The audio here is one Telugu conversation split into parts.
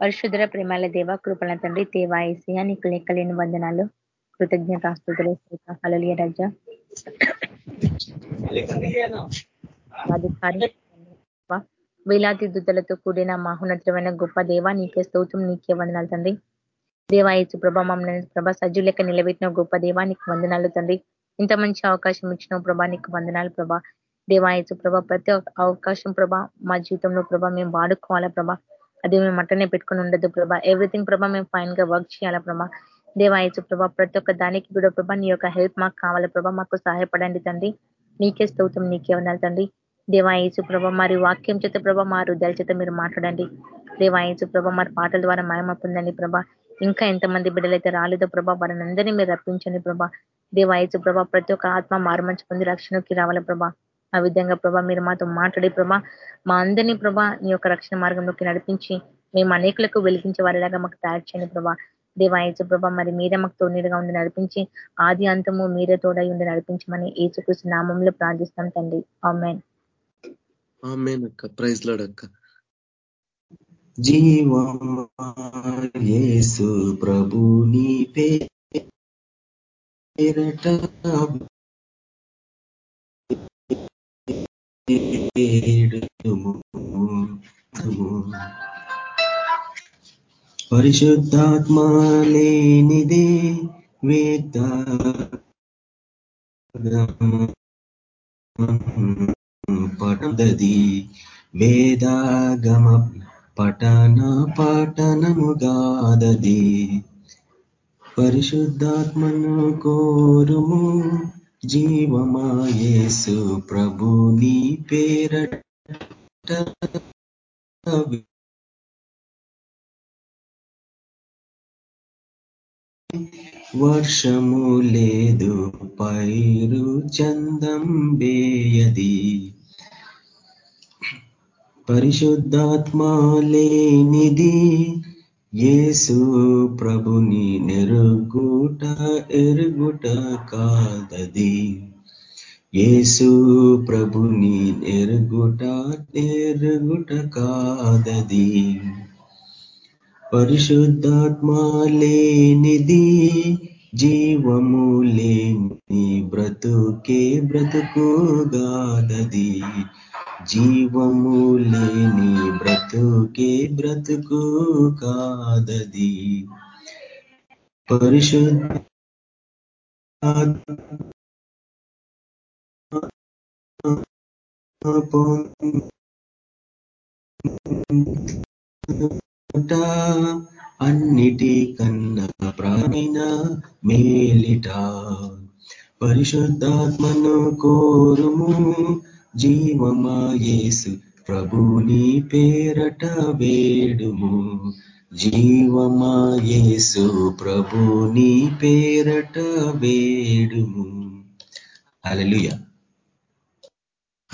పరిశుద్ర ప్రేమాల దేవ కృపణ తండ్రి తేవాయసియా నీకు లెక్కలేని వందనాలు. కృతజ్ఞత ఆస్తుతులు హలలియ రజ. వేలాది దుద్దలతో కూడిన మహోన్నతమైన గొప్ప దేవ నీకే స్తోత్రం నీకే వందనాలు తండ్రి. దేవాయచు ప్రభా మమ్మల్ని ప్రభా సజ్జు లెక్క నిలబెట్టిన గొప్ప దేవా నీకు వందనాలు తండ్రి. ఇంత మంచి అవకాశం ఇచ్చిన ప్రభా నీకు వందనాలు ప్రభా. దేవాయచు ప్రభా ప్రతి అవకాశం ప్రభా మా జీవితంలో ప్రభా మేము వాడుకోవాలా ప్రభా. అది మేము మట్టనే పెట్టుకుని ఉండదు ప్రభా. ఎవ్రీథింగ్ ప్రభా మేము ఫైన్గా వర్క్ చేయాలా ప్రభా. దేవాయచు ప్రభా ప్రతి ఒక్క దానికి కూడా ప్రభా నీ యొక్క హెల్ప్ మాకు కావాలా ప్రభా. మాకు సహాయపడండి తండ్రి. నీకే స్తోత్రం నీకే ఉండాలి తండ్రి. దేవాయచు ప్రభా మరి వాక్యం చేత ప్రభా మా హృదయాల చేత మీరు మాట్లాడండి. దేవాయచు ప్రభా మరి పాటల ద్వారా మాయమ పొందండి ప్రభా. ఇంకా ఎంతమంది బిడ్డలైతే రాలేదో ప్రభా వారిని అందరినీ మీరు రప్పించండి ప్రభా. దేవాయచు ప్రభా ప్రతి ఒక్క ఆత్మ మారుమంచి పొంది రక్షణకి రావాల ప్రభా. ఆ విధంగా ప్రభా మీరు మాతో మాట్లాడే ప్రభా మా అందరినీ ప్రభా నీ యొక్క రక్షణ మార్గంలోకి నడిపించి మేము అనేకులకు వెలిగించే వారిలాగా మాకు తయారు చేయండి ప్రభా. దేవాయచు ప్రభా మరి మీరే మాకు తోడీడుగా ఉండి నడిపించి ఆది అంతము మీరే తోడై ఉండి నడిపించమని ఏచుకృష్ణ నామంలో ప్రార్థిస్తాం తండ్రి. ఆమెన్. ప్రైజ్ ప్రభు నీ పేరట పరిశుద్ధాత్మ లేనిదే వేద పటదది వేదాగమ పఠన పఠనముగాదది పరిశుద్ధాత్మను కోరుము. జీవమాయేసు ప్రభు నీ పేరట వర్షము లేదు పైరు చందం బేయది పరిశుద్ధాత్మా లేనిది యేసు ప్రభుని నెరుగుట ఎరుగుట కాదది. యేసు ప్రభుని ఎరుగుట ఎరుగుట కాదది. పరిశుద్ధాత్మ లేనిది జీవము లేని బ్రతుకే బ్రతుకుగాదది జీవము లేని బ్రతుకే బ్రతుకు కాదది. పరిశుద్ధ అన్నిటి కన్నా ప్రాణిన మేలిట. పరిశుద్ధాత్మను కోరుము జీవమాయేసు ప్రభుని పేరట వేడుము. జీవమాయేసు ప్రభుని పేరట వేడుము. అలలుయ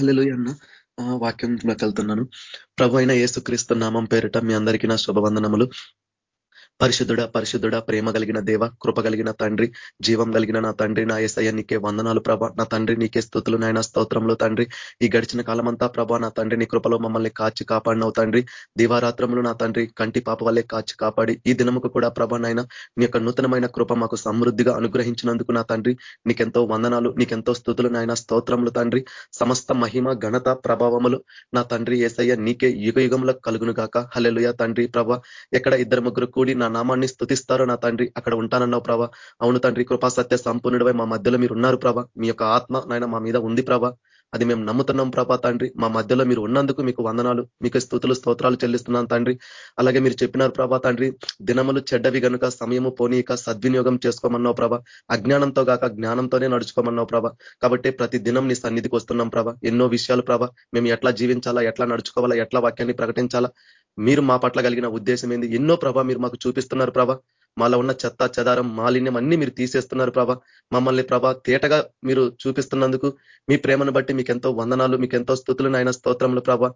అలలుయ అన్న. వాక్యం వెళ్తున్నాను ప్రభు అయిన యేసుక్రీస్తు నామం పేరిట మీ అందరికీ నా శుభవందనములు. పరిశుద్ధుడ పరిశుద్ధుడ ప్రేమ కలిగిన దేవ కృప కలిగిన తండ్రి జీవం కలిగిన నా తండ్రి నా ఏసయ్య నీకే వందనాలు ప్రభా. నా తండ్రి నీకే స్థుతులు నాయన స్తోత్రంలో తండ్రి. ఈ గడిచిన కాలమంతా ప్రభా నా తండ్రి నీ కృపలో మమ్మల్ని కాచి కాపాడినవు తండ్రి. దివారాత్రములు నా తండ్రి కంటి పాప వల్లే కాచి కాపాడి. ఈ దినముకు కూడా ప్రభా నాయన నీ యొక్క నూతనమైన కృప మాకు సమృద్ధిగా అనుగ్రహించినందుకు నా తండ్రి. నీకెంతో వందనాలు నీకెంతో స్థుతులు నాయన స్తోత్రములు తండ్రి. సమస్త మహిమ ఘనత ప్రభావములు నా తండ్రి ఏసయ్య నీకే యుగ యుగంలో కలుగును గాక హలెలుయ తండ్రి ప్రభ. ఎక్కడ ఇద్దరు ముగ్గురు కూడి నా నా నామాన్ని స్థుతిస్తారు నా తండ్రి అక్కడ ఉంటానన్నావు ప్రభా. అవును తండ్రి కృపా సత్య సంపూర్ణుడివై మా మధ్యలో మీరు ఉన్నారు ప్రభా. మీ యొక్క ఆత్మ నాయన మా మీద ఉంది ప్రభా. అది మేము నమ్ముతున్నాం ప్రభా తండ్రి. మా మధ్యలో మీరు ఉన్నందుకు మీకు వందనాలు మీకు స్థుతులు స్తోత్రాలు చెల్లిస్తున్నాను తండ్రి. అలాగే మీరు చెప్పినారు ప్రభా తండ్రి దినములు చెడ్డవి గనుక సమయము పోనీక సద్వినియోగం చేసుకోమన్నావు ప్రభా. అజ్ఞానంతో కాక జ్ఞానంతోనే నడుచుకోమన్నావు ప్రభా. కాబట్టి ప్రతి దినం నీ సన్నిధికి వస్తున్నాం ప్రభా. ఎన్నో విషయాలు ప్రభా మేము ఎట్లా జీవించాలా ఎట్లా నడుచుకోవాలా ఎట్లా వాక్యాన్ని ప్రకటించాలా మీరు మా పట్ల కలిగిన ఉద్దేశం ఏంది? ఎన్నో ప్రభ మీరు మాకు చూపిస్తున్నారు ప్రభ. మాలో ఉన్న చెత్త చెదారం మాలిన్యం అన్ని మీరు తీసేస్తున్నారు ప్రభ. మమ్మల్ని ప్రభా తేటగా మీరు చూపిస్తున్నందుకు మీ ప్రేమను బట్టి మీకు ఎంతో వందనాలు మీకు ఎంతో స్థుతులు నాయన స్తోత్రములు ప్రభా.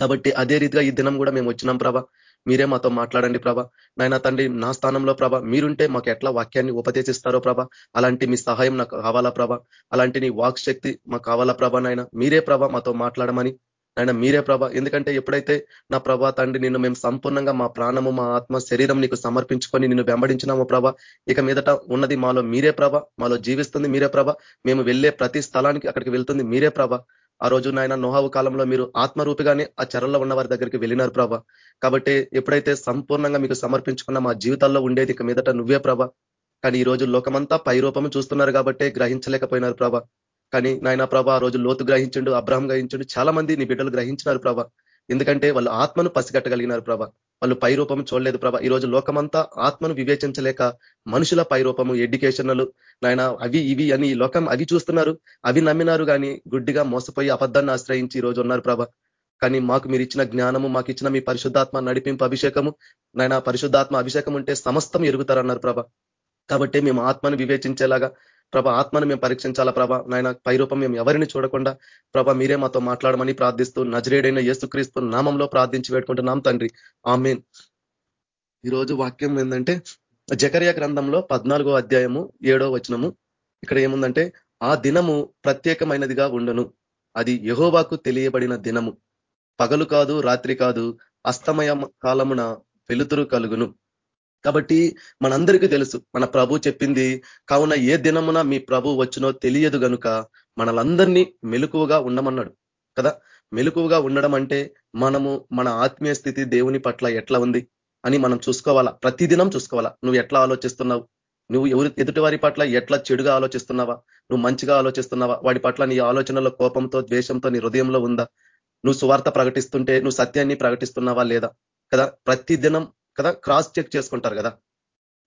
కాబట్టి అదే రీతిగా ఈ దినం కూడా మేము వచ్చినాం ప్రభ. మీరే మాతో మాట్లాడండి ప్రభా. నాయన తండ్రి నా స్థానంలో ప్రభ మీరుంటే మాకు ఎట్లా వాక్యాన్ని ఉపదేశిస్తారో ప్రభ. అలాంటి మీ సహాయం నాకు కావాలా ప్రభ. అలాంటి నీ వాక్ శక్తి మాకు కావాలా ప్రభ నాయన. మీరే ప్రభ మాతో మాట్లాడమని ఆయన మీరే ప్రభ ఎందుకంటే ఎప్పుడైతే నా ప్రభా తండ్రి నిన్ను మేము సంపూర్ణంగా మా ప్రాణము మా ఆత్మ శరీరం నీకు సమర్పించుకొని నిన్ను వెంబడించినాము ప్రభ ఇక మీదట ఉన్నది మాలో మీరే ప్రభ మాలో జీవిస్తుంది మీరే ప్రభ మేము వెళ్ళే ప్రతి స్థలానికి అక్కడికి వెళ్తుంది మీరే ప్రభ. ఆ రోజు నాయన నోహావు కాలంలో మీరు ఆత్మరూపిగానే ఆ చెరల్లో ఉన్న వారి దగ్గరికి వెళ్ళినారు ప్రభ. కాబట్టి ఎప్పుడైతే సంపూర్ణంగా మీకు సమర్పించుకున్న మా జీవితాల్లో ఉండేది ఇక మీదట నువ్వే ప్రభ. కానీ ఈ రోజు లోకమంతా పై రూపము చూస్తున్నారు కాబట్టి గ్రహించలేకపోయినారు ప్రభ. కానీ నాయన ప్రభా ఆ రోజు లోతు గ్రహించండు అబ్రహం గ్రహించండు చాలా మంది నీ బిడ్డలు గ్రహించినారు ప్రభా. ఎందుకంటే వాళ్ళు ఆత్మను పసిగట్టగలిగినారు ప్రభ. వాళ్ళు పై రూపం చూడలేదు ప్రభ. ఈ రోజు లోకమంతా ఆత్మను వివేచించలేక మనుషుల పై రూపము ఎడ్యుకేషన్లు నాయన అవి ఇవి అని లోకం అవి చూస్తున్నారు అవి నమ్మినారు కానీ గుడ్డిగా మోసపోయి అబద్ధాన్ని ఆశ్రయించి ఈ రోజు ఉన్నారు ప్రభ. కానీ మాకు మీరు ఇచ్చిన జ్ఞానము మాకు ఇచ్చిన మీ పరిశుద్ధాత్మ నడిపింపు అభిషేకము నాయన పరిశుద్ధాత్మ అభిషేకం ఉంటే సమస్తం ఎరుగుతారన్నారు ప్రభ. కాబట్టి మేము ఆత్మను వివేచించేలాగా ప్రభ ఆత్మను మేము పరీక్షించాలా ప్రభ? నాయన పైరూపం మేము ఎవరిని చూడకుండా ప్రభ మీరే మాతో మాట్లాడమని ప్రార్థిస్తూ నజరేడైన యేసుక్రీస్తు నామంలో ప్రార్థించి పెట్టుకుంటున్నాం తండ్రి. ఆమెన్. ఈరోజు వాక్యం ఏంటంటే జకర్య గ్రంథంలో పద్నాలుగో అధ్యాయము ఏడో వచనము. ఇక్కడ ఏముందంటే ఆ దినము ప్రత్యేకమైనదిగా ఉండను. అది యహోవాకు తెలియబడిన దినము. పగలు కాదు రాత్రి కాదు అస్తమయ కాలమున వెలుతురు కలుగును. కాబట్టి మనందరికీ తెలుసు మన ప్రభు చెప్పింది కావున ఏ దినమున మీ ప్రభు వచ్చినో తెలియదు గనుక మనలందరినీ మెలుకువగా ఉండమన్నాడు కదా? మెలుకువగా ఉండడం అంటే మనము మన ఆత్మీయ స్థితి దేవుని పట్ల ఎట్లా ఉంది అని మనం చూసుకోవాలా? ప్రతిదినం చూసుకోవాలా? నువ్వు ఎట్లా ఆలోచిస్తున్నావు? నువ్వు ఎవరు ఎదుటి వారి పట్ల ఎట్లా చెడుగా ఆలోచిస్తున్నావా? నువ్వు మంచిగా ఆలోచిస్తున్నావా? వాడి పట్ల నీ ఆలోచనలో కోపంతో ద్వేషంతో నీ హృదయంలో ఉందా? నువ్వు సువార్త ప్రకటిస్తుంటే నువ్వు సత్యాన్ని ప్రకటిస్తున్నావా లేదా? కదా? ప్రతి దినం కదా? క్రాస్ చెక్ చేసుకుంటారు కదా?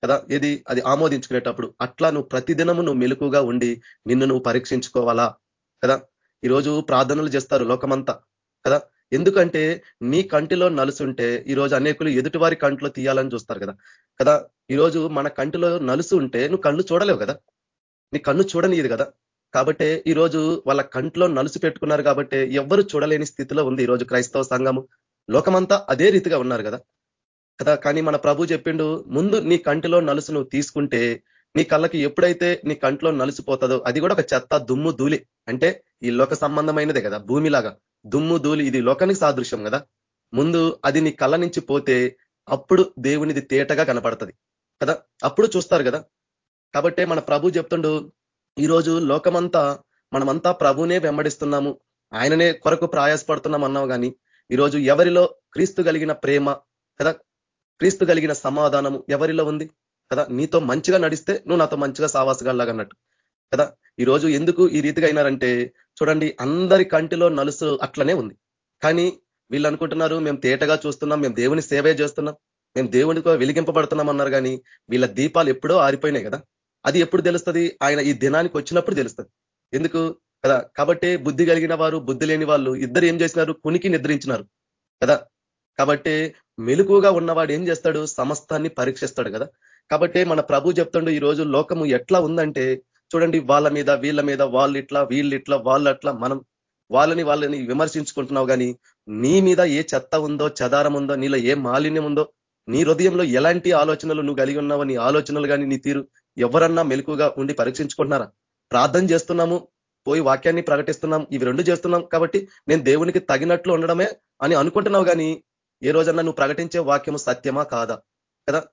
కదా? ఇది అది ఆమోదించుకునేటప్పుడు అట్లా నువ్వు ప్రతిదినము నువ్వు మెలుకుగా ఉండి నిన్ను నువ్వు పరీక్షించుకోవాలా? కదా? ఈరోజు ప్రార్థనలు చేస్తారు లోకమంతా. కదా? ఎందుకంటే నీ కంటిలో నలుసుంటే ఈరోజు అనేకులు ఎదుటివారి కంట్లో తీయాలని చూస్తారు కదా? కదా? ఈరోజు మన కంటిలో నలుసు ఉంటే నువ్వు కళ్ళు చూడలేవు కదా? నీ కన్ను చూడనిది కదా? కాబట్టి ఈరోజు వాళ్ళ కంట్లో నలుసు పెట్టుకున్నారు కాబట్టి ఎవ్వరు చూడలేని స్థితిలో ఉంది ఈరోజు క్రైస్తవ సంఘము. లోకమంతా అదే రీతిగా ఉన్నారు కదా? కదా? కానీ మన ప్రభు చెప్పిండు ముందు నీ కంటిలో నలుసు నువ్వు తీసుకుంటే నీ కళ్ళకి ఎప్పుడైతే నీ కంట్లో నలిసిపోతుందో అది కూడా ఒక చెత్త దుమ్ము ధూళి. అంటే ఈ లోక సంబంధమైనదే కదా భూమిలాగా. దుమ్ము ధూళి ఇది లోకానికి సాదృశ్యం కదా. ముందు అది నీ కళ్ళ నుంచి పోతే అప్పుడు దేవునిది తేటగా కనపడుతుంది కదా? అప్పుడు చూస్తారు కదా? కాబట్టే మన ప్రభు చెప్తుండు ఈరోజు లోకమంతా మనమంతా ప్రభునే వెంబడిస్తున్నాము. ఆయననే కొరకు ప్రయాసపడుతున్నాం అన్నావు కానీ ఈరోజు ఎవరిలో క్రీస్తు కలిగిన ప్రేమ కదా? క్రీస్తు కలిగిన సమాధానము ఎవరిలో ఉంది? కదా నీతో మంచిగా నడిస్తే నువ్వు నాతో మంచిగా సావాసగాలాగా అన్నట్టు కదా ఈరోజు ఎందుకు ఈ రీతిగా అయినారంటే చూడండి అందరి కంటిలో నలుసు అట్లనే ఉంది. కానీ వీళ్ళు అనుకుంటున్నారు మేము తేటగా చూస్తున్నాం మేము దేవుని సేవే చేస్తున్నాం మేము దేవునితో వెలిగింపబడుతున్నాం అన్నారు కానీ వీళ్ళ దీపాలు ఎప్పుడో ఆరిపోయినాయి కదా. అది ఎప్పుడు తెలుస్తుంది? ఆయన ఈ దినానికి వచ్చినప్పుడు తెలుస్తుంది. ఎందుకు? కదా కాబట్టి బుద్ధి కలిగిన వారు బుద్ధి లేని వాళ్ళు ఇద్దరు ఏం చేసినారు? కునికి నిద్రించినారు. కదా కాబట్టి మెలుకుగా ఉన్నవాడు ఏం చేస్తాడు? సమస్తాన్ని పరీక్షిస్తాడు కదా. కాబట్టి మన ప్రభు చెప్తుండు ఈ రోజు లోకము ఎట్లా ఉందంటే చూడండి వాళ్ళ మీద వీళ్ళ మీద వాళ్ళు ఇట్లా వీళ్ళు ఇట్లా వాళ్ళు అట్లా మనం వాళ్ళని వాళ్ళని విమర్శించుకుంటున్నావు కానీ నీ మీద ఏ చెత్త ఉందో చదారం ఉందో నీలో ఏ మాలిన్యం ఉందో నీ హృదయంలో ఎలాంటి ఆలోచనలు నువ్వు కలిగి ఉన్నావో నీ ఆలోచనలు కానీ నీ తీరు ఎవరన్నా మెలుకుగా ఉండి పరీక్షించుకుంటున్నారా? ప్రార్థన చేస్తున్నాము పోయి వాక్యాన్ని ప్రకటిస్తున్నాం ఇవి రెండు చేస్తున్నాం కాబట్టి నేను దేవునికి తగినట్లు ఉండడమే అని అనుకుంటున్నావు కానీ ఏ రోజన్నా నువ్వు ప్రకటించే వాక్యము సత్యమా కాదా? కదా?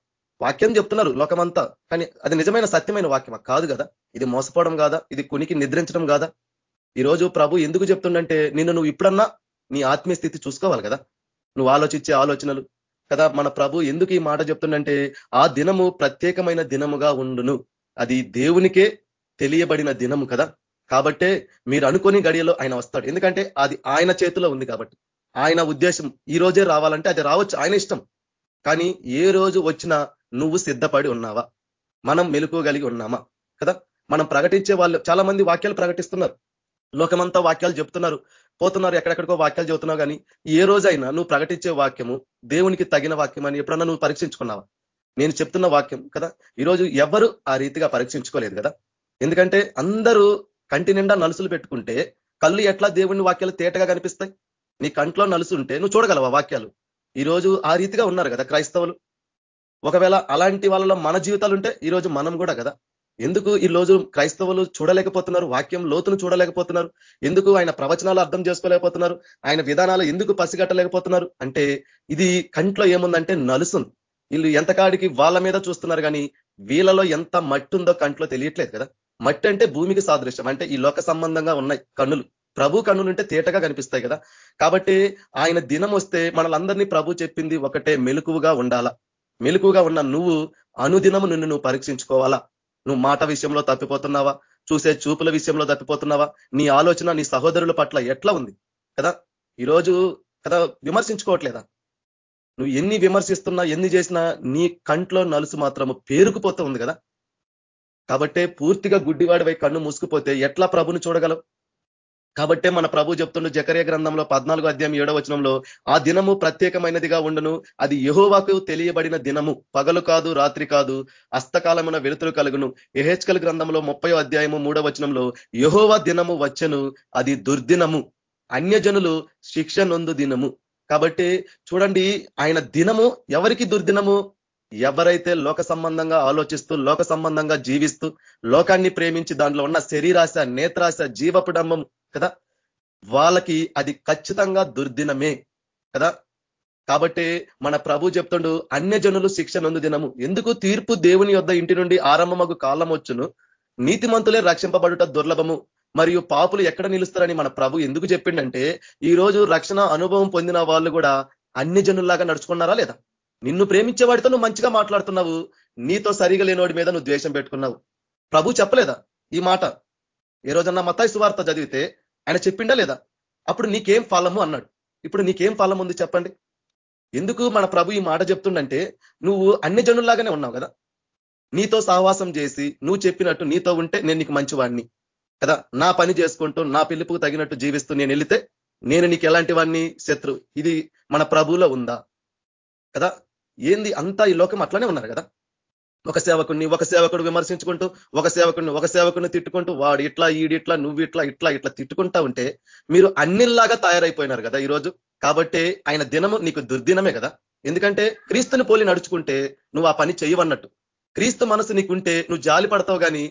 వాక్యం చెప్తున్నారు లోకమంతా. కానీ అది నిజమైన సత్యమైన వాక్యమా? కాదు కదా. ఇది మోసపోవడం కాదా? ఇది కునికి నిద్రించడం కాదా? ఈరోజు ప్రభు ఎందుకు చెప్తుండంటే నిన్ను నువ్వు ఇప్పుడన్నా నీ ఆత్మీయ స్థితి చూసుకోవాలి కదా? నువ్వు ఆలోచించే ఆలోచనలు. కదా? మన ప్రభు ఎందుకు ఈ మాట చెప్తుండంటే ఆ దినము ప్రత్యేకమైన దినముగా ఉండును. అది దేవునికే తెలియబడిన దినము కదా? కాబట్టే మీరు అనుకొని గడియలో ఆయన వస్తాడు. ఎందుకంటే అది ఆయన చేతిలో ఉంది కాబట్టి. ఆయన ఉద్దేశం ఈ రోజే రావాలంటే అది రావచ్చు ఆయన ఇష్టం. కానీ ఏ రోజు వచ్చినా నువ్వు సిద్ధపడి ఉన్నావా? మనం మెలుకోగలిగి ఉన్నామా? కదా? మనం ప్రకటించే వాళ్ళు చాలా మంది వాక్యాలు ప్రకటిస్తున్నారు. లోకమంతా వాక్యాలు చెప్తున్నారు. పోతున్నారు ఎక్కడెక్కడికో వాక్యాలు చెబుతున్నావు కానీ ఏ రోజైనా నువ్వు ప్రకటించే వాక్యము దేవునికి తగిన వాక్యం అని ఎప్పుడన్నా నువ్వు పరీక్షించుకున్నావా? నేను చెప్తున్న వాక్యం కదా? ఈరోజు ఎవరు ఆ రీతిగా పరీక్షించుకోలేదు కదా? ఎందుకంటే అందరూ కంటి నిండా నలుసులు పెట్టుకుంటే కళ్ళు ఎట్లా దేవుని వాక్యాలు తేటగా కనిపిస్తాయి? నీ కంట్లో నలుసు ఉంటే నువ్వు చూడగలవా వాక్యాలు? ఈరోజు ఆ రీతిగా ఉన్నారు కదా క్రైస్తవులు. ఒకవేళ అలాంటి వాళ్ళలో మన జీవితాలు ఉంటే ఈరోజు మనం కూడా కదా. ఎందుకు ఈ రోజు క్రైస్తవులు చూడలేకపోతున్నారు? వాక్యం లోతును చూడలేకపోతున్నారు? ఎందుకు ఆయన ప్రవచనాలు అర్థం చేసుకోలేకపోతున్నారు? ఆయన విధానాలు ఎందుకు పసిగట్టలేకపోతున్నారు? అంటే ఇది కంట్లో ఏముందంటే నలుసుంది వీళ్ళు ఎంతకాడికి వాళ్ళ మీద చూస్తున్నారు కానీ వీళ్ళలో ఎంత మట్టి ఉందో కంట్లో తెలియట్లేదు కదా. మట్టి అంటే భూమికి సాదృశ్యం. అంటే ఈ లోక సంబంధంగా ఉన్నాయి కన్నులు. ప్రభు కన్నులుంటే తేటగా కనిపిస్తాయి కదా. కాబట్టి ఆయన దినం వస్తే మనలందరినీ ప్రభు చెప్పింది ఒకటే మెలుకువగా ఉండాలా. మెలుకుగా ఉన్న నువ్వు అనుదినము నిన్ను నువ్వు పరీక్షించుకోవాలా. నువ్వు మాట విషయంలో తప్పిపోతున్నావా? చూసే చూపుల విషయంలో తప్పిపోతున్నావా? నీ ఆలోచన నీ సహోదరుల పట్ల ఎట్లా ఉంది? కదా? ఈరోజు కదా విమర్శించుకోవట్లేదా? నువ్వు ఎన్ని విమర్శిస్తున్నా ఎన్ని చేసినా నీ కంట్లో నలుసు మాత్రము పేరుకుపోతూ ఉంది కదా. కాబట్టే పూర్తిగా గుడ్డివాడివై కన్ను మూసుకుపోతే ఎట్లా ప్రభుని చూడగలవు? కాబట్టే మన ప్రభు చెప్తుండు జకర్య గ్రంథంలో పద్నాలుగు అధ్యాయం ఏడో వచనంలో ఆ దినము ప్రత్యేకమైనదిగా ఉండను. అది యహోవాకు తెలియబడిన దినము. పగలు కాదు రాత్రి కాదు హస్తకాలమున వెలుతురు కలుగును. ఎహెచ్కల్ గ్రంథంలో ముప్పై అధ్యాయము మూడో వచనంలో యహోవా దినము వచ్చను. అది దుర్దినము. అన్యజనులు శిక్ష నొందు దినము. కాబట్టి చూడండి ఆయన దినము ఎవరికి దుర్దినము? ఎవరైతే లోక సంబంధంగా ఆలోచిస్తూ లోక సంబంధంగా జీవిస్తూ లోకాన్ని ప్రేమించి దాంట్లో ఉన్న శరీరాశ నేత్రాశ జీవపుడంబం కదా? వాళ్ళకి అది ఖచ్చితంగా దుర్దినమే కదా? కాబట్టి మన ప్రభు చెప్తుండు అన్య జనులు శిక్ష నందు దినము. ఎందుకు? తీర్పు దేవుని యొద్ ఇంటి నుండి ఆరంభమగు కాలం వచ్చును నీతిమంతులే రక్షింపబడుట దుర్లభము. మరియు పాపులు ఎక్కడ నిలుస్తారని మన ప్రభు ఎందుకు చెప్పిండంటే ఈ రోజు రక్షణ అనుభవం పొందిన వాళ్ళు కూడా అన్ని జనుల్లాగా నడుచుకున్నారా లేదా? నిన్ను ప్రేమించే వాడితో నువ్వు మంచిగా మాట్లాడుతున్నావు. నీతో సరిగా లేనివాడి మీద నువ్వు ద్వేషం పెట్టుకున్నావు. ప్రభు చెప్పలేదా ఈ మాట? ఏ రోజన్నా మతాయి సువార్త చదివితే ఆయన చెప్పిండా లేదా? అప్పుడు నీకేం ఫలము అన్నాడు. ఇప్పుడు నీకేం ఫలం ఉంది చెప్పండి. ఎందుకు మన ప్రభు ఈ మాట చెప్తుండంటే నువ్వు అన్ని జనుల్లాగానే ఉన్నావు కదా? నీతో సహవాసం చేసి నువ్వు చెప్పినట్టు నీతో ఉంటే నేను నీకు మంచివాడిని కదా? నా పని చేసుకుంటూ నా పిలుపుకు తగినట్టు జీవిస్తూ నేను వెళితే నేను నీకు ఎలాంటి వాడిని శత్రు. ఇది మన ప్రభువులో ఉందా? కదా? ఏంది? అంతా ఈ లోకం అట్లానే ఉన్నారు కదా? ఒక సేవకుడిని ఒక సేవకుడు విమర్శించుకుంటూ ఒక సేవకుడిని ఒక సేవకుడిని తిట్టుకుంటూ వాడు ఇట్లా ఈడిట్లా నువ్వు ఇట్లా ఇట్లా ఇట్లా తిట్టుకుంటా ఉంటే మీరు అన్నిల్లాగా తయారైపోయినారు కదా ఈరోజు. కాబట్టి ఆయన దినము నీకు దుర్దినమే కదా. ఎందుకంటే క్రీస్తుని పోలి నడుచుకుంటే నువ్వు ఆ పని చేయవన్నట్టు. క్రీస్తు మనసు నీకుంటే నువ్వు జాలి పడతావు కానీ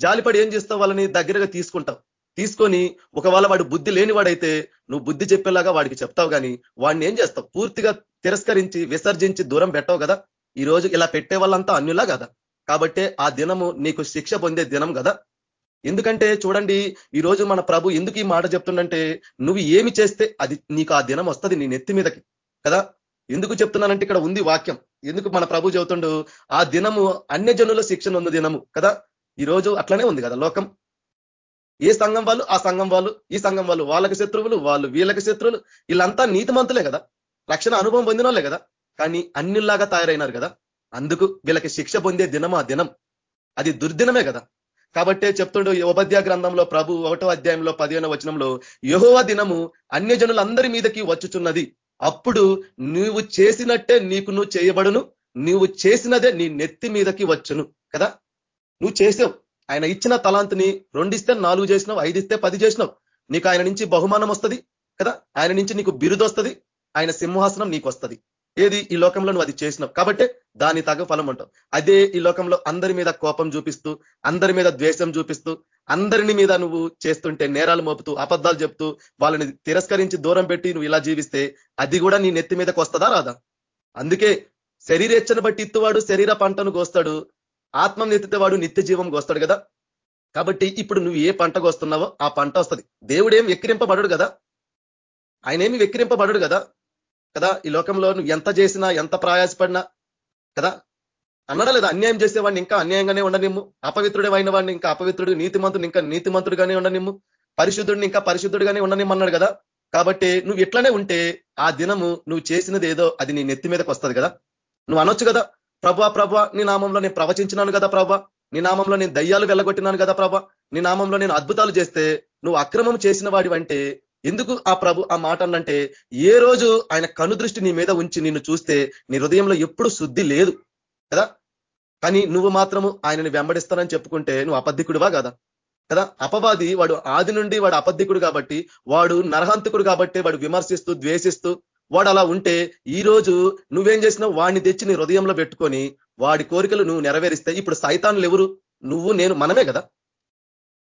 జాలిపడి ఏం చేస్తావు వాళ్ళని దగ్గరగా తీసుకుంటావు. తీసుకొని ఒకవేళ వాడు బుద్ధి లేనివాడైతే నువ్వు బుద్ధి చెప్పేలాగా వాడికి చెప్తావు కానీ వాడిని ఏం చేస్తావు? పూర్తిగా తిరస్కరించి విసర్జించి దూరం పెట్టవు కదా. ఈ రోజు ఇలా పెట్టే వాళ్ళంతా అన్యులా కదా? కాబట్టి ఆ దినము నీకు శిక్ష పొందే దినం కదా? ఎందుకంటే చూడండి ఈ రోజు మన ప్రభు ఎందుకు ఈ మాట చెప్తుండంటే నువ్వు ఏమి చేస్తే అది నీకు ఆ దినం వస్తుంది నీ నెత్తి మీదకి కదా? ఎందుకు చెప్తున్నానంటే ఇక్కడ ఉంది వాక్యం. ఎందుకు మన ప్రభు చెబుతుండు ఆ దినము అన్యజనుల శిక్షణ ఉంది దినము కదా? ఈ రోజు అట్లనే ఉంది కదా లోకం. ఏ సంఘం వాళ్ళు? ఆ సంఘం వాళ్ళు ఈ సంఘం వాళ్ళు వాళ్ళకి శత్రువులు వాళ్ళు వీళ్ళకి శత్రువులు వీళ్ళంతా నీతిమంతులే కదా? రక్షణ అనుభవం పొందిన కదా? కానీ అన్నిలాగా తయారైనారు కదా. అందుకు వీళ్ళకి శిక్ష పొందే దినం ఆ దినం? అది దుర్దినమే కదా. కాబట్టే చెప్తుండు ఉపధ్యా గ్రంథంలో ప్రభు ఒకటో అధ్యాయంలో పదిహేనో వచనంలో యహోవ దినము అన్యజనులందరి మీదకి వచ్చుచున్నది. అప్పుడు నీవు చేసినట్టే నీకు నువ్వు చేయబడును నువ్వు చేసినదే నీ నెత్తి మీదకి వచ్చును కదా? నువ్వు చేసావు. ఆయన ఇచ్చిన తలాంతిని రెండిస్తే నాలుగు చేసినావు ఐదు ఇస్తే పది చేసినావు. నీకు ఆయన నుంచి బహుమానం వస్తుంది కదా? ఆయన నుంచి నీకు బిరుదు వస్తుంది ఆయన సింహాసనం నీకు వస్తుంది ఏది ఈ లోకంలో నువ్వు అది చేసినావు? కాబట్టి దాని తగ ఫలం అంటావు. అదే ఈ లోకంలో అందరి మీద కోపం చూపిస్తూ అందరి మీద ద్వేషం చూపిస్తూ అందరిని మీద నువ్వు చేస్తుంటే నేరాలు మోపుతూ అబద్ధాలు చెప్తూ వాళ్ళని తిరస్కరించి దూరం పెట్టి నువ్వు ఇలా జీవిస్తే అది కూడా నీ నెత్తి మీదకి వస్తుందా రాదా? అందుకే శరీరేచ్చను బట్టి ఇత్తువాడు శరీర పంటను కోస్తాడు ఆత్మ నెత్తితే వాడు నిత్య జీవం కోస్తాడు కదా? కాబట్టి ఇప్పుడు నువ్వు ఏ పంట కోస్తున్నావో ఆ పంట వస్తుంది. దేవుడేం వెక్కిరింపబడడు కదా? ఆయన ఏమి వెక్కిరింపబడడు కదా? కదా? ఈ లోకంలో నువ్వు ఎంత చేసినా ఎంత ప్రయాసపడినా కదా? అన్నాడా లేదా? అన్యాయం చేసేవాడిని ఇంకా అన్యాయంగానే ఉండనిమ్ము. అపవిత్రుడే అయిన వాడిని ఇంకా అపవిత్రుడు నీతిమంతుడు ఇంకా నీతిమంతుడుగానే ఉండనిమ్ము. పరిశుద్ధుడిని ఇంకా పరిశుద్ధుడుగానే ఉండనిమ్మన్నాడు కదా? కాబట్టి నువ్వు ఇట్లనే ఉంటే ఆ దినము నువ్వు చేసినది ఏదో అది నీ నెత్తి మీదకి వస్తుంది కదా? నువ్వు అనొచ్చు కదా? ప్రభా ప్రభా నీ నామంలో నేను ప్రవచించినాను కదా ప్రభా? నీ నామంలో నేను దయ్యాలు వెళ్ళగొట్టినాను కదా ప్రభా? నీ నామంలో నేను అద్భుతాలు చేస్తే నువ్వు అక్రమం చేసిన వాడివంటే ఎందుకు ఆ ప్రభు ఆ మాట అన్నంటే ఏ రోజు ఆయన కనుదృష్టి నీ మీద ఉంచి నిన్ను చూస్తే నీ హృదయంలో ఎప్పుడు శుద్ధి లేదు కదా? కానీ నువ్వు మాత్రము ఆయనని వెంబడిస్తానని చెప్పుకుంటే నువ్వు అబద్ధికుడువా కదా? కదా? అపవాది వాడు ఆది నుండి వాడు అబద్ధికుడు కాబట్టి వాడు నరహంతకుడు కాబట్టి వాడు విమర్శిస్తూ ద్వేషిస్తూ వాడు అలా ఉంటే ఈ రోజు నువ్వేం చేసినావు? వాడిని తెచ్చి నీ హృదయంలో పెట్టుకొని వాడి కోరికలు నువ్వు నెరవేరిస్తే ఇప్పుడు సైతాన్లు ఎవరు? నువ్వు నేను మనమే కదా?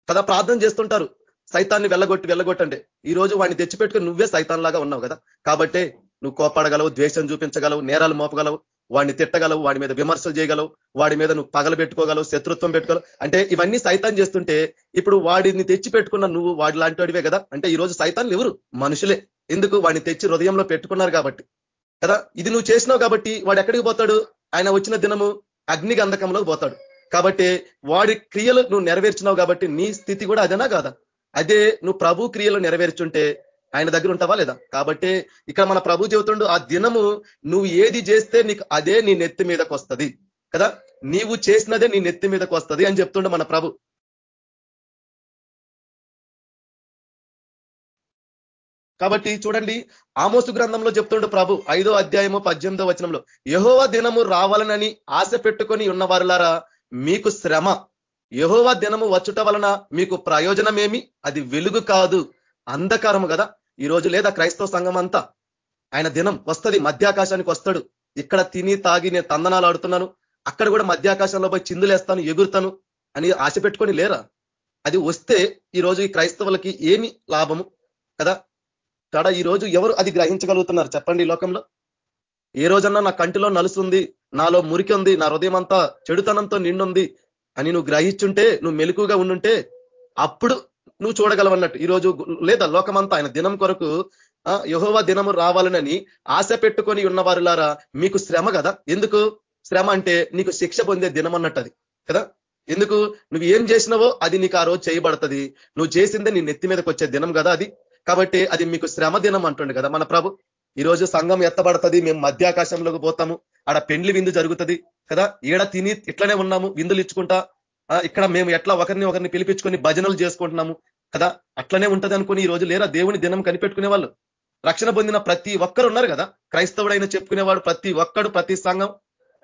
కదా? ప్రార్థన చేస్తుంటారు. సైతాన్ని వెళ్ళగొట్టి వెళ్ళగొట్టండి. ఈ రోజు వాడిని తెచ్చిపెట్టుకుని నువ్వే సైతాన్ లాగా ఉన్నావు కదా. కాబట్టి నువ్వు కోపాడగలవు ద్వేషం చూపించగలవు నేరాలు మోపగలవు వాడిని తిట్టగలవు వాడి మీద విమర్శలు చేయగలవు వాడి మీద నువ్వు పగలు పెట్టుకోగలవు శత్రుత్వం పెట్టుకోగలవు. అంటే ఇవన్నీ సైతాన్ చేస్తుంటే ఇప్పుడు వాడిని తెచ్చి పెట్టుకున్న నువ్వు వాడి లాంటి వాడివే కదా. అంటే ఈ రోజు సైతాన్లు ఎవరు? మనుషులే. ఎందుకు? వాడిని తెచ్చి హృదయంలో పెట్టుకున్నారు కాబట్టి. కదా? ఇది నువ్వు చేసినావు కాబట్టి వాడు ఎక్కడికి పోతాడు? ఆయన వచ్చిన దినము అగ్ని గంధకంలో పోతాడు. కాబట్టి వాడి క్రియలు నువ్వు నెరవేర్చినావు కాబట్టి నీ స్థితి కూడా అదేనా కాదా? అదే నువ్వు ప్రభు క్రియలు నెరవేర్చుంటే ఆయన దగ్గర ఉంటావా లేదా? కాబట్టి ఇక్కడ మన ప్రభు చెబుతుండు ఆ దినము నువ్వు ఏది చేస్తే నీకు అదే నీ నెత్తి మీదకు వస్తుంది. కదా? నీవు చేసినదే నీ నెత్తి మీదకి వస్తుంది అని చెప్తుండే మన ప్రభు. కాబట్టి చూడండి ఆమోసు గ్రంథంలో చెప్తుండు ప్రభు ఐదో అధ్యాయము పద్దెనిమిదో వచనంలో యహోవ దినము రావాలనని ఆశ పెట్టుకొని ఉన్న వారులారా మీకు శ్రమ యహోవ దినము వచ్చుట వలన మీకు ప్రయోజనమేమి? అది వెలుగు కాదు అంధకారము కదా ఈ రోజు లేదా క్రైస్తవ సంఘం అంతా ఆయన దినం వస్తుంది మధ్యాకాశానికి వస్తాడు. ఇక్కడ తిని తాగి నేను తందనాలు ఆడుతున్నాను. అక్కడ కూడా మధ్యాకాశంలో పోయి చిందులేస్తాను ఎగురుతాను అని ఆశ పెట్టుకొని లేరా? అది వస్తే ఈ రోజు ఈ క్రైస్తవులకి ఏమి లాభము కదా? తడ ఈ రోజు ఎవరు అది గ్రహించగలుగుతున్నారు చెప్పండి ఈ లోకంలో? ఏ రోజన్నా నా కంటిలో నలుసుంది నాలో మురికి ఉంది నా హృదయం అంతా చెడుతనంతో నిండుంది అని నువ్వు గ్రహించుంటే నువ్వు మెలుకుగా ఉండుంటే అప్పుడు నువ్వు చూడగలవన్నట్టు. ఈరోజు లేదా లోకమంతా ఆయన దినం కొరకు యహోవా దినము రావాలనని ఆశ పెట్టుకొని ఉన్నవారులారా మీకు శ్రమ కదా? ఎందుకు? శ్రమ అంటే నీకు శిక్ష పొందే దినం అన్నట్టు అది కదా? ఎందుకు? నువ్వు ఏం చేసినావో అది నీకు ఆ రోజు చేయబడుతుంది. నువ్వు చేసిందే నీ నెత్తి మీదకి వచ్చే దినం కదా అది. కాబట్టి అది మీకు శ్రమ దినం అంటుండే కదా మన ప్రభు. ఈరోజు సంఘం ఎత్తబడుతుంది మేము మధ్యాకాశంలోకి పోతాము. ఆడ పెండ్లి విందు జరుగుతుంది. కదా? ఈడ తిని ఇట్లనే ఉన్నాము విందులు ఇచ్చుకుంటా. ఇక్కడ మేము ఎట్లా ఒకరిని ఒకరిని పిలిపించుకొని భజనలు చేసుకుంటున్నాము కదా? అట్లనే ఉంటది అనుకుని ఈ రోజు లేరా? దేవుని దినం కనిపెట్టుకునే వాళ్ళు. రక్షణ పొందిన ప్రతి ఒక్కరు ఉన్నారు కదా? క్రైస్తవుడైన చెప్పుకునేవాడు ప్రతి ఒక్కడు ప్రతి సంఘం.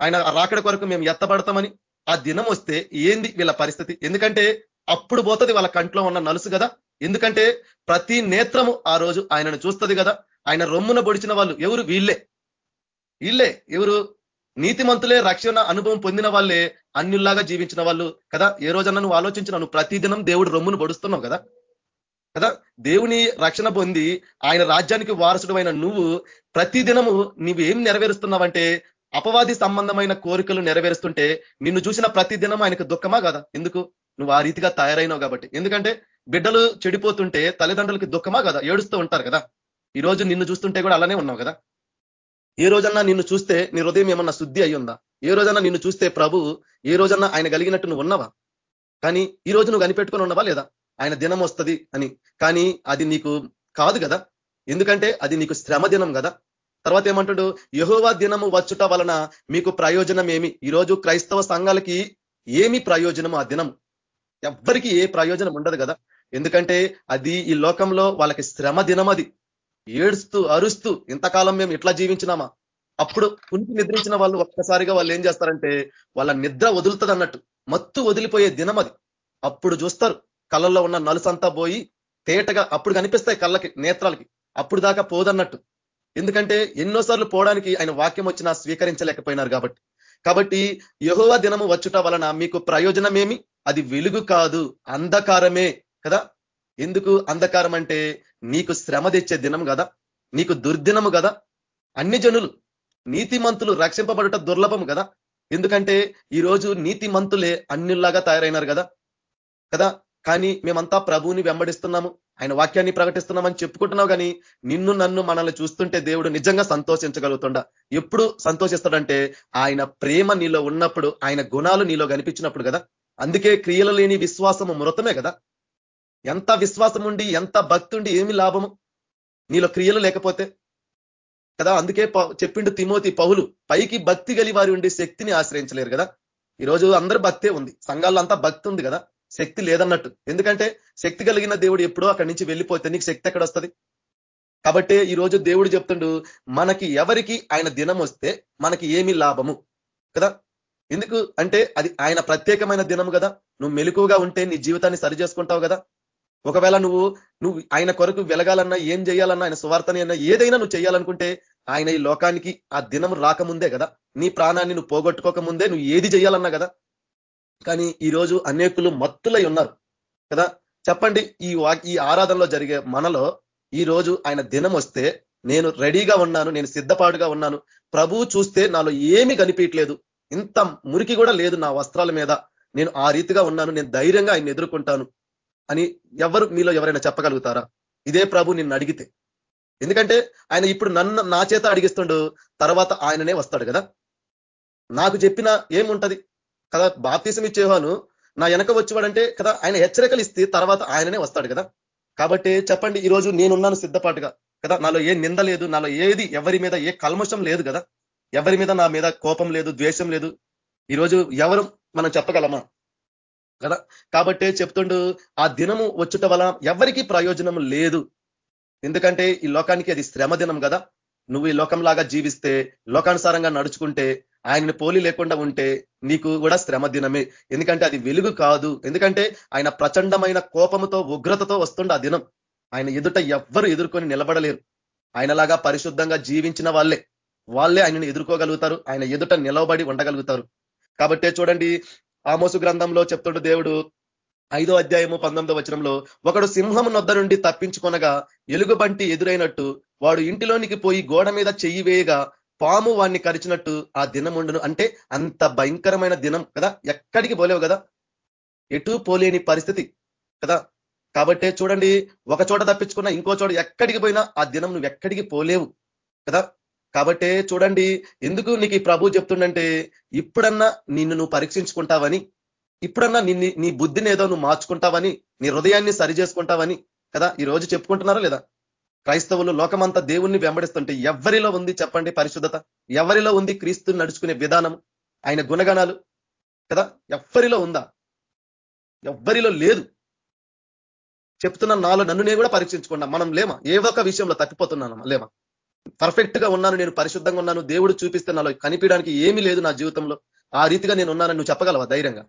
ఆయన రాకడ కొరకు మేము ఎత్తబడతామని. ఆ దినం వస్తే ఏంది వీళ్ళ పరిస్థితి? ఎందుకంటే అప్పుడు పోతుంది వాళ్ళ కంట్లో ఉన్న నలుసు కదా? ఎందుకంటే ప్రతి నేత్రము ఆ రోజు ఆయనను చూస్తుంది కదా? ఆయన రొమ్మున పొడిచిన వాళ్ళు ఎవరు? వీళ్ళే. వీళ్ళే ఎవరు? నీతిమంతులే రక్షణ అనుభవం పొందిన వాళ్ళే అన్యుల్లాగా జీవించిన వాళ్ళు కదా? ఏ రోజన్నా నువ్వు ఆలోచించిన నువ్వు ప్రతిదినం దేవుడు రొమ్మును పొడుస్తున్నావు కదా? కదా? దేవుని రక్షణ పొంది ఆయన రాజ్యానికి వారసుడు నువ్వు ప్రతిదినము నువ్వు ఏం నెరవేరుస్తున్నావంటే అపవాది సంబంధమైన కోరికలు నెరవేరుస్తుంటే నిన్ను చూసిన ప్రతి దినం ఆయనకు దుఃఖమా కదా? ఎందుకు? నువ్వు ఆ రీతిగా తయారైనావు కాబట్టి. ఎందుకంటే బిడ్డలు చెడిపోతుంటే తల్లిదండ్రులకి దుఃఖమా కదా? ఏడుస్తూ ఉంటారు కదా? ఈ రోజు నిన్ను చూస్తుంటే కూడా అలానే ఉన్నావు కదా? ఏ రోజన్నా నిన్ను చూస్తే నీ హృదయం ఏమన్నా శుద్ధి అయ్యిందా? ఏ రోజన్నా నిన్ను చూస్తే ప్రభు ఏ రోజన్నా ఆయన కలిగినట్టు నువ్వు ఉన్నావా? కానీ ఈ రోజు నువ్వు కనిపెట్టుకొని ఉన్నావా లేదా? ఆయన దినం వస్తుంది అని. కానీ అది నీకు కాదు కదా? ఎందుకంటే అది నీకు శ్రమ దినం కదా? తర్వాత ఏమంటాడు? యహోవా దినము వచ్చుట వలన మీకు ప్రయోజనం ఏమి ఈరోజు క్రైస్తవ సంఘాలకి ఏమి ప్రయోజనం ఆ దినం ఎవ్వరికి ఏ ప్రయోజనం ఉండదు కదా? ఎందుకంటే అది ఈ లోకంలో వాళ్ళకి శ్రమ దినం అది ఏడుస్తూ అరుస్తూ ఇంతకాలం మేము ఇట్లా జీవించినామా? అప్పుడు కుంటి నిద్రించిన వాళ్ళు ఒక్కసారిగా వాళ్ళు ఏం చేస్తారంటే వాళ్ళ నిద్ర వదులుతుంది అన్నట్టు. మత్తు వదిలిపోయే దినం అది. అప్పుడు చూస్తారు కళ్ళల్లో ఉన్న నలుసంతా పోయి తేటగా అప్పుడు కనిపిస్తాయి కళ్ళకి నేత్రాలకి. అప్పుడు దాకా పోదన్నట్టు. ఎందుకంటే ఎన్నోసార్లు పోవడానికి ఆయన వాక్యం వచ్చినా స్వీకరించలేకపోయినారు కాబట్టి. కాబట్టి యహోవ దినము వచ్చుట వలన మీకు ప్రయోజనమేమి? అది వెలుగు కాదు అంధకారమే కదా? ఎందుకు అంధకారం అంటే నీకు శ్రమ తెచ్చే దినం కదా నీకు దుర్దినము కదా అన్ని జనులు నీతిమంతులు రక్షింపబడట దుర్లభం కదా ఎందుకంటే ఈరోజు నీతిమంతులే అన్యుల్లాగా తయారైనారు కదా కదా? కానీ మేమంతా ప్రభువుని వెంబడిస్తున్నాము ఆయన వాక్యాన్ని ప్రకటిస్తున్నామని చెప్పుకుంటున్నావు కానీ నిన్ను నన్ను మనల్ని చూస్తుంటే దేవుడు నిజంగా సంతోషించగలుగుతుండ. ఎప్పుడు సంతోషిస్తాడంటే ఆయన ప్రేమ నీలో ఉన్నప్పుడు ఆయన గుణాలు నీలో కనిపించినప్పుడు కదా అందుకే క్రియలు లేని విశ్వాసము మృతమే కదా ఎంత విశ్వాసం ఉండి ఎంత భక్తి ఉండి ఏమి లాభము? నీలో క్రియలు లేకపోతే? కదా అందుకే చెప్పిండు తిమోతి పౌలు పైకి భక్తి గలి వారి ఉండి శక్తిని ఆశ్రయించలేరు కదా? ఈరోజు అందరు భక్తే ఉంది సంఘాల్లో అంతా భక్తి ఉంది కదా? శక్తి లేదన్నట్టు. ఎందుకంటే శక్తి కలిగిన దేవుడు ఎప్పుడో అక్కడి నుంచి వెళ్ళిపోతే నీకు శక్తి ఎక్కడ వస్తుంది? కాబట్టి ఈరోజు దేవుడు చెప్తుండు మనకి ఎవరికి ఆయన దినం వస్తే మనకి ఏమి లాభము? కదా? ఎందుకు? అంటే అది ఆయన ప్రత్యేకమైన దినం కదా? నువ్వు మెలుకుగా ఉంటే నీ జీవితాన్ని సరి చేసుకుంటావు కదా? ఒకవేళ నువ్వు నువ్వు ఆయన కొరకు వెలగాలన్నా ఏం చేయాలన్నా ఆయన స్వార్థని అన్నా ఏదైనా నువ్వు చేయాలనుకుంటే ఆయన ఈ లోకానికి ఆ దినం రాకముందే కదా నీ ప్రాణాన్ని నువ్వు పోగొట్టుకోక ముందే నువ్వు ఏది చేయాలన్నా కదా. కానీ ఈరోజు అనేకులు మత్తులై ఉన్నారు కదా. చెప్పండి ఈ ఈ ఆరాధనలో జరిగే మనలో ఈ రోజు ఆయన దినం వస్తే నేను రెడీగా ఉన్నాను నేను సిద్ధపాటుగా ఉన్నాను. ప్రభువు చూస్తే నాలో ఏమీ కనిపించట్లేదు. ఇంత మురికి కూడా లేదు నా వస్త్రాల మీద. నేను ఆ రీతిగా ఉన్నాను నేను ధైర్యంగా ఆయన ఎదుర్కొంటాను. అని ఎవరు మీలో ఎవరైనా చెప్పగలుగుతారా? ఇదే ప్రభు నిన్ను అడిగితే. ఎందుకంటే ఆయన ఇప్పుడు నన్ను నా చేత అడిగిస్తుండు తర్వాత ఆయననే వస్తాడు కదా? నాకు చెప్పిన ఏముంటది? కదా బాప్తీసం ఇచ్చేవాను నా వెనక వచ్చేవాడంటే కదా ఆయన హెచ్చరికలు ఇస్తే తర్వాత ఆయననే వస్తాడు కదా? కాబట్టి చెప్పండి ఈరోజు నేనున్నాను సిద్ధపాటుగా. కదా నాలో ఏ నింద లేదు నాలో ఏది ఎవరి మీద ఏ కల్మషం లేదు కదా? ఎవరి మీద నా మీద కోపం లేదు ద్వేషం లేదు? ఈరోజు ఎవరు మనం చెప్పగలమా? కదా? కాబట్టి చెప్తుండు ఆ దినము వచ్చుట వల్ల ఎవరికి ప్రయోజనం లేదు. ఎందుకంటే ఈ లోకానికి అది శ్రమ దినం కదా. నువ్వు ఈ లోకంలాగా జీవిస్తే లోకానుసారంగా నడుచుకుంటే ఆయనని పోలి లేకుండా ఉంటే నీకు కూడా శ్రమ దినమే. ఎందుకంటే అది వెలుగు కాదు. ఎందుకంటే ఆయన ప్రచండమైన కోపముతో ఉగ్రతతో వస్తుండ ఆ దినం. ఆయన ఎదుట ఎవ్వరు ఎదుర్కొని నిలబడలేరు. ఆయనలాగా పరిశుద్ధంగా జీవించిన వాళ్ళే. వాళ్ళే ఆయనను ఎదుర్కోగలుగుతారు. ఆయన ఎదుట నిలవబడి ఉండగలుగుతారు. కాబట్టే చూడండి ఆమోసు గ్రంథంలో చెప్తుడు దేవుడు ఐదో అధ్యాయము పంతొమ్మిదో వచనంలో ఒకడు సింహం నొద్ద నుండి తప్పించుకొనగా ఎలుగుబంటి ఎదురైనట్టు వాడు ఇంటిలోనికి పోయి గోడ మీద చెయ్యి వేయగా పాము వాడిని కరిచినట్టు ఆ దినం ఉండను అంటే అంత భయంకరమైన దినం కదా? ఎక్కడికి పోలేవు కదా? ఎటు పోలేని పరిస్థితి కదా? కాబట్టి చూడండి ఒక చోట తప్పించుకున్న ఇంకో చోట ఎక్కడికి పోయినా ఆ దినం నువ్వు ఎక్కడికి పోలేవు కదా? కాబట్టే చూడండి ఎందుకు నీకు ఈ ప్రభు చెప్తుండంటే ఇప్పుడన్నా నిన్ను నువ్వు పరీక్షించుకుంటావని ఇప్పుడన్నా నిన్ను నీ బుద్ధిని ఏదో నువ్వు మార్చుకుంటావని నీ హృదయాన్ని సరి చేసుకుంటావని కదా ఈ రోజు చెప్పుకుంటున్నారా లేదా? క్రైస్తవులు లోకమంతా దేవుణ్ణి వెంబడిస్తుంటే ఎవరిలో ఉంది చెప్పండి పరిశుద్ధత? ఎవరిలో ఉంది క్రీస్తుని నడుచుకునే విధానం ఆయన గుణగణాలు కదా ఎవ్వరిలో ఉందా? ఎవ్వరిలో లేదు. చెప్తున్న నాలో నన్ను నేను కూడా పరీక్షించుకున్నా. మనం లేమా? ఏ ఒక్క విషయంలో తప్పిపోతున్నాను లేమా? పర్ఫెక్ట్గా ఉన్నాను నేను పరిశుద్ధంగా ఉన్నాను దేవుడు చూపిస్తే నాలో కనిపించడానికి ఏమీ లేదు నా జీవితంలో. ఆ రీతిగా నేను ఉన్నానని నువ్వు చెప్పగలవా ధైర్యంగా?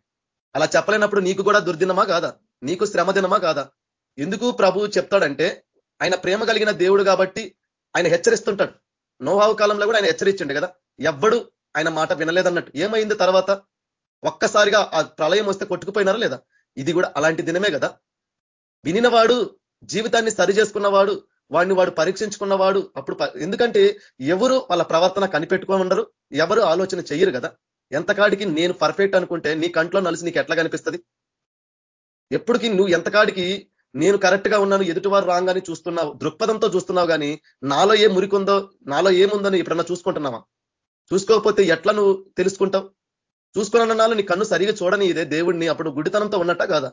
అలా చెప్పలేనప్పుడు నీకు కూడా దుర్దినమా కాదా? నీకు శ్రమదినమా కాదా? ఎందుకు ప్రభువు చెప్తాడంటే ఆయన ప్రేమ కలిగిన దేవుడు కాబట్టి ఆయన హెచ్చరిస్తుంటాడు. నోహావు కాలంలో కూడా ఆయన హెచ్చరించండి కదా. ఎవ్వడు ఆయన మాట వినలేదన్నట్టు. ఏమైంది తర్వాత? ఒక్కసారిగా ఆ ప్రళయం వస్తే కొట్టుకుపోయినారా లేదా? ఇది కూడా అలాంటి దినమే కదా. వినినవాడు జీవితాన్ని సరి చేసుకున్నవాడు వాడిని వాడు పరీక్షించుకున్నవాడు అప్పుడు ఎందుకంటే ఎవరు వాళ్ళ ప్రవర్తన కనిపెట్టుకొని ఉండరు ఎవరు ఆలోచన చెయ్యరు కదా. ఎంతకాడికి నేను పర్ఫెక్ట్ అనుకుంటే నీ కంట్లో నలిసి నీకు ఎట్లా కనిపిస్తుంది? ఎప్పటికి నువ్వు ఎంతకాడికి నేను కరెక్ట్గా ఉన్నాను ఎదుటివారు రాగానే చూస్తున్నావు దృక్పథంతో చూస్తున్నావు కానీ నాలో ఏ మురికుందో నాలో ఏముందో ఎప్పుడన్నా చూసుకుంటున్నావా? చూసుకోకపోతే ఎట్లా నువ్వు తెలుసుకుంటావు? చూసుకున్నాను నీ కన్ను సరిగా చూడని ఇదే దేవుడిని అప్పుడు గుడితనంతో ఉన్నట్ట కాదా?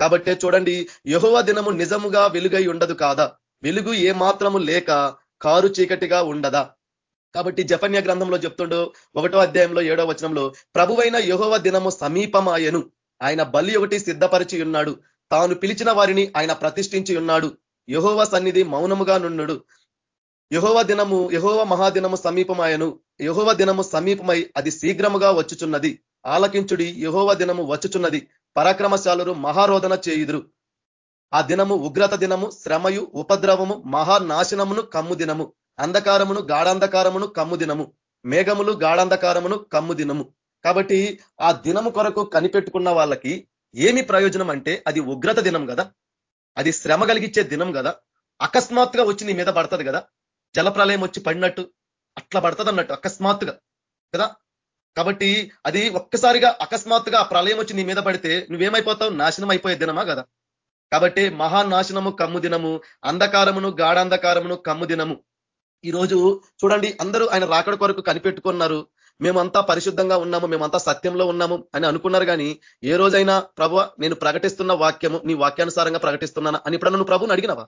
కాబట్టే చూడండి యహోవ దినము నిజముగా వెలుగై ఉండదు కాదా? వెలుగు ఏ మాత్రము లేక కారు చీకటిగా ఉండదా? కాబట్టి జపన్య గ్రంథంలో చెప్తుండు ఒకటో అధ్యాయంలో ఏడో వచనంలో ప్రభువైన యహోవ దినము సమీపమాయను. ఆయన బలి ఒకటి సిద్ధపరిచి ఉన్నాడు. తాను పిలిచిన వారిని ఆయన ప్రతిష్ఠించి ఉన్నాడు. యహోవ సన్నిధి మౌనముగా నున్నుడు యహోవ దినము యహోవ మహాదినము సమీపమాయను. యహోవ దినము సమీపమై అది శీఘ్రముగా వచ్చుచున్నది. ఆలకించుడి యహోవ దినము వచ్చుచున్నది. పరాక్రమశాలురు మహారోధన చేయుదురు. ఆ దినము ఉగ్రత దినము శ్రమయు ఉపద్రవము మహానాశనమును కమ్ము దినము. అంధకారమును గాఢాంధకారమును కమ్ము దినము. మేఘములు గాఢాంధకారమును కమ్ము దినము. కాబట్టి ఆ దినము కొరకు కనిపెట్టుకున్న వాళ్ళకి ఏమి ప్రయోజనం అంటే అది ఉగ్రత దినం కదా. అది శ్రమ కలిగించే దినం కదా. అకస్మాత్తుగా వచ్చి నీ మీద పడుతుంది కదా. జలప్రలయం వచ్చి పడినట్టు అట్లా పడుతుంది అన్నట్టు అకస్మాత్తుగా కదా. కాబట్టి అది ఒక్కసారిగా అకస్మాత్తుగా ఆ ప్రళయం వచ్చి నీ మీద పడితే నువ్వేమైపోతావు? నాశనం అయిపోయే దినమా కదా. కాబట్టి మహానాశనము కమ్ము దినము అంధకారమును గాఢాంధకారమును కమ్ము దినము. ఈరోజు చూడండి అందరూ ఆయన రాకడ కొరకు కనిపెట్టుకున్నారు. మేమంతా పరిశుద్ధంగా ఉన్నాము మేమంతా సత్యంలో ఉన్నాము అని అనుకున్నారు కానీ ఏ రోజైనా ప్రభు నేను ప్రకటిస్తున్న వాక్యము నీ వాక్యానుసారంగా ప్రకటిస్తున్నాను అని ఇప్పుడు నువ్వు ప్రభుని అడిగినవా?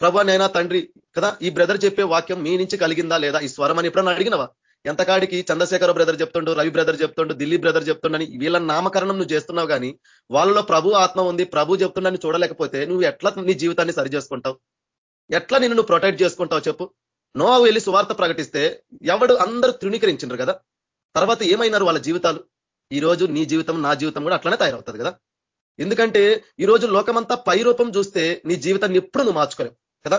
ప్రభు నైనా తండ్రి కదా ఈ బ్రదర్ చెప్పే వాక్యం మీ నుంచి కలిగిందా లేదా ఈ స్వరం అని ఎప్పుడన్నా అడిగినవా? ఎంతకాడికి చంద్రశేఖర బ్రదర్ చెప్తుండు రవి బ్రదర్ చెప్తుండు ఢిల్లీ బ్రదర్ చెప్తుండని వీళ్ళ నామకరణం నువ్వు చేస్తున్నావు కానీ వాళ్ళలో ప్రభు ఆత్మ ఉంది ప్రభు చెప్తుండని చూడలేకపోతే నువ్వు ఎట్లా నీ జీవితాన్ని సరి చేసుకుంటావు? ఎట్లా నిన్ను నువ్వు ప్రొటెక్ట్ చేసుకుంటావు చెప్పు? నోవా వెళ్ళి సువార్త ప్రకటిస్తే ఎవడు అందరూ తృణీకరించారు కదా? తర్వాత ఏమైనారు వాళ్ళ జీవితాలు? ఈ రోజు నీ జీవితం నా జీవితం కూడా అట్లనే తయారవుతుంది కదా? ఎందుకంటే ఈ రోజు లోకమంతా పై రూపం చూస్తే నీ జీవితాన్ని ఎప్పుడు నువ్వు మార్చుకోలేవు కదా?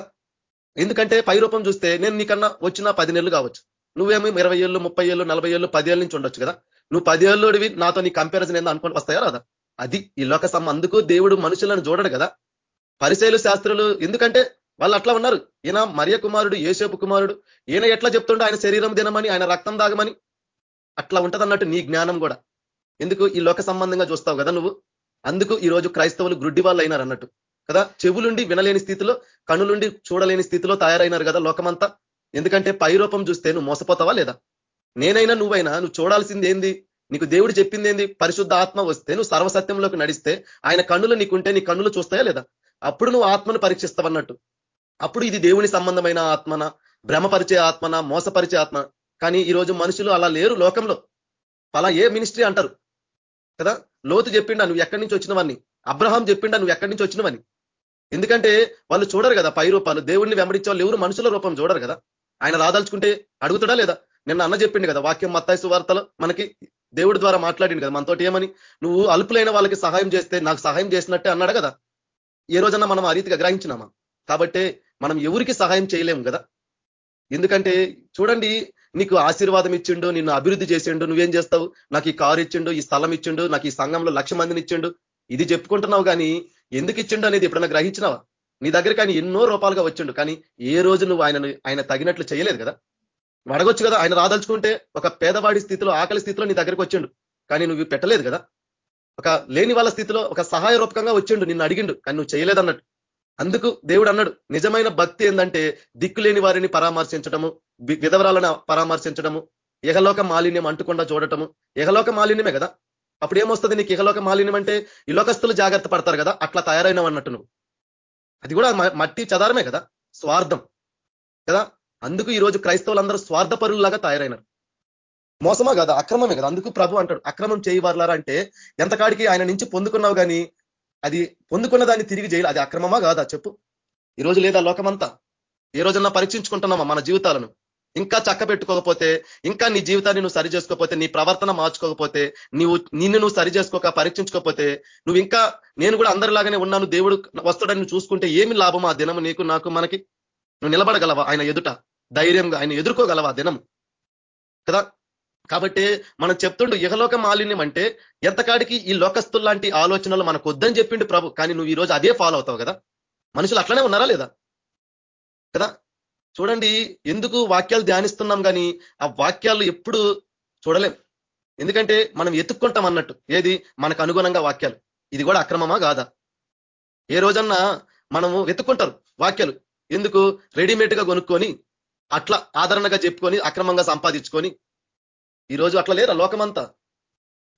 ఎందుకంటే పై రూపం చూస్తే నేను నీకన్నా వచ్చిన పది నెలలు కావచ్చు. నువ్వేమో ఇరవై ఏళ్ళు ముప్పై ఏళ్ళు నలభై ఏళ్ళు పది ఏళ్ళ నుంచి ఉండొచ్చు కదా. నువ్వు పదేళ్ళోడివి నాతో నీ కంపారిజన్ ఏందో అనుకుంటూ వస్తాయా రాదా? అది ఈ లోక సమ్మ అందుకు దేవుడు మనుషులను చూడడు కదా. పరిశైలు శాస్త్రులు ఎందుకంటే వాళ్ళు అట్లా ఉన్నారు. ఈయన మరియ కుమారుడు ఏసేపు కుమారుడు. ఈయన ఎట్లా చెప్తుండో ఆయన శరీరం దినమని ఆయన రక్తం దాగమని అట్లా ఉంటదన్నట్టు నీ జ్ఞానం కూడా. ఎందుకు? ఈ లోక సంబంధంగా చూస్తావు కదా నువ్వు. అందుకు ఈ రోజు క్రైస్తవులు గ్రుడ్డి వాళ్ళు అయినారు అన్నట్టు కదా? చెవులుండి వినలేని స్థితిలో కనులుండి చూడలేని స్థితిలో తయారైనారు కదా లోకమంతా. ఎందుకంటే పైరూపం చూస్తే నువ్వు మోసపోతావా లేదా? నేనైనా నువ్వైనా నువ్వు చూడాల్సింది ఏంది? నీకు దేవుడు చెప్పింది ఏంది? పరిశుద్ధ ఆత్మ వస్తే నువ్వు సర్వసత్యంలోకి నడిస్తే ఆయన కన్నులు నీకుంటే నీ కన్నులు చూస్తాయా లేదా? అప్పుడు నువ్వు ఆత్మను పరీక్షిస్తావన్నట్టు. అప్పుడు ఇది దేవుని సంబంధమైన ఆత్మన? భ్రమపరిచే ఆత్మన? మోసపరిచే ఆత్మ కానీ ఈరోజు మనుషులు అలా లేరు లోకంలో. అలా ఏ మినిస్ట్రీ అంటారు? కదా? లోతు చెప్పిండా నువ్వు ఎక్కడి నుంచి వచ్చినవని? అబ్రహాం చెప్పిండా నువ్వు ఎక్కడి నుంచి వచ్చినవని? ఎందుకంటే వాళ్ళు చూడరు కదా పై రూపాలు. దేవుడిని వెంబడించే వాళ్ళు ఎవరు? మనుషుల రూపం చూడరు కదా? ఆయన రాదలుచుకుంటే అడుగుతాడా లేదా? నిన్న అన్న చెప్పిండు కదా వాక్యం మత్తాయిసు వార్తలో మనకి దేవుడి ద్వారా మాట్లాడింది కదా మనతోటి ఏమని? నువ్వు అల్పులైన వాళ్ళకి సహాయం చేస్తే నాకు సహాయం చేసినట్టే అన్నాడు కదా. ఏ రోజన్నా మనం ఆ రీతిగా గ్రహించినామా? కాబట్టి మనం ఎవరికి సహాయం చేయలేము కదా. ఎందుకంటే చూడండి నీకు ఆశీర్వాదం ఇచ్చిండు నిన్ను అభివృద్ధి చేసిండు నువ్వేం చేస్తావు? నాకు ఈ కారు ఇచ్చిండు ఈ స్థలం ఇచ్చిండు నాకు ఈ సంఘంలో లక్ష మందిని ఇచ్చిండు. ఇది చెప్పుకుంటున్నావు కానీ ఎందుకు ఇచ్చిండు అనేది ఎప్పుడన్నా గ్రహించినావా? నీ దగ్గరికి ఆయన ఎన్నో రూపాలుగా వచ్చిండు కానీ ఏ రోజు నువ్వు ఆయనను ఆయన తగినట్లు చేయలేదు కదా? అడగొచ్చు కదా ఆయన రాదలుచుకుంటే ఒక పేదవాడి స్థితిలో ఆకలి స్థితిలో నీ దగ్గరికి వచ్చిండు కానీ నువ్వు పెట్టలేదు కదా? ఒక లేని వాళ్ళ స్థితిలో ఒక సహాయ రూపకంగా వచ్చిండు నిన్ను అడిగిండు కానీ నువ్వు చేయలేదన్నట్టు. అందుకు దేవుడు అన్నాడు నిజమైన భక్తి ఏంటంటే దిక్కులేని వారిని పరామర్శించడము విధవరాలను పరామర్శించడము ఇహలోక మాలిన్యం అంటకుండా చూడటము. ఇహలోక మాలిన్యమే కదా? అప్పుడు ఏమొస్తుంది నీకు? ఇహలోక మాలిన్యం అంటే ఈ జాగ్రత్త పడతారు కదా? అట్లా తయారైనవన్నట్టు నువ్వు. అది కూడా మట్టి చదారమే కదా? స్వార్థం. కదా? అందుకు ఈరోజు క్రైస్తవులందరూ స్వార్థ స్వార్థపరులాగా తయారైనారు. మోసమా కదా? అక్రమమే కదా? అందుకు ప్రభు అంటాడు అక్రమం చేయవారులారా అంటే ఎంతకాడికి ఆయన నుంచి పొందుకున్నావు కానీ అది పొందుకున్న దాన్ని తిరిగి చేయాలి అది అక్రమమా కాదా? చెప్పు. ఈరోజు లేదా లోకమంతా. ఏ రోజన్నా పరీక్షించుకుంటున్నామా మన జీవితాలను? ఇంకా చక్క పెట్టుకోకపోతే ఇంకా నీ జీవితాన్ని నువ్వు సరి చేసుకోకపోతే నీ ప్రవర్తన మార్చుకోకపోతే నీవు నిన్ను నువ్వు సరి చేసుకోక పరీక్షించుకోకపోతే నువ్వు ఇంకా నేను కూడా అందరిలాగానే ఉన్నాను దేవుడు వస్తాడని చూసుకుంటే ఏమి లాభం ఆ దినము నీకు నాకు మనకి? నువ్వు నిలబడగలవా ఆయన ఎదుట? ధైర్యంగా ఆయన ఎదుర్కోగలవా దినం కదా? కాబట్టి మనం చెప్తుండు ఇహలోక మాలిన్యం అంటే ఎంతకాడికి ఈ లోకస్తుల్లాంటి ఆలోచనలు మనకు వద్దని చెప్పిండు ప్రభు కానీ నువ్వు ఈరోజు అదే ఫాలో అవుతావు కదా? మనుషులు అట్లనే ఉన్నారా లేదా? కదా? చూడండి ఎందుకు వాక్యాలు ధ్యానిస్తున్నాం కానీ ఆ వాక్యాలు ఎప్పుడు చూడలేం. ఎందుకంటే మనం ఎత్తుక్కుంటాం అన్నట్టు. ఏది? మనకు అనుగుణంగా వాక్యాలు. ఇది కూడా అక్రమమా కాదా? ఏ రోజన్నా మనము వెతుక్కుంటారు వాక్యాలు. ఎందుకు? రెడీమేడ్గా కొనుక్కొని అట్లా ఆదరణగా చెప్పుకొని అక్రమంగా సంపాదించుకొని. ఈరోజు అట్లా లేరా లోకమంతా?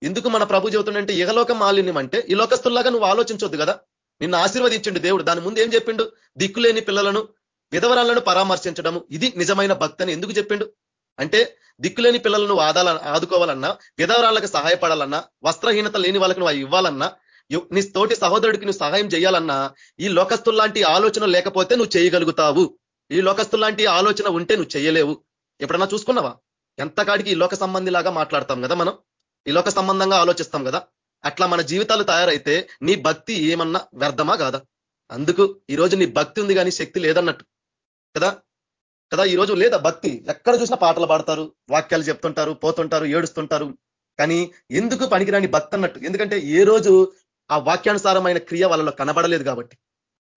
ఎందుకు మన ప్రభు చెబుతుండంటే ఇహలోక మాలిన్యం అంటే ఈ లోకస్తుల్లాగా నువ్వు ఆలోచించొద్దు కదా. నిన్ను ఆశీర్వదించిండు దేవుడు. దాని ముందు ఏం చెప్పిండు? దిక్కులేని పిల్లలను విధవరాలను పరామర్శించడము ఇది నిజమైన భక్తి అని ఎందుకు చెప్పిండు? అంటే దిక్కులేని పిల్లలను ఆదాల ఆదుకోవాలన్నా విధవరాలకు సహాయపడాలన్నా వస్త్రహీనత లేని వాళ్ళకి నువ్వు ఇవ్వాలన్నా నీ తోటి సహోదరుడికి నువ్వు సహాయం చేయాలన్నా ఈ లోకస్తుల్లాంటి ఆలోచన లేకపోతే నువ్వు చేయగలుగుతావు. ఈ లోకస్తుల్లాంటి ఆలోచన ఉంటే నువ్వు చేయలేవు. ఎప్పుడన్నా చూసుకున్నావా? ఎంతకాడికి ఈ లోక సంబంధిలాగా మాట్లాడతాం కదా మనం? ఈ లోక సంబంధంగా ఆలోచిస్తాం కదా? అట్లా మన జీవితాలు తయారైతే నీ భక్తి ఏమన్నా వ్యర్థమా కాదా? అందుకు ఈరోజు నీ భక్తి ఉంది కానీ శక్తి లేదన్నట్టు. కదా? కదా? ఈరోజు లేదా భక్తి. ఎక్కడ చూసినా పాటలు పాడతారు వాక్యాలు చెప్తుంటారు పోతుంటారు ఏడుస్తుంటారు. కానీ ఎందుకు పనికిరాని భక్తి అన్నట్టు? ఎందుకంటే ఏ రోజు ఆ వాక్యానుసారమైన క్రియ వాళ్ళలో కనబడలేదు కాబట్టి.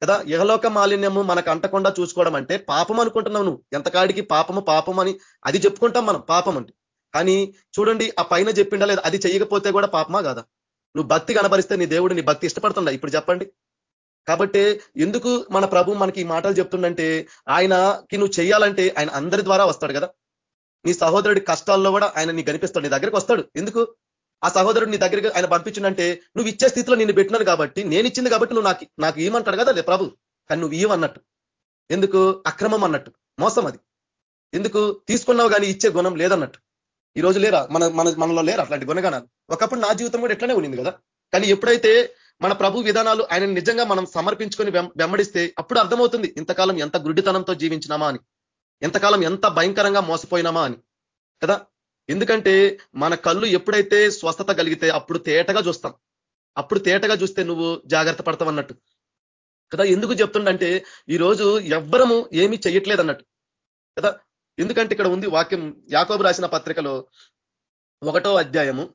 కదా? యహలోక మాలిన్యము మనకు అంటకుండా చూసుకోవడం అంటే పాపం అనుకుంటున్నావు నువ్వు. ఎంతకాడికి పాపము పాపం అని అది చెప్పుకుంటాం మనం పాపం అంటే. కానీ చూడండి ఆ పైన చెప్పిండా లేదా అది చేయకపోతే కూడా పాపమా కాదా? నువ్వు భక్తి కనబరిస్తే నీ దేవుడు నీ భక్తి ఇష్టపడుతుండ? ఇప్పుడు చెప్పండి. కాబట్టి ఎందుకు మన ప్రభు మనకి ఈ మాటలు చెప్తుండంటే ఆయనకి నువ్వు చేయాలంటే ఆయన అందరి ద్వారా వస్తాడు కదా. నీ సహోదరుడి కష్టాల్లో కూడా ఆయన నీ కనిపిస్తాడు నీ దగ్గరికి వస్తాడు. ఎందుకు? ఆ సహోదరుడు నీ దగ్గరికి ఆయన పంపించిందంటే నువ్వు ఇచ్చే స్థితిలో నిన్ను పెట్టినాను కాబట్టి నేను ఇచ్చింది కాబట్టి నువ్వు నాకు నాకు ఏమంటాడు కదా లే ప్రభు. కానీ నువ్వు ఇవ్వన్నట్టు ఎందుకు? అక్రమం అన్నట్టు. మోసం అది. ఎందుకు? తీసుకున్నావు కానీ ఇచ్చే గుణం లేదన్నట్టు. ఈ రోజు లేరా? మన మన మనలో లేరా అట్లాంటి గుణగానాలు ఒకప్పుడు నా జీవితం కూడా ఎట్లనే ఉండింది కదా. కానీ ఎప్పుడైతే మన ప్రభు విధానాలు ఆయన నిజంగా మనం సమర్పించుకొని వెంబడిస్తే అప్పుడు అర్థమవుతుంది ఇంతకాలం ఎంత గుడ్డితనంతో జీవించినామా అని. ఎంతకాలం ఎంత భయంకరంగా మోసపోయినామా అని. కదా? ఎందుకంటే మన కళ్ళు ఎప్పుడైతే స్వస్థత కలిగితే అప్పుడు తేటగా చూస్తాం. అప్పుడు తేటగా చూస్తే నువ్వు జాగ్రత్త పడతావు అన్నట్టు. కదా? ఎందుకు చెప్తుండంటే ఈరోజు ఎవ్వరము ఏమీ చెయ్యట్లేదు అన్నట్టు కదా? ఎందుకంటే ఇక్కడ ఉంది వాక్యం యాకోబు రాసిన పత్రికలో ఒకటో అధ్యాయము.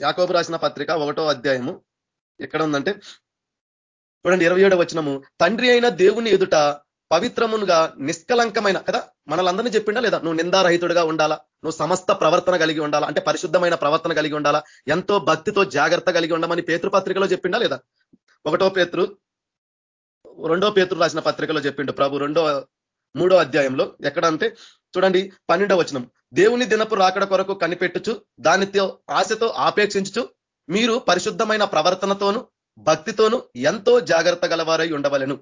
యాకోబు రాసిన పత్రిక ఒకటో అధ్యాయము. ఎక్కడ ఉందంటే చూడండి ఇరవై ఏడవ వచనము. తండ్రి అయిన దేవుని ఎదుట పవిత్రమునుగా నిష్కలంకమైన కదా? మనలందరినీ చెప్పిండా లేదా? నువ్వు నిందారహితుడిగా ఉండాలా? నువ్వు సమస్త ప్రవర్తన కలిగి ఉండాలా? అంటే పరిశుద్ధమైన ప్రవర్తన కలిగి ఉండాలా? ఎంతో భక్తితో జాగ్రత్త కలిగి ఉండమని పేతృపత్రికలో చెప్పిండా లేదా? ఒకటో పేతృ రెండో పేతురు రాసిన పత్రికలో చెప్పిండు ప్రభు రెండో మూడో అధ్యాయంలో. ఎక్కడ అంటే చూడండి పన్నెండో వచనం. దేవుని దినపు రాకడ కొరకు కనిపెట్టుచు దానితో ఆశతో ఆపేక్షించుచు మీరు పరిశుద్ధమైన ప్రవర్తనతోను భక్తితోను ఎంతో జాగ్రత్త గలవారై ఉండవలను.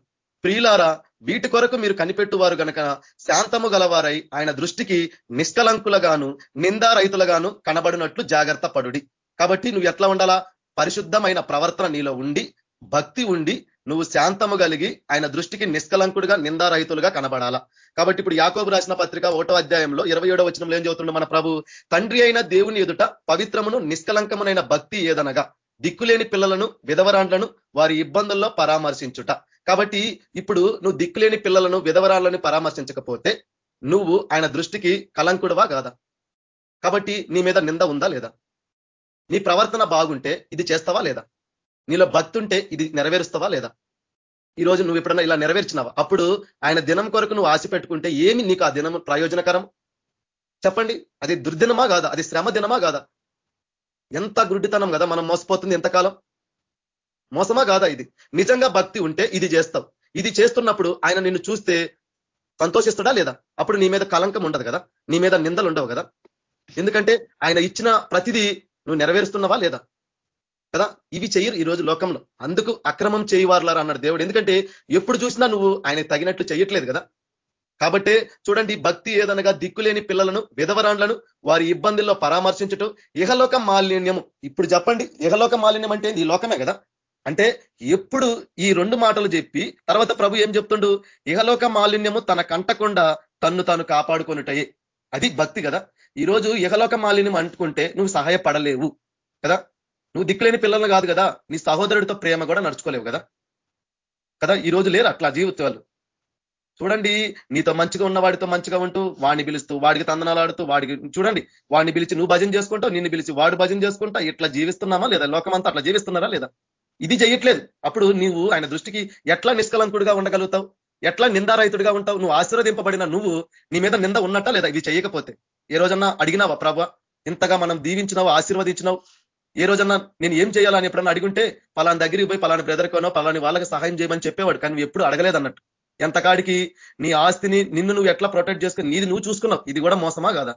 ప్రియులారా వీటి కొరకు మీరు కనిపెట్టువారు గనక శాంతము గలవారై ఆయన దృష్టికి నిష్కలంకులగాను నిందారహితులుగాను కనబడినట్లు జాగ్రత్త పడుడి. కాబట్టి నువ్వు ఎట్లా ఉండాలా? పరిశుద్ధమైన ప్రవర్తన నీలో ఉండి భక్తి ఉండి నువ్వు శాంతము కలిగి ఆయన దృష్టికి నిష్కలంకుడుగా నిందారహితులుగా కనబడాలా? కాబట్టి ఇప్పుడు యాకోబు రాసిన పత్రిక ఓటో అధ్యాయంలో ఇరవై ఏడో వచనంలో ఏం చెబుతుండో మన ప్రభు తండ్రి అయిన దేవుని ఎదుట పవిత్రమును నిష్కలంకమునైన భక్తి ఏదనగా? దిక్కులేని పిల్లలను విధవరాండ్లను వారి ఇబ్బందుల్లో పరామర్శించుట. కాబట్టి ఇప్పుడు నువ్వు దిక్కులేని పిల్లలను విధవరాలను పరామర్శించకపోతే నువ్వు ఆయన దృష్టికి కలంకుడవా కాదా? కాబట్టి నీ మీద నింద ఉందా లేదా? నీ ప్రవర్తన బాగుంటే ఇది చేస్తావా లేదా? నీలో భక్తుంటే ఇది నెరవేరుస్తావా లేదా? ఈ రోజు నువ్వు ఎప్పుడన్నా ఇలా నెరవేర్చినావా? అప్పుడు ఆయన దినం కొరకు నువ్వు ఆశ పెట్టుకుంటే ఏమి నీకు ఆ దినం ప్రయోజనకరం? చెప్పండి. అది దుర్దినమా కాదా? అది శ్రమ దినమా కాదా? ఎంత గుడ్డితనం కదా మనం మోసపోతుంది ఎంతకాలం? మోసమా కాదా ఇది? నిజంగా భక్తి ఉంటే ఇది చేస్తావు. ఇది చేస్తున్నప్పుడు ఆయన నిన్ను చూస్తే సంతోషిస్తాడా లేదా? అప్పుడు నీ మీద కలంకం ఉండదు కదా? నీ మీద నిందలు ఉండవు కదా? ఎందుకంటే ఆయన ఇచ్చిన ప్రతిదీ నువ్వు నెరవేరుస్తున్నావా లేదా? కదా? ఇవి చెయ్యరు ఈ రోజు లోకంలో. అందుకు అక్రమం చేయవారులారా అన్నాడు దేవుడు. ఎందుకంటే ఎప్పుడు చూసినా నువ్వు ఆయన తగినట్లు చేయట్లేదు కదా? కాబట్టి చూడండి భక్తి ఏదనగా దిక్కులేని పిల్లలను విధవరాండ్లను వారి ఇబ్బందుల్లో పరామర్శించటం ఇహలోక మాలిన్యము. ఇప్పుడు చెప్పండి ఇహలోక మాలిన్యం అంటే ఈ లోకమే కదా? అంటే ఎప్పుడు ఈ రెండు మాటలు చెప్పి తర్వాత ప్రభు ఏం చెప్తుండు? ఇహలోక మాలిన్యము తన కంటకుండా తన్ను తాను కాపాడుకొనుటయే. అది భక్తి కదా? ఈరోజు ఇహలోక మాలిన్యం అంటుకుంటే నువ్వు సహాయపడలేవు కదా? నువ్వు దిక్కులేని పిల్లలు కాదు కదా నీ సహోదరుడితో ప్రేమ కూడా నడుచుకోలేవు కదా? కదా? ఈ రోజు లేరు అట్లా జీవితాలు చూడండి నీతో మంచిగా ఉన్న వాడితో మంచిగా ఉంటూ వాడిని పిలుస్తూ వాడికి తందనాలాడుతూ వాడికి చూడండి వాడిని పిలిచి నువ్వు భజన చేసుకుంటావు నిన్ను పిలిచి వాడు భజన చేసుకుంటా ఇట్లా జీవిస్తున్నామా లేదా? లోకమంతా అట్లా జీవిస్తున్నారా లేదా? ఇది చేయట్లేదు అప్పుడు నువ్వు ఆయన దృష్టికి ఎట్లా నిష్కలంకుడిగా ఉండగలుగుతావు? ఎట్లా నిందారహితుడిగా ఉంటావు? నువ్వు ఆశీర్వదింపబడిన నువ్వు నీ మీద నింద ఉన్నట్టా లేదా? ఇది చేయకపోతే ఏ రోజన్నా అడిగినావా ప్రభావ ఇంతగా మనం దీవించినావు ఆశీర్వదించినావు? ఏ రోజన్నా నేను ఏం చేయాలని ఎప్పుడన్నా అడిగుంటే పలాని దగ్గరికి పోయి పలాని బ్రదర్కోనో పలాని వాళ్ళకి సహాయం చేయమని చెప్పేవాడు కానీ ఎప్పుడు అడగలేదు అన్నట్టు ఎంతకాడికి నీ ఆస్తిని నిన్ను నువ్వు ఎట్లా ప్రొటెక్ట్ చేసుకుని నీది నువ్వు చూసుకున్నావు ఇది కూడా మోసమా కాదా?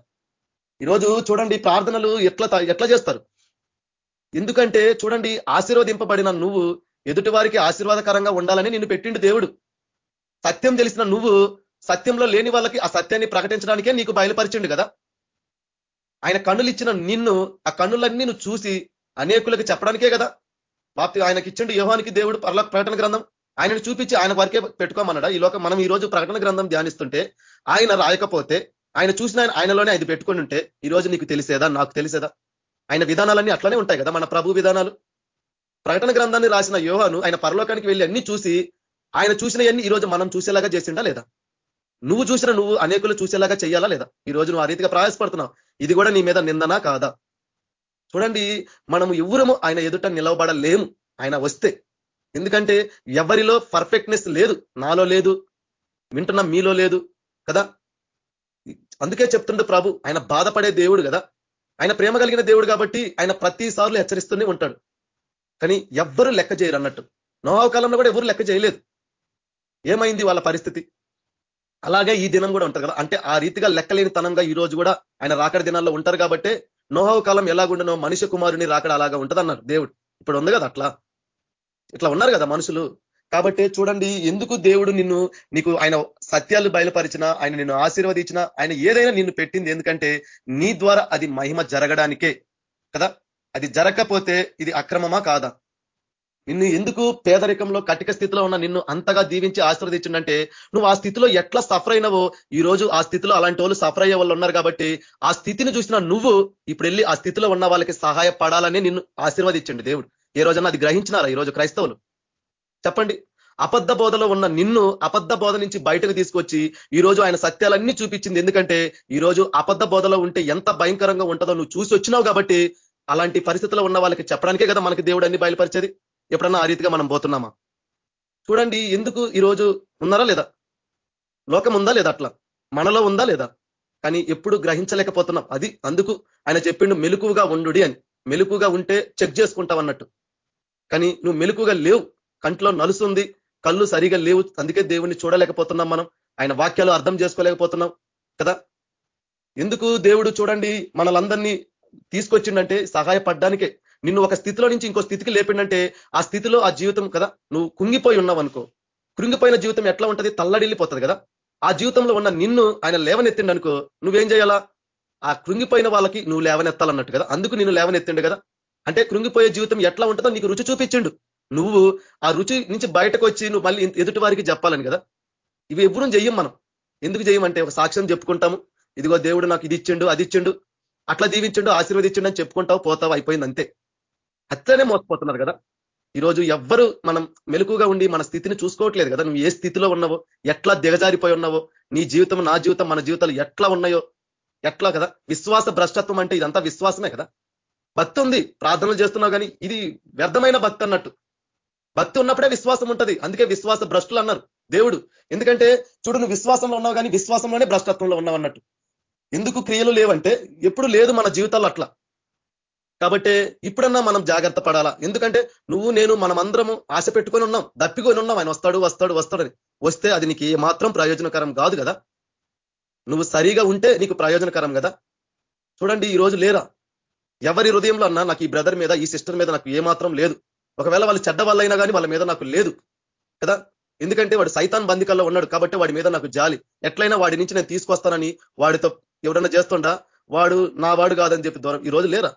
ఈరోజు చూడండి ప్రార్థనలు ఎట్లా ఎట్లా చేస్తారు? ఎందుకంటే చూడండి ఆశీర్వదింపబడిన నువ్వు ఎదుటి వారికి ఆశీర్వాదకరంగా ఉండాలని నిన్ను పెట్టిండు దేవుడు. సత్యం తెలిసిన నువ్వు సత్యంలో లేని వాళ్ళకి ఆ సత్యాన్ని ప్రకటించడానికే నీకు బయలుపరిచిండు కదా. ఆయన కన్నులు ఇచ్చిన నిన్ను ఆ కన్నులన్నీ నువ్వు చూసి అనేకులకు చెప్పడానికే కదా. బాప్తి ఆయనకి ఇచ్చిండు యోహానికి దేవుడు పర్ల ప్రకటన గ్రంథం. ఆయనను చూపించి ఆయన వరకే పెట్టుకోమన్నాడా? ఈ లోక మనం ఈ రోజు ప్రకటన గ్రంథం ధ్యానిస్తుంటే ఆయన రాయకపోతే ఆయన చూసిన ఆయనలోనే అది పెట్టుకుని ఉంటే ఈ రోజు నీకు తెలిసేదా? నాకు తెలిసేదా? ఆయన విధానాలన్నీ అట్లనే ఉంటాయి కదా మన ప్రభు విధానాలు. ప్రకటన గ్రంథాన్ని రాసిన యోహాను ఆయన పరలోకానికి వెళ్ళి అన్ని చూసి ఆయన చూసినవన్నీ ఈ రోజు మనం చూసేలాగా చేసిండా లేదా? నువ్వు చూసిన నువ్వు అనేకులు చూసేలాగా చేయాలా లేదా? ఈ రోజు నువ్వు ఆ రీతిగా ప్రయాసపడుతున్నావు. ఇది కూడా నీ మీద నిందనా కాదా? చూడండి మనము ఎవరము ఆయన ఎదుట నిలవబడలేము. ఆయన వస్తే. ఎందుకంటే ఎవరిలో పర్ఫెక్ట్నెస్ లేదు నాలో లేదు వింటున్న మీలో లేదు కదా? అందుకే చెప్తుండే ప్రభు ఆయన బాధపడే దేవుడు కదా? ఆయన ప్రేమ కలిగిన దేవుడు కాబట్టి ఆయన ప్రతిసార్లు హెచ్చరిస్తూనే ఉంటాడు. కానీ ఎవ్వరు లెక్క చేయరు అన్నట్టు నోహావ కాలంలో కూడా ఎవరు లెక్క చేయలేదు. ఏమైంది వాళ్ళ పరిస్థితి? అలాగే ఈ దినం కూడా ఉంటారు కదా. అంటే ఆ రీతిగా లెక్కలేని తనంగా ఈ రోజు కూడా ఆయన రాకడ దినాల్లో ఉంటారు కాబట్టి నోహవ కాలం ఎలాగుండనో మనిషి కుమారుని రాకడ అలాగా ఉంటదన్నారు దేవుడు. ఇప్పుడు ఉంది కదా అట్లా. ఇట్లా ఉన్నారు కదా మనుషులు. కాబట్టి చూడండి ఎందుకు దేవుడు నిన్ను నీకు ఆయన సత్యాలు బయలుపరిచిన ఆయన నిన్ను ఆశీర్వదించిన ఆయన ఏదైనా నిన్ను పెట్టింది ఎందుకంటే నీ ద్వారా అది మహిమ జరగడానికే కదా. అది జరగకపోతే ఇది అక్రమమా కాదా? నిన్ను ఎందుకు పేదరికంలో కటిక స్థితిలో ఉన్న నిన్ను అంతగా దీవించి ఆశీర్వదించిందంటే నువ్వు ఆ స్థితిలో ఎట్లా సఫర్ అయినవో ఈ రోజు ఆ స్థితిలో అలాంటి వాళ్ళు సఫర్ అయ్యే వాళ్ళు ఉన్నారు కాబట్టి ఆ స్థితిని చూసిన నువ్వు ఇప్పుడు వెళ్ళి ఆ స్థితిలో ఉన్న వాళ్ళకి సహాయపడాలని నిన్ను ఆశీర్వదించండి దేవుడు. ఏ రోజన్నా అది గ్రహించినారా ఈ రోజు క్రైస్తవులు? చెప్పండి. అబద్ధ బోధలో ఉన్న నిన్ను అబద్ధ బోధ నుంచి బయటకు తీసుకొచ్చి ఈ రోజు ఆయన సత్యాలన్నీ చూపించింది ఎందుకంటే ఈ రోజు అబద్ధ బోధలో ఉంటే ఎంత భయంకరంగా ఉంటుందో నువ్వు చూసి వచ్చినావు కాబట్టి అలాంటి పరిస్థితుల్లో ఉన్న వాళ్ళకి చెప్పడానికే కదా మనకి దేవుడు అన్ని బయలుపరిచేది. ఎప్పుడన్నా ఆ రీతిగా మనం పోతున్నామా? చూడండి ఎందుకు ఈరోజు ఉన్నారా లేదా? లోకం ఉందా లేదా అట్లా? మనలో ఉందా లేదా? కానీ ఎప్పుడు గ్రహించలేకపోతున్నాం. అది అందుకు ఆయన చెప్పిండు మెలుకుగా ఉండు అని. మెలుకుగా ఉంటే చెక్ చేసుకుంటావు అన్నట్టు. కానీ నువ్వు మెలుకుగా లేవు. కంట్లో నలుసుంది కళ్ళు సరిగా లేవు. అందుకే దేవుణ్ణి చూడలేకపోతున్నాం మనం. ఆయన వాక్యాలు అర్థం చేసుకోలేకపోతున్నాం కదా? ఎందుకు దేవుడు చూడండి మనలందరినీ తీసుకొచ్చిండంటే సహాయపడ్డానికే. నిన్ను ఒక స్థితిలో నుంచి ఇంకో స్థితికి లేపిండంటే ఆ స్థితిలో ఆ జీవితం కదా నువ్వు కుంగిపోయి ఉన్నావు అనుకో. కృంగిపోయిన జీవితం ఎట్లా ఉంటుంది? తల్లడిల్లిపోతుంది కదా. ఆ జీవితంలో ఉన్న నిన్ను ఆయన లేవనెత్తిండు అనుకో నువ్వేం చేయాలా? ఆ కృంగిపోయిన వాళ్ళకి నువ్వు లేవనెత్తాలన్నట్టు కదా. అందుకు నిన్ను లేవనెత్తిండు కదా. అంటే కృంగిపోయే జీవితం ఎట్లా ఉంటుందో నీకు రుచి చూపించిండు. నువ్వు ఆ రుచి నుంచి బయటకు వచ్చి నువ్వు మళ్ళీ ఎదుటి వారికి చెప్పాలని కదా. ఇవి ఎప్పుడు చెయ్యం మనం. ఎందుకు చెయ్యమంటే ఒక సాక్ష్యం చెప్పుకుంటాము. ఇదిగో దేవుడు నాకు ఇది ఇచ్చిండు అది ఇచ్చిండు. అట్లా జీవించిండు ఆశీర్వదించిండు అని చెప్పుకుంటావు పోతావు అయిపోయింది అంతే. అట్లనే మోసపోతున్నారు కదా. ఈరోజు ఎవ్వరు మనం మెలుకుగా ఉండి మన స్థితిని చూసుకోవట్లేదు కదా. నువ్వు ఏ స్థితిలో ఉన్నావో ఎట్లా దిగజారిపోయి ఉన్నావో నీ జీవితం నా జీవితం మన జీవితాలు ఎట్లా ఉన్నాయో ఎట్లా కదా. విశ్వాస భ్రష్టత్వం అంటే ఇదంతా విశ్వాసమే కదా. భక్తి ఉంది ప్రార్థనలు చేస్తున్నావు కానీ ఇది వ్యర్థమైన భక్తి అన్నట్టు. భక్తి ఉన్నప్పుడే విశ్వాసం ఉంటది. అందుకే విశ్వాస భ్రష్టులు అన్నారు దేవుడు. ఎందుకంటే చూడు నువ్వు విశ్వాసంలో ఉన్నావు కానీ విశ్వాసంలోనే భ్రష్టత్వంలో ఉన్నావు అన్నట్టు. ఎందుకు క్రియలు లేవంటే ఎప్పుడు లేదు మన జీవితాల్లో అట్లా. కాబట్టి ఇప్పుడన్నా మనం జాగ్రత్త పడాలా? ఎందుకంటే నువ్వు నేను మనమందరము ఆశ పెట్టుకొని ఉన్నాం. దప్పికొని ఉన్నాం. ఆయన వస్తాడు వస్తాడు వస్తాడని. వస్తే అది నీకు మాత్రం ప్రయోజనకరం కాదు కదా? నువ్వు సరిగా ఉంటే నీకు ప్రయోజనకరం కదా? చూడండి ఈ రోజు లేరా? ఎవరి హృదయంలో అన్నా నాకు ఈ బ్రదర్ మీద ఈ సిస్టర్ మీద నాకు ఏమాత్రం లేదు. ఒకవేళ వాళ్ళు చెడ్డ వాళ్ళైనా కానీ వాళ్ళ మీద నాకు లేదు కదా? ఎందుకంటే వాడు సైతాన్ బందికల్లో ఉన్నాడు కాబట్టి వాడి మీద నాకు జాలి. ఎట్లయినా వాడి నుంచి నేను తీసుకొస్తానని వాడితో ఎవడన్నా చేస్తుండా? వాడు నా వాడు కాదని చెప్పి దూరం. ఈ రోజు లేరా?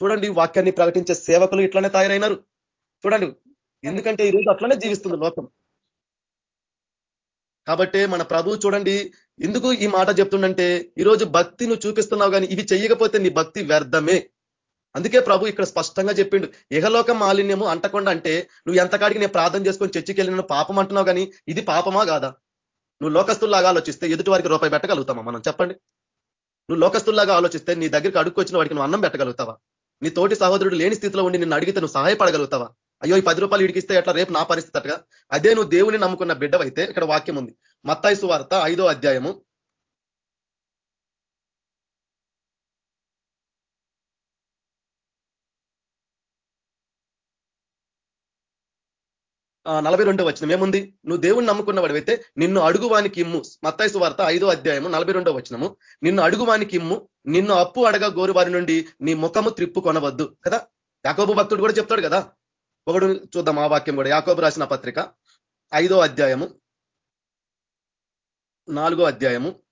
చూడండి వాక్యాన్ని ప్రకటించే సేవకులు ఇట్లానే తయారైనారు. చూడండి ఎందుకంటే ఈ రోజు అట్లనే జీవిస్తుంది లోకం. కాబట్టి మన ప్రభు చూడండి ఎందుకు ఈ మాట చెప్తుండంటే ఈరోజు భక్తి నువ్వు చూపిస్తున్నావు కానీ ఇవి చెయ్యకపోతే నీ భక్తి వ్యర్థమే. అందుకే ప్రభు ఇక్కడ స్పష్టంగా చెప్పిండు ఇహలోక మాలిన్యము అంటకుండా అంటే నువ్వు ఎంతకాడికి నేను ప్రార్థన చేసుకొని చర్చికి వెళ్ళిన పాపం అంటున్నావు కానీ ఇది పాపమా కాదా? నువ్వు లోకస్తుల్లాగా ఆలోచిస్తే ఎదుటి వారికి రూపాయి పెట్టగలుగుతామా? మనం చెప్పండి. నువ్వు లోకస్తుల్లాగా ఆలోచిస్తే నీ దగ్గరికి అడుక్కొచ్చిన వాడికి నువ్వు అన్నం పెట్టగలుగుతావా? నీ తోటి సహోదరుడు లేని స్థితిలో ఉండి నిన్ను అడిగితే నువ్వు సహాయపడగలుగుతావా? అయ్యో ఈ పది రూపాయలు ఇడికిస్తే ఎట్లా? రేపు నా పరిస్థితి అట్టుగా అదే నువ్వు దేవుని నమ్ముకున్న బిడ్డవైతే ఇక్కడ వాక్యం ఉంది. మత్తాయి వార్త ఐదో అధ్యాయము నలభై రెండో వచ్చిన ఏముంది? నువ్వు దేవుణ్ణి నమ్ముకున్నవాడివైతే నిన్ను అడుగువానికి ఇమ్ము. మత్తాయిసు వార్త ఐదో అధ్యాయము నలభై రెండో వచ్చినము నిన్ను అడుగువానికి ఇమ్ము. నిన్ను అప్పు అడగ గోరు వారి నుండి నీ ముఖము త్రిప్పు కొనవద్దు. కదా? యాకోబు భక్తుడు కూడా చెప్తాడు కదా? ఒకడు చూద్దాం ఆ వాక్యం కూడా. యాకోబు రాసిన పత్రిక ఐదో అధ్యాయము నాలుగో అధ్యాయము.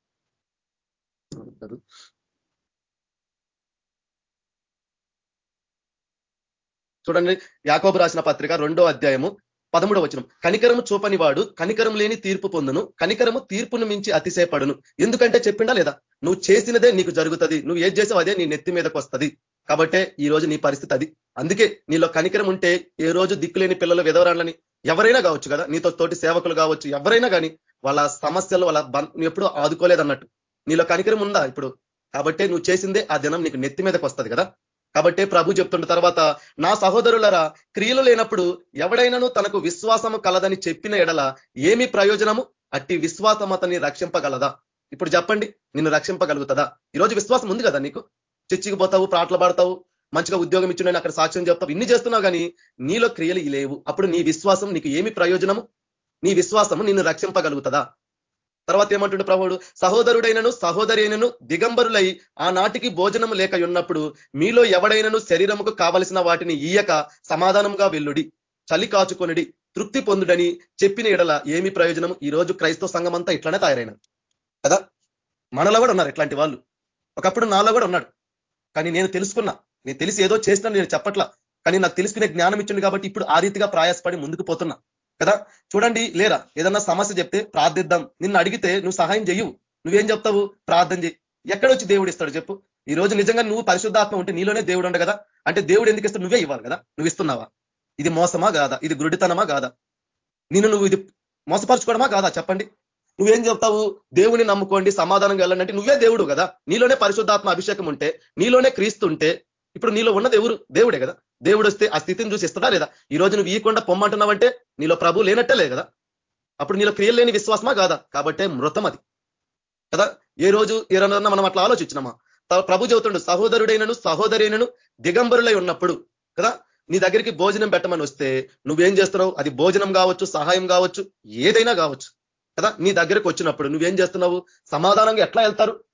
చూడండి యాకోబు రాసిన పత్రిక రెండో అధ్యాయము పదమూడవ వచనం. కనికరము చూపని వాడు కనికరం లేని తీర్పు పొందును కనికరము తీర్పును మించి అతిశయపడును. ఎందుకంటే చెప్పిండా లేదా? నువ్వు చేసినదే నీకు జరుగుతుంది నువ్వు ఏది చేసావు అదే నీ నెత్తి మీదకి వస్తుంది. కాబట్టే ఈ రోజు నీ పరిస్థితి అది. అందుకే నీలో కనికరం ఉంటే ఏ రోజు దిక్కులేని పిల్లలు విధవరాళ్ళని ఎవరైనా కావచ్చు కదా నీతో తోటి సేవకులు కావచ్చు ఎవరైనా కానీ వాళ్ళ సమస్యలు వాళ్ళ నువ్వు ఎప్పుడూ ఆదుకోలేదన్నట్టు. నీలో కనికరం ఉందా ఇప్పుడు? కాబట్టే నువ్వు చేసిందే ఆ దినం నీకు నెత్తి మీదకి వస్తుంది కదా. కాబట్టే ప్రభు చెప్తున్న తర్వాత నా సహోదరులరా క్రియలు లేనప్పుడు ఎవడైనాను తనకు విశ్వాసము కలదని చెప్పిన ఎడల ఏమి ప్రయోజనము? అట్టి విశ్వాసం అతన్ని రక్షింపగలదా? ఇప్పుడు చెప్పండి నిన్ను రక్షింపగలుగుతుందా? ఈరోజు విశ్వాసం ఉంది కదా నీకు? చర్చికి పోతావు ప్రాటలు పాడతావు మంచిగా ఉద్యోగం ఇచ్చిన అక్కడ సాక్ష్యం చెప్తావు ఇన్ని చేస్తున్నావు కానీ నీలో క్రియలు లేవు. అప్పుడు నీ విశ్వాసం నీకు ఏమి ప్రయోజనము? నీ విశ్వాసము నిన్ను రక్షింపగలుగుతుందా? తర్వాత ఏమంటుండే ప్రభుడు సహోదరుడైనను సహోదరి అయినను దిగంబరులై ఆనాటికి భోజనం లేక ఉన్నప్పుడు మీలో ఎవడైనను శరీరముకు కావలసిన వాటిని ఈయక సమాధానంగా వెల్లుడి చలి కాచుకొనిడి తృప్తి పొందుడని చెప్పిన ఎడల ఏమి ప్రయోజనం ఈ రోజు క్రైస్తవ సంఘం అంతా ఇట్లానే తయారైన కదా? మనలో కూడా ఉన్నారు ఇట్లాంటి వాళ్ళు. ఒకప్పుడు నాలో కూడా ఉన్నాడు. కానీ నేను తెలుసుకున్నా. నేను తెలిసి ఏదో చేసినా నేను చెప్పట్లా. కానీ నాకు తెలుసుకునే జ్ఞానం ఇచ్చింది కాబట్టి ఇప్పుడు ఆ రీతిగా ప్రయాసపడి ముందుకు పోతున్నా. కదా? చూడండి లేరా ఏదన్నా సమస్య చెప్తే ప్రార్థిద్దాం. నిన్ను అడిగితే నువ్వు సహాయం చెయ్యవు నువ్వేం చెప్తావు? ప్రార్థన చేయి ఎక్కడొచ్చి దేవుడు ఇస్తాడు చెప్పు? ఈ రోజు నిజంగా నువ్వు పరిశుద్ధాత్మ ఉంటే నీలోనే దేవుడు ఉండ కదా? అంటే దేవుడు ఎందుకు ఇస్తాడు? నువ్వే ఇవ్వాలి కదా? నువ్వు ఇస్తున్నావా? ఇది మోసమా కాదా? ఇది గురుడితనమా కాదా? నిన్ను నువ్వు ఇది మోసపరచుకోవడమా కాదా? చెప్పండి. నువ్వేం చెప్తావు? దేవుని నమ్ముకోండి సమాధానంగా వెళ్ళండి అంటే నువ్వే దేవుడు కదా? నీలోనే పరిశుద్ధాత్మ అభిషేకం ఉంటే నీలోనే క్రీస్తు ఉంటే ఇప్పుడు నీలో ఉన్నది ఎవరు? దేవుడే కదా? దేవుడు వస్తే ఆ స్థితిని చూసి ఇస్తుందా లేదా? ఈ రోజు నువ్వు ఈయకుండా పొమ్మంటున్నావంటే నీలో ప్రభు లేనట్టే లేదు కదా? అప్పుడు నీలో క్రియలు లేని విశ్వాసమా కాదా? కాబట్టే మృతం అది. కదా? ఏ రోజు ఏ రోజున మనం అట్లా ఆలోచించినామా? ప్రభు చెబుతుండు సహోదరుడైనను సహోదరైనను దిగంబరులై ఉన్నప్పుడు కదా? నీ దగ్గరికి భోజనం పెట్టమని వస్తే నువ్వేం చేస్తున్నావు? అది భోజనం కావచ్చు సహాయం కావచ్చు ఏదైనా కావచ్చు. కదా? నీ దగ్గరకు వచ్చినప్పుడు నువ్వేం చేస్తున్నావు? సమాధానంగా ఎట్లా వెళ్తారు?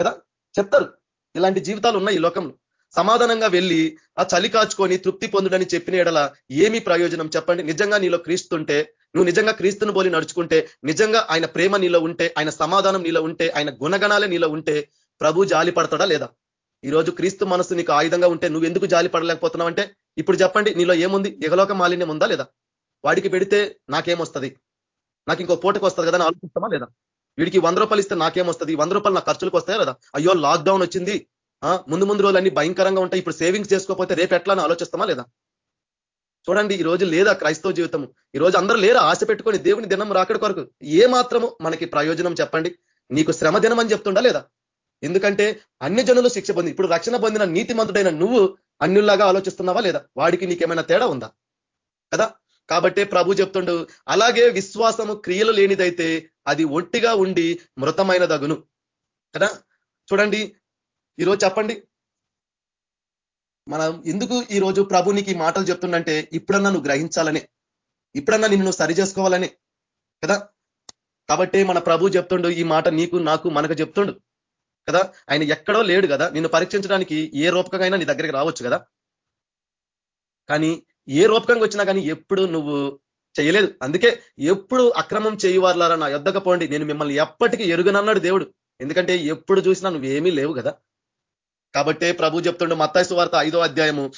కదా? చెప్తారు. ఇలాంటి జీవితాలు ఉన్నాయి ఈ లోకంలో. సమాధానంగా వెళ్ళి ఆ చలి కాచుకొని తృప్తి పొందుడని చెప్పిన ఎడల ఏమి ప్రయోజనం? చెప్పండి. నిజంగా నీలో క్రీస్తుంటే నువ్వు నిజంగా క్రీస్తును పోలి నడుచుకుంటే నిజంగా ఆయన ప్రేమ నీలో ఉంటే ఆయన సమాధానం నీలో ఉంటే ఆయన గుణగణాలే నీలో ఉంటే ప్రభు జాలి పడతాడా లేదా? ఈరోజు క్రీస్తు మనసు నీకు ఆయుధంగా ఉంటే నువ్వు ఎందుకు జాలి పడలేకపోతున్నావు అంటే ఇప్పుడు చెప్పండి నీలో ఏముంది? ఎగలోక మాలిన్యం ఉందా లేదా? వాడికి పెడితే నాకేమొస్తుంది? నాకు ఇంకో పూటకు వస్తుంది కదా అని ఆలోచిస్తామా లేదా? వీడికి వంద రూపాయలు ఇస్తే నాకేమొస్తుంది? వంద రూపాయలు నా ఖర్చులకు వస్తాయా లేదా? అయ్యో లాక్డౌన్ వచ్చింది. ముందు ముందు రోజులు భయంకరంగా ఉంటాయి. ఇప్పుడు సేవింగ్స్ చేసుకోకపోతే రేపు ఎట్లా అని ఆలోచిస్తామా లేదా? చూడండి ఈ రోజు లేదా క్రైస్తవ జీవితం ఈ రోజు అందరూ లేరా? ఆశ పెట్టుకొని దేవుని దినం రాకడి కొరకు. ఏ మాత్రము మనకి ప్రయోజనం చెప్పండి? నీకు శ్రమ దినం అని చెప్తుండా లేదా? ఎందుకంటే అన్ని జనులు శిక్ష పొంది ఇప్పుడు రక్షణ పొందిన నీతిమంతుడైన నువ్వు అన్యుల్లాగా ఆలోచిస్తున్నావా లేదా? వాడికి నీకేమైనా తేడా ఉందా? కదా? కాబట్టే ప్రభు చెప్తుండు అలాగే విశ్వాసము క్రియలు లేనిదైతే అది ఒట్టిగా ఉండి మృతమైనదగును. కదా? చూడండి ఈరోజు చెప్పండి. మనం ఎందుకు ఈరోజు ప్రభు నీకు ఈ మాటలు చెప్తుండంటే ఇప్పుడన్నా నువ్వు గ్రహించాలని ఇప్పుడన్నా నిన్ను సరి చేసుకోవాలని కదా? కాబట్టి మన ప్రభు చెప్తుండు ఈ మాట నీకు నాకు మనకు చెప్తుండు కదా? ఆయన ఎక్కడో లేడు కదా? నిన్ను పరీక్షించడానికి ఏ రూపకంగా నీ దగ్గరికి రావచ్చు కదా? కానీ ఏ రూపకంగా వచ్చినా కానీ ఎప్పుడు నువ్వు చేయలేదు. అందుకే ఎప్పుడు అక్రమం చేయవారులారా నా యొద్దకపోండి నేను మిమ్మల్ని ఎప్పటికీ ఎరుగనన్నాడు దేవుడు. ఎందుకంటే ఎప్పుడు చూసినా నువ్వేమీ లేవు కదా? కాబట్టే ప్రభు చెప్తుండు మత్తాయిసు వార్త ఐదో అధ్యాయము.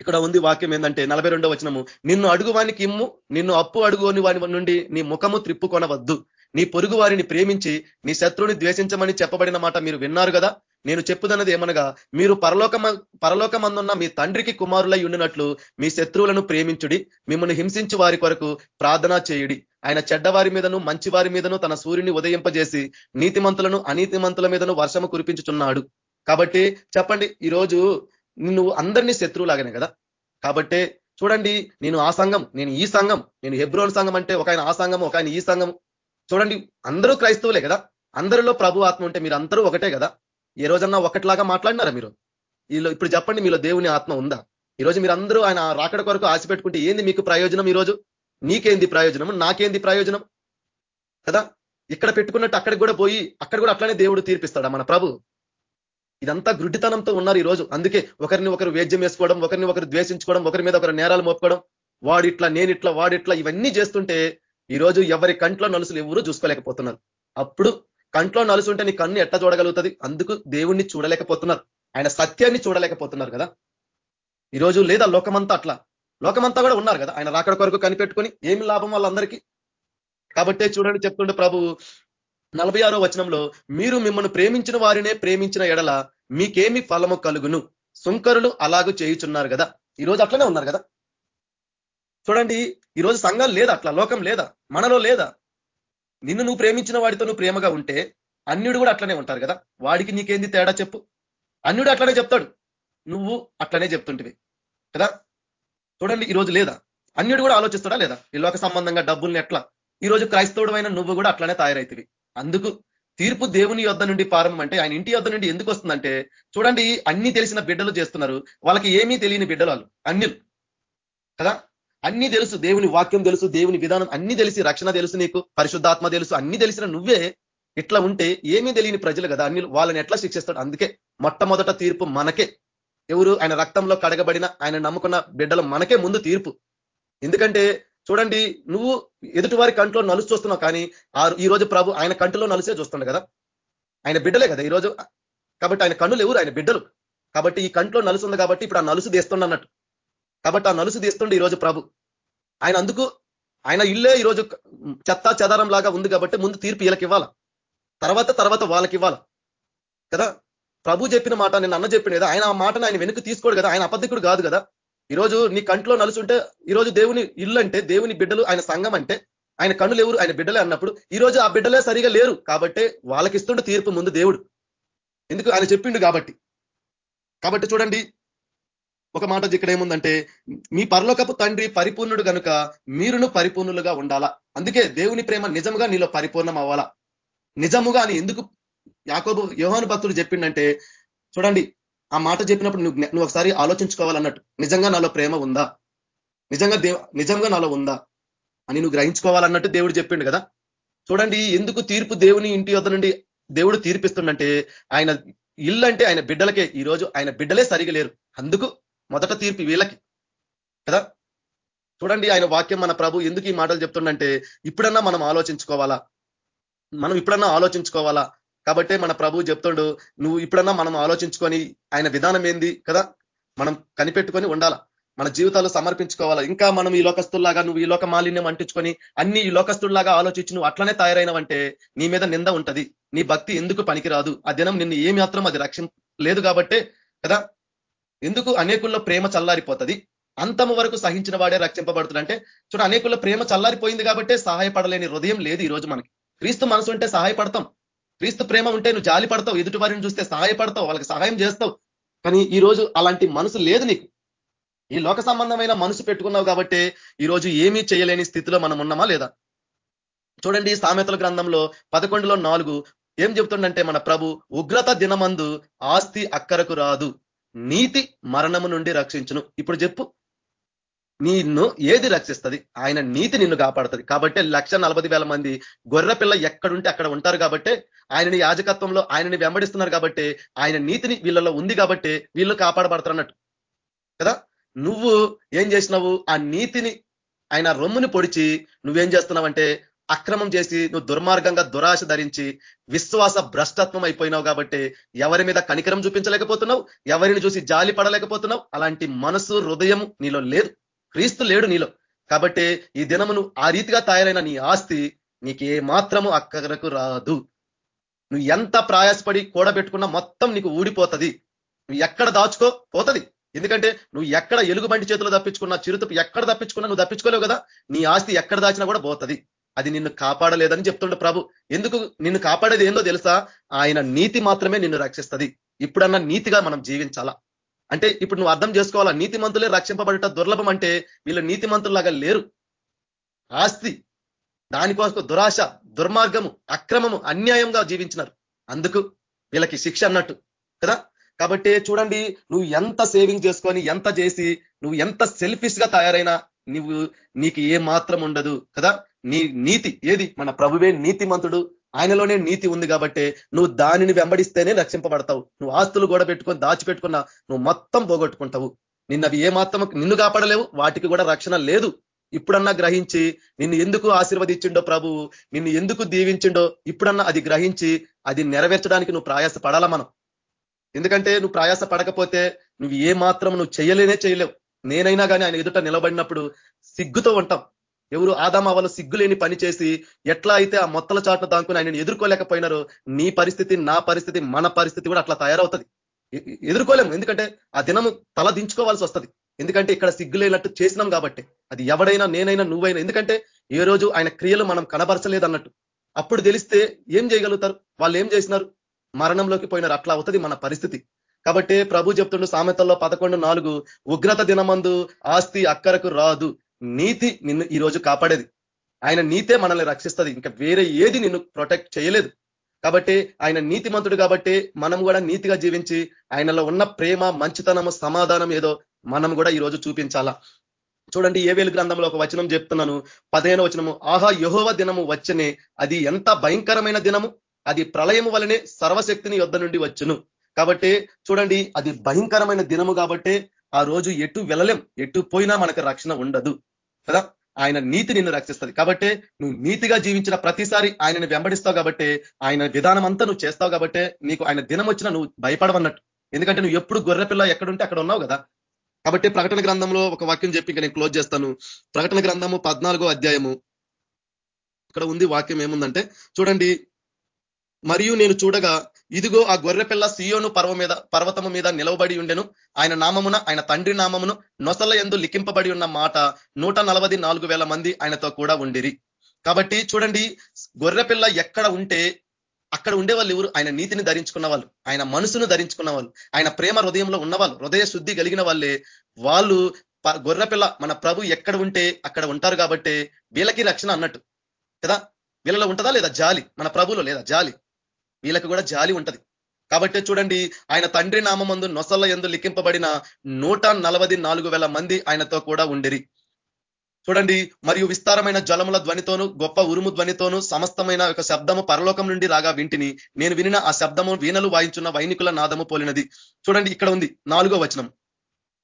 ఇక్కడ ఉంది వాక్యం ఏంటంటే నలభై రెండో వచనము. నిన్ను అడుగువానికి ఇమ్ము నిన్ను అప్పు అడుగుని వాని నుండి నీ ముఖము త్రిప్పుకొనవద్దు. నీ పొరుగు వారిని ప్రేమించి నీ శత్రువుని ద్వేషించమని చెప్పబడిన మాట మీరు విన్నారు కదా? నేను చెప్పుదన్నది ఏమనగా మీరు పరలోక పరలోకమందున్న మీ తండ్రికి కుమారులై ఉండినట్లు మీ శత్రువులను ప్రేమించుడి మిమ్మల్ని హింసించి వారి కొరకు ప్రార్థన చేయుడి. ఆయన చెడ్డవారి మీదను మంచి వారి మీదను తన సూర్యుని ఉదయింపజేసి నీతిమంతులను అనీతిమంతుల మీదను వర్షము కురిపించుచున్నాడు. కాబట్టి చెప్పండి ఈరోజు నువ్వు అందరినీ శత్రువులాగానే కదా? కాబట్టి చూడండి నేను ఆ సంఘం నేను ఈ సంఘం నేను హెబ్రోన్ సంఘం అంటే ఒక ఆయన ఆ సంఘం ఒక ఆయన ఈ సంఘం చూడండి అందరూ క్రైస్తవులే కదా? అందరిలో ప్రభు ఆత్మ ఉంటే మీరు అందరూ ఒకటే కదా? ఏ రోజన్నా ఒకటిలాగా మాట్లాడినారా మీరు? వీళ్ళు ఇప్పుడు చెప్పండి మీలో దేవుని ఆత్మ ఉందా? ఈరోజు మీరు అందరూ ఆయన రాకడ కొరకు ఆశ పెట్టుకుంటే ఏంది మీకు ప్రయోజనం ఈరోజు? నీకేంది ప్రయోజనం నాకేంది ప్రయోజనం? కదా? ఇక్కడ పెట్టుకున్నట్టు అక్కడికి కూడా పోయి అక్కడ కూడా అట్లానే దేవుడు తీర్పిస్తాడా మన ప్రభు? ఇదంతా గుడ్డితనంతో ఉన్నారు ఈ రోజు. అందుకే ఒకరిని ఒకరు వేద్యం వేసుకోవడం ఒకరిని ఒకరు ద్వేషించుకోవడం ఒకరి మీద ఒకరు నేరాలు మోపుకోవడం వాడిట్లా నేనిట్లా వాడిట్లా ఇవన్నీ చేస్తుంటే ఈ రోజు ఎవరి కంట్లో నలుసులు ఎవరు చూసుకోలేకపోతున్నారు. అప్పుడు కంట్లో నలుసుంటే నీ కన్ను ఎట్లా చూడగలుగుతుంది? అందుకు దేవుణ్ణి చూడలేకపోతున్నారు. ఆయన సత్యాన్ని చూడలేకపోతున్నారు కదా. ఈరోజు లేదా లోకమంతా అట్లా. లోకమంతా కూడా ఉన్నారు కదా. ఆయన రాకడ కొరకు కనిపెట్టుకొని ఏమి లాభం వాళ్ళందరికీ? కాబట్టే చూడండి చెప్తుండే ప్రభు నలభై ఆరో వచనంలో మీరు మిమ్మల్ని ప్రేమించిన వారినే ప్రేమించిన ఎడల మీకేమి ఫలము కలుగును? సుంకరులు అలాగూ చేయుచున్నారు కదా. ఈరోజు అట్లనే ఉన్నారు కదా? చూడండి ఈరోజు సంఘం లేదా అట్లా? లోకం లేదా? మనలో లేదా? నిన్ను నువ్వు ప్రేమించిన వాడితో నువ్వు ప్రేమగా ఉంటే అన్యుడు కూడా అట్లనే ఉంటారు కదా? వాడికి నీకేంది తేడా చెప్పు? అన్యుడు అట్లనే చెప్తాడు. నువ్వు అట్లనే చెప్తుంటివి కదా? చూడండి ఈరోజు లేదా? అన్యుడు కూడా ఆలోచిస్తాడా లేదా? ఈ లోక సంబంధంగా డబ్బుల్ని ఎట్లా? ఈరోజు క్రైస్తవుడు నువ్వు కూడా అట్లనే తయారైతివి. అందుకు తీర్పు దేవుని యొద్ధ నుండి ప్రారంభం అంటే ఆయన ఇంటి యొద్ధ నుండి ఎందుకు వస్తుందంటే చూడండి అన్ని తెలిసిన బిడ్డలు చేస్తున్నారు. వాళ్ళకి ఏమీ తెలియని బిడ్డలు వాళ్ళు. అన్యులు. కదా? అన్ని తెలుసు. దేవుని వాక్యం తెలుసు దేవుని విధానం అన్ని తెలిసి రక్షణ తెలుసు నీకు పరిశుద్ధాత్మ తెలుసు అన్ని తెలిసిన నువ్వే ఇట్లా ఉంటే ఏమీ తెలియని ప్రజలు కదా అన్ని వాళ్ళని ఎట్లా శిక్షిస్తాడు? అందుకే మొట్టమొదట తీర్పు మనకే. ఎవరు? ఆయన రక్తంలో కడగబడిన ఆయన నమ్ముకున్న బిడ్డలు మనకే ముందు తీర్పు. ఎందుకంటే చూడండి నువ్వు ఎదుటివారి కంట్లో నలుసు చూస్తున్నావు కానీ ఈ రోజు ప్రభు ఆయన కంటిలో నలుసే చూస్తుండే కదా? ఆయన బిడ్డలే కదా ఈరోజు కాబట్టి ఆయన కన్నులు ఎవరు? ఆయన బిడ్డలు. కాబట్టి ఈ కంట్లో నలుసు ఉంది కాబట్టి ఇప్పుడు ఆ నలుసు తీస్తుండన్నట్టు కాబట్టి ఆ నలుసు తీస్తుండే ఈరోజు ప్రభు. ఆయన అందుకు ఆయన ఇల్లే ఈరోజు చెత్త చెదారం లాగా ఉంది కాబట్టి ముందు తీర్పు వీళ్ళకి ఇవ్వాల? తర్వాత తర్వాత వాళ్ళకి ఇవ్వాల? కదా? ప్రభు చెప్పిన మాట నేను అన్న చెప్పిన కదా? ఆయన ఆ మాటను ఆయన వెనుక తీసుకోడు కదా? ఆయన అబద్ధికుడు కాదు కదా? ఈరోజు నీ కంట్లో నలుసుంటే ఈరోజు దేవుని ఇల్లు అంటే దేవుని బిడ్డలు ఆయన సంఘం అంటే ఆయన కన్నులు ఎవరు? ఆయన బిడ్డలే అన్నప్పుడు ఈ రోజు ఆ బిడ్డలే సరిగా లేరు కాబట్టి వాళ్ళకి ఇస్తుండే తీర్పు ముందు దేవుడు. ఎందుకు? ఆయన చెప్పిండు కాబట్టి. కాబట్టి చూడండి ఒక మాట ఇక్కడ ఏముందంటే మీ పరలోకపు తండ్రి పరిపూర్ణుడు కనుక మీరును పరిపూర్ణులుగా ఉండాలా? అందుకే దేవుని ప్రేమ నిజముగా నీలో పరిపూర్ణం అవ్వాలా? నిజముగా అని ఎందుకు యాకోబు యోహాను భక్తుడు చెప్పిండంటే చూడండి ఆ మాట చెప్పినప్పుడు నువ్వు నువ్వు ఒకసారి ఆలోచించుకోవాలన్నట్టు. నిజంగా నాలో ప్రేమ ఉందా? నిజంగా దేవ నిజంగా నాలో ఉందా? అని నువ్వు గ్రహించుకోవాలన్నట్టు దేవుడు చెప్పిండు కదా? చూడండి ఎందుకు తీర్పు దేవుని ఇంటి వద్ద నుండి దేవుడు తీర్పిస్తుండంటే ఆయన ఇల్లు అంటే ఆయన బిడ్డలకే ఈ రోజు ఆయన బిడ్డలే సరిగా లేరు. అందుకు మొదట తీర్పు వీళ్ళకి. కదా? చూడండి ఆయన వాక్యం మన ప్రభు ఎందుకు ఈ మాటలు చెప్తుండంటే ఇప్పుడన్నా మనం ఆలోచించుకోవాలా? మనం ఇప్పుడన్నా ఆలోచించుకోవాలా? కాబట్టే మన ప్రభు చెప్తుండు నువ్వు ఇప్పుడన్నా మనం ఆలోచించుకొని ఆయన విధానం ఏంది కదా? మనం కనిపెట్టుకొని ఉండాలా? మన జీవితాలు సమర్పించుకోవాలా? ఇంకా మనం ఈ లోకస్తుల్లాగా నువ్వు ఈ లోక మాలిన్యం అంటించుకొని అన్ని ఈ లోకస్తుల్లాగా ఆలోచించి నువ్వు అట్లనే తయారైనవంటే నీ మీద నింద ఉంటది. నీ భక్తి ఎందుకు పనికిరాదు? ఆ దినం నిన్ను ఏ మాత్రం అది రక్షణ లేదు కాబట్టే కదా? ఎందుకు అనేకుల్లో ప్రేమ చల్లారిపోతుంది? అంతము వరకు సహించిన వాడే రక్షింపబడుతుందంటే చూడ అనేకుల్లో ప్రేమ చల్లారిపోయింది కాబట్టి సహాయపడలేని హృదయం లేదు ఈ రోజు మనకి. క్రీస్తు మనసు ఉంటే సహాయపడతాం. క్రీస్తు ప్రేమ ఉంటే నువ్వు జాలి పడతావు ఎదుటి వారిని చూస్తే సహాయపడతావు వాళ్ళకి సహాయం చేస్తావు. కానీ ఈ రోజు అలాంటి మనసు లేదు నీకు. ఈ లోక సంబంధమైన మనసు పెట్టుకున్నావు కాబట్టి ఈ రోజు ఏమీ చేయలేని స్థితిలో మనం ఉన్నామా లేదా? చూడండి సామెతల గ్రంథంలో పదకొండులో నాలుగు ఏం చెప్తుండంటే మన ప్రభు ఉగ్రత దినమందు ఆస్తి అక్కరకు రాదు నీతి మరణము నుండి రక్షించును. ఇప్పుడు చెప్పు నిన్ను ఏది రక్షిస్తుంది? ఆయన నీతి నిన్ను కాపాడుతుంది. కాబట్టి లక్ష మంది గొర్రె పిల్ల ఎక్కడుంటే అక్కడ ఉంటారు కాబట్టి ఆయనని యాజకత్వంలో ఆయనని వెంబడిస్తున్నారు కాబట్టి ఆయన నీతిని వీళ్ళలో ఉంది కాబట్టి వీళ్ళు కాపాడబడతారు కదా? నువ్వు ఏం చేసినావు? ఆ నీతిని ఆయన రొమ్ముని పొడిచి నువ్వేం చేస్తున్నావంటే అక్రమం చేసి నువ్వు దుర్మార్గంగా దురాశ ధరించి విశ్వాస భ్రష్టత్వం అయిపోయినావు కాబట్టి ఎవరి మీద కనికరం చూపించలేకపోతున్నావు? ఎవరిని చూసి జాలి పడలేకపోతున్నావు? అలాంటి మనసు హృదయం నీలో లేదు. క్రీస్తు లేడు నీలో. కాబట్టి ఈ దినమును ఆ రీతిగా తయారైన నీ ఆస్తి నీకు ఏ మాత్రము అక్కరకు రాదు. నువ్వు ఎంత ప్రయాసపడి కూడబెట్టుకున్నా మొత్తం నీకు ఊడిపోతుంది. నువ్వు ఎక్కడ దాచుకో పోతుంది. ఎందుకంటే నువ్వు ఎక్కడ ఎలుగుబంటి చేతులు తప్పించుకున్నా చిరుతపు ఎక్కడ తప్పించుకున్నా నువ్వు తప్పించుకోలేవు కదా. నీ ఆస్తి ఎక్కడ దాచినా కూడా పోతుంది. అది నిన్ను కాపాడలేదని చెప్తుండే ప్రభు. ఎందుకు నిన్ను కాపాడేది ఏందో తెలుసా? ఆయన నీతి మాత్రమే నిన్ను రక్షిస్తుంది. ఇప్పుడన్నా నీతిగా మనం జీవించాలా? అంటే ఇప్పుడు నువ్వు అర్థం చేసుకోవాలా? నీతిమంతులే రక్షింపబడట దుర్లభం అంటే వీళ్ళు నీతిమంతుల్లాగా లేరు. ఆస్తి దానికోసం దురాశ దుర్మార్గము అక్రమము అన్యాయంగా జీవించినారు. అందుకు వీళ్ళకి శిక్ష అన్నట్టు కదా? కాబట్టి చూడండి నువ్వు ఎంత సేవింగ్ చేసుకొని ఎంత చేసి నువ్వు ఎంత సెల్ఫిష్గా తయారైనా నువ్వు నీకు ఏ మాత్రం ఉండదు కదా? నీ నీతి ఏది? మన ప్రభువే నీతిమంతుడు ఆయనలోనే నీతి ఉంది కాబట్టి నువ్వు దానిని వెంబడిస్తేనే రక్షింపబడతావు. నువ్వు ఆస్తులు కూడా పెట్టుకొని దాచిపెట్టుకున్నా నువ్వు మొత్తం పోగొట్టుకుంటావు. నిన్నవి ఏ మాత్రం నిన్ను కాపాడలేవు వాటికి కూడా రక్షణ లేదు. ఇప్పుడన్నా గ్రహించి నిన్ను ఎందుకు ఆశీర్వదించిండో ప్రభువు నిన్ను ఎందుకు దీవించిండో ఇప్పుడన్నా అది గ్రహించి అది నెరవేర్చడానికి నువ్వు ప్రయాస పడాలా మనం? ఎందుకంటే నువ్వు ప్రయాస పడకపోతే నువ్వు ఏ మాత్రం నువ్వు చేయలేనే చేయలేవు. నేనైనా కానీ ఆయన ఎదుట నిలబడినప్పుడు సిగ్గుతో ఉంటాం. ఎవరు ఆదామావలు సిగ్గులేని పని చేసి ఎట్లా అయితే ఆ మొత్తల చాటును దానుకుని ఆయన ఎదుర్కోలేకపోయినారో నీ పరిస్థితి నా పరిస్థితి మన పరిస్థితి కూడా అట్లా తయారవుతుంది. ఎదుర్కోలేము. ఎందుకంటే ఆ దినము తల దించుకోవాల్సి వస్తుంది. ఎందుకంటే ఇక్కడ సిగ్గులేనట్టు చేసినాం కాబట్టి. అది ఎవడైనా నేనైనా నువ్వైనా. ఎందుకంటే ఏ రోజు ఆయన క్రియలు మనం కనబరచలేదు అన్నట్టు అప్పుడు తెలిస్తే ఏం చేయగలుగుతారు? వాళ్ళు ఏం చేసినారు? మరణంలోకి పోయినారు. అట్లా అవుతుంది మన పరిస్థితి. కాబట్టి ప్రభు చెప్తుండు సామెతల్లో పదకొండు నాలుగు ఉగ్రత దినమందు ఆస్తి అక్కరకు రాదు. నీతి నిన్ను ఈ రోజు కాపాడేది. ఆయన నీతే మనల్ని రక్షిస్తుంది. ఇంకా వేరే ఏది నిన్ను ప్రొటెక్ట్ చేయలేదు. కాబట్టి ఆయన నీతిమంతుడు కాబట్టి మనం కూడా నీతిగా జీవించి ఆయనలో ఉన్న ప్రేమ మంచితనము సమాధానం ఏదో మనం కూడా ఈరోజు చూపించాలా. చూడండి ఏవేలు గ్రంథంలో ఒక వచనం చెప్తున్నాను. పదిహేను వచనము ఆహా యహోవ దినము వచ్చనే. అది ఎంత భయంకరమైన దినము. అది ప్రళయము వలనే సర్వశక్తిని యొద్ధ నుండి వచ్చును. కాబట్టి చూడండి అది భయంకరమైన దినము కాబట్టి ఆ రోజు ఎటు వెళ్ళలేం. ఎటు పోయినా మనకు రక్షణ ఉండదు. కదా? ఆయన నీతి నిన్ను రక్షిస్తుంది. కాబట్టి నువ్వు నీతిగా జీవించిన ప్రతిసారి ఆయనను వెంబడిస్తావు కాబట్టి ఆయన విధానం అంతా నువ్వు చేస్తావు కాబట్టి నీకు ఆయన దినం వచ్చినా నువ్వు భయపడవన్నట్టు. ఎందుకంటే నువ్వు ఎప్పుడు గొర్రెపిల్ల ఎక్కడుంటే అక్కడ ఉన్నావు కదా? కాబట్టి ప్రకటన గ్రంథంలో ఒక వాక్యం చెప్పి నేను క్లోజ్ చేస్తాను. ప్రకటన గ్రంథము పద్నాలుగో అధ్యాయము. ఇక్కడ ఉంది వాక్యం ఏముందంటే చూడండి మరియు నేను చూడగా ఇదిగో ఆ గొర్రె పిల్ల సియోను పర్వ మీద పర్వతము మీద నిలవబడి ఉండెను. ఆయన నామమున ఆయన తండ్రి నామమును నొసల ఎందు లిఖింపబడి ఉన్న మాట నూట మంది ఆయనతో కూడా ఉండిరి. కాబట్టి చూడండి గొర్రె పిల్ల ఎక్కడ ఉంటే అక్కడ ఉండే వాళ్ళు ఎవరు? ఆయన నీతిని ధరించుకున్న వాళ్ళు ఆయన మనసును ధరించుకున్న వాళ్ళు ఆయన ప్రేమ హృదయంలో ఉన్నవాళ్ళు హృదయ శుద్ధి కలిగిన వాళ్ళే. వాళ్ళు గొర్రెపిల్ల మన ప్రభు ఎక్కడ ఉంటే అక్కడ ఉంటారు కాబట్టి వీళ్ళకి రక్షణ అన్నట్టు. కదా? వీళ్ళలో ఉంటుందా లేదా జాలి? మన ప్రభులో లేదా జాలి? వీళ్ళకి కూడా జాలి ఉంటది. కాబట్టి చూడండి ఆయన తండ్రి నామందు నొసల్ల ఎందు లిఖింపబడిన నూట మంది ఆయనతో కూడా ఉండిరి. చూడండి మరియు విస్తారమైన జలముల ధ్వనితోను గొప్ప ఉరుము ధ్వనితోను సమస్తమైన ఒక శబ్దము పరలోకం నుండి రాగా వింటిని. నేను వినిన ఆ శబ్దము వీణలు వాయించున్న వైనికుల నాదము పోలినది. చూడండి ఇక్కడ ఉంది నాలుగో వచనం.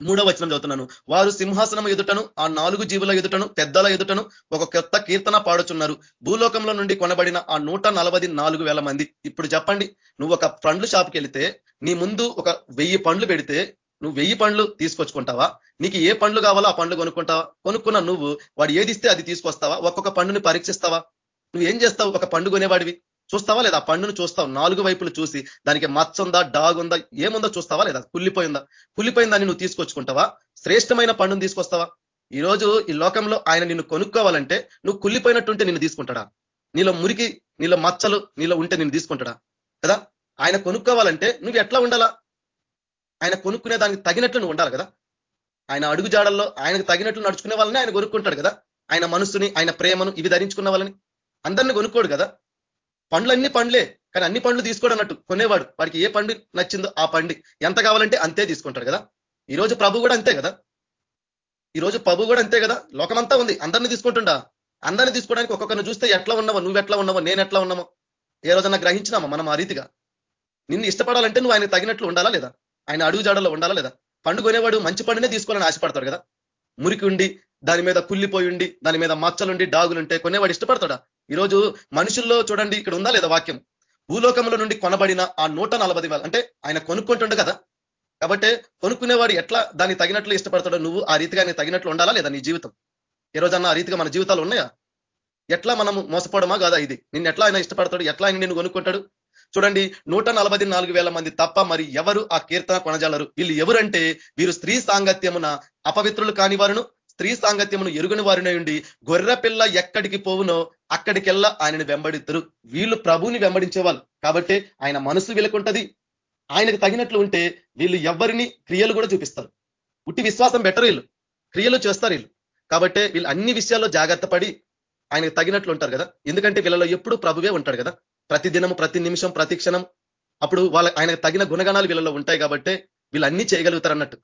మూడో వచనం చదువుతున్నాను. వారు సింహాసనం ఎదుటను ఆ నాలుగు జీవుల ఎదుటను పెద్దల ఎదుటను ఒక కొత్త కీర్తన పాడుచున్నారు. భూలోకంలో నుండి కొనబడిన ఆ నూట మంది. ఇప్పుడు చెప్పండి నువ్వు ఒక పండ్లు షాప్కి వెళితే నీ ముందు ఒక వెయ్యి పండ్లు పెడితే నువ్వు వెయ్యి పండ్లు తీసుకొచ్చుకుంటావా? నీకు ఏ పండ్లు కావాలో ఆ పండ్లు కొనుక్కుంటావా? కొనుక్కున్న నువ్వు వాడు ఏది ఇస్తే అది తీసుకొస్తావా? ఒక్కొక్క పండుని పరీక్షిస్తావా? నువ్వు ఏం చేస్తావు? ఒక పండు కొనేవాడివి. చూస్తావా లేదా? ఆ పండును చూస్తావు. నాలుగు వైపులు చూసి దానికి మచ్చ ఉందా డాగ్ ఉందా ఏముందో చూస్తావా లేదా? కుళ్ళిపోయిందా? కుళ్ళిపోయిందని నువ్వు తీసుకొచ్చుకుంటావా? శ్రేష్టమైన పండును తీసుకొస్తావా? ఈ రోజు ఈ లోకంలో ఆయన నిన్ను కొనుక్కోవాలంటే నువ్వు కుళ్ళిపోయినట్టుంటే నిన్ను తీసుకుంటాడా? నీలో మురికి నీలో మచ్చలు నీలో ఉంటే నిన్ను తీసుకుంటాడా? కదా? ఆయన కొనుక్కోవాలంటే నువ్వు ఎట్లా ఉండాలా? ఆయన కొనుక్కునే దానికి తగినట్లు నువ్వు ఉండాలి కదా? ఆయన అడుగు జాడల్లో ఆయనకు తగినట్లు నడుచుకునే వాళ్ళని ఆయన కొనుక్కుంటాడు కదా? ఆయన మనసుని ఆయన ప్రేమను ఇవి ధరించుకున్న వాళ్ళని. అందరిని కొనుక్కోడు కదా? పండ్లన్నీ పండ్లే కానీ అన్ని పండ్లు తీసుకోడు అన్నట్టు కొనేవాడు. వాడికి ఏ పండు నచ్చిందో ఆ పండు ఎంత కావాలంటే అంతే తీసుకుంటాడు కదా. ఈరోజు ప్రభు కూడా అంతే కదా. ఈరోజు ప్రభు కూడా అంతే కదా. లోకమంతా ఉంది. అందరిని తీసుకుంటుండా? అందరిని తీసుకోవడానికి ఒక్కొక్కరిని చూస్తే ఎట్లా ఉన్నావో నువ్వు ఎట్లా ఉన్నావో నేను ఎట్లా ఉన్నామో ఏ రోజన్నా గ్రహించినామా మనం ఆ రీతిగా? నిన్ను ఇష్టపడాలంటే నువ్వు ఆయన తగినట్లు ఉండాలా లేదా? ఆయన అడుగు జాడలో ఉండాలా లేదా? పండు కొనేవాడు మంచి పండునే తీసుకోవాలని ఆశపడతాడు కదా. మురికి ఉండి దాని మీద కుళ్ళిపోయి ఉండి దాని మీద మచ్చలుండి డాగులుంటే కొనేవాడు ఇష్టపడతాడా? ఈరోజు మనుషుల్లో చూడండి ఇక్కడ ఉందా లేదా వాక్యం? భూలోకంలో నుండి కొనబడిన ఆ నూట అంటే ఆయన కొనుక్కుంటుండు కదా? కాబట్టి కొనుక్కునేవాడు ఎట్లా దాన్ని తగినట్లు ఇష్టపడతాడో నువ్వు ఆ రీతిగా ఆయన తగినట్లు ఉండాలా లేదా నీ జీవితం? ఈ రోజన్నా ఆ రీతిగా మన జీవితాలు ఉన్నాయా? ఎట్లా మనం మోసపోవడమా కాదా ఇది? నిన్ను ఎట్లా ఆయన ఇష్టపడతాడు? ఎట్లా ఆయన నిన్ను కొనుక్కుంటాడు? చూడండి నూట మంది తప్ప మరి ఎవరు ఆ కీర్తన కొనజాలరు? వీళ్ళు ఎవరంటే వీరు స్త్రీ సాంగత్యమున అపవిత్రులు కాని వారును స్త్రీ సాంగత్యమును ఎరుగని వారిని ఉండి గొర్రె పిల్ల ఎక్కడికి పోవునో అక్కడికెల్లా ఆయనను వెంబడిద్దరు వీళ్ళు ప్రభుని వెంబడించేవాళ్ళు. కాబట్టి ఆయన మనసు వీళ్ళకుంటది ఆయనకు తగినట్లు ఉంటే వీళ్ళు ఎవరిని క్రియలు కూడా చూపిస్తారు. ఉట్టి విశ్వాసం బెటర్ వీళ్ళు. క్రియలు చేస్తారు వీళ్ళు. కాబట్టి వీళ్ళు అన్ని విషయాల్లో జాగ్రత్త పడి ఆయనకు తగినట్లు ఉంటారు కదా. ఎందుకంటే వీళ్ళలో ఎప్పుడు ప్రభువే ఉంటాడు కదా. ప్రతి దినము ప్రతి నిమిషం ప్రతి క్షణం. అప్పుడు వాళ్ళ ఆయనకు తగిన గుణగణాలు వీళ్ళలో ఉంటాయి కాబట్టి వీళ్ళు అన్ని చేయగలుగుతారు అన్నట్టు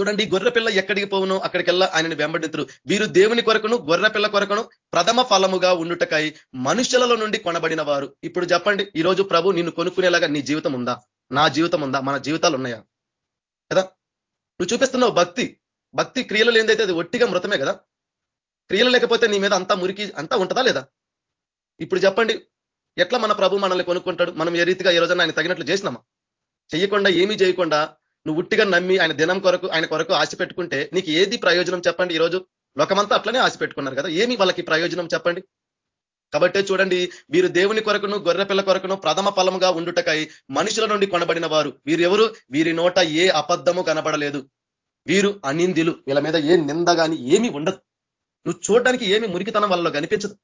చూడండి గొర్రె పిల్ల ఎక్కడికి పోవును? అక్కడికెల్లా ఆయనని వెంబడితురు. వీరు దేవుని కొరకును గొర్రె పిల్ల కొరకును ప్రథమ ఫలముగా ఉండుటకై మనుషులలో నుండి కొనబడిన వారు ఇప్పుడు చెప్పండి ఈ రోజు ప్రభు నిన్ను కొనుక్కునేలాగా నీ జీవితం ఉందా? నా జీవితం ఉందా? మన జీవితాలు ఉన్నాయా? కదా? నువ్వు చూపిస్తున్నావు భక్తి. భక్తి క్రియలు లేదైతే అది ఒట్టిగా మృతమే కదా? క్రియలు లేకపోతే నీ మీద అంతా మురికి అంతా ఉంటుందా లేదా? ఇప్పుడు చెప్పండి ఎట్లా మన ప్రభు మనల్ని కొనుక్కుంటాడు? మనం ఏ రీతిగా ఈ రోజున ఆయన తగినట్లు చేసినామా? చెయ్యకుండా ఏమీ చేయకుండా నువ్వు ఉట్టిగా నమ్మి ఆయన దినం కొరకు ఆయన కొరకు ఆశ పెట్టుకుంటే నీకు ఏది ప్రయోజనం చెప్పండి ఈరోజు? లోకమంతా అట్లనే ఆశ పెట్టుకున్నారు కదా. ఏమి వాళ్ళకి ప్రయోజనం చెప్పండి? కాబట్టి చూడండి వీరు దేవుని కొరకును గొర్రెపిల్ల కొరకును ప్రథమ ఫలముగా ఉండుటకై మనుషుల నుండి కొనబడిన వారు. వీరు ఎవరు వీరి నోట ఏ అబద్ధము కనబడలేదు. వీరు అనిందిలు. వీళ్ళ మీద ఏ నింద కానీ ఏమి ఉండదు. నువ్వు చూడడానికి ఏమి మురికితనం వాళ్ళలో కనిపించదు.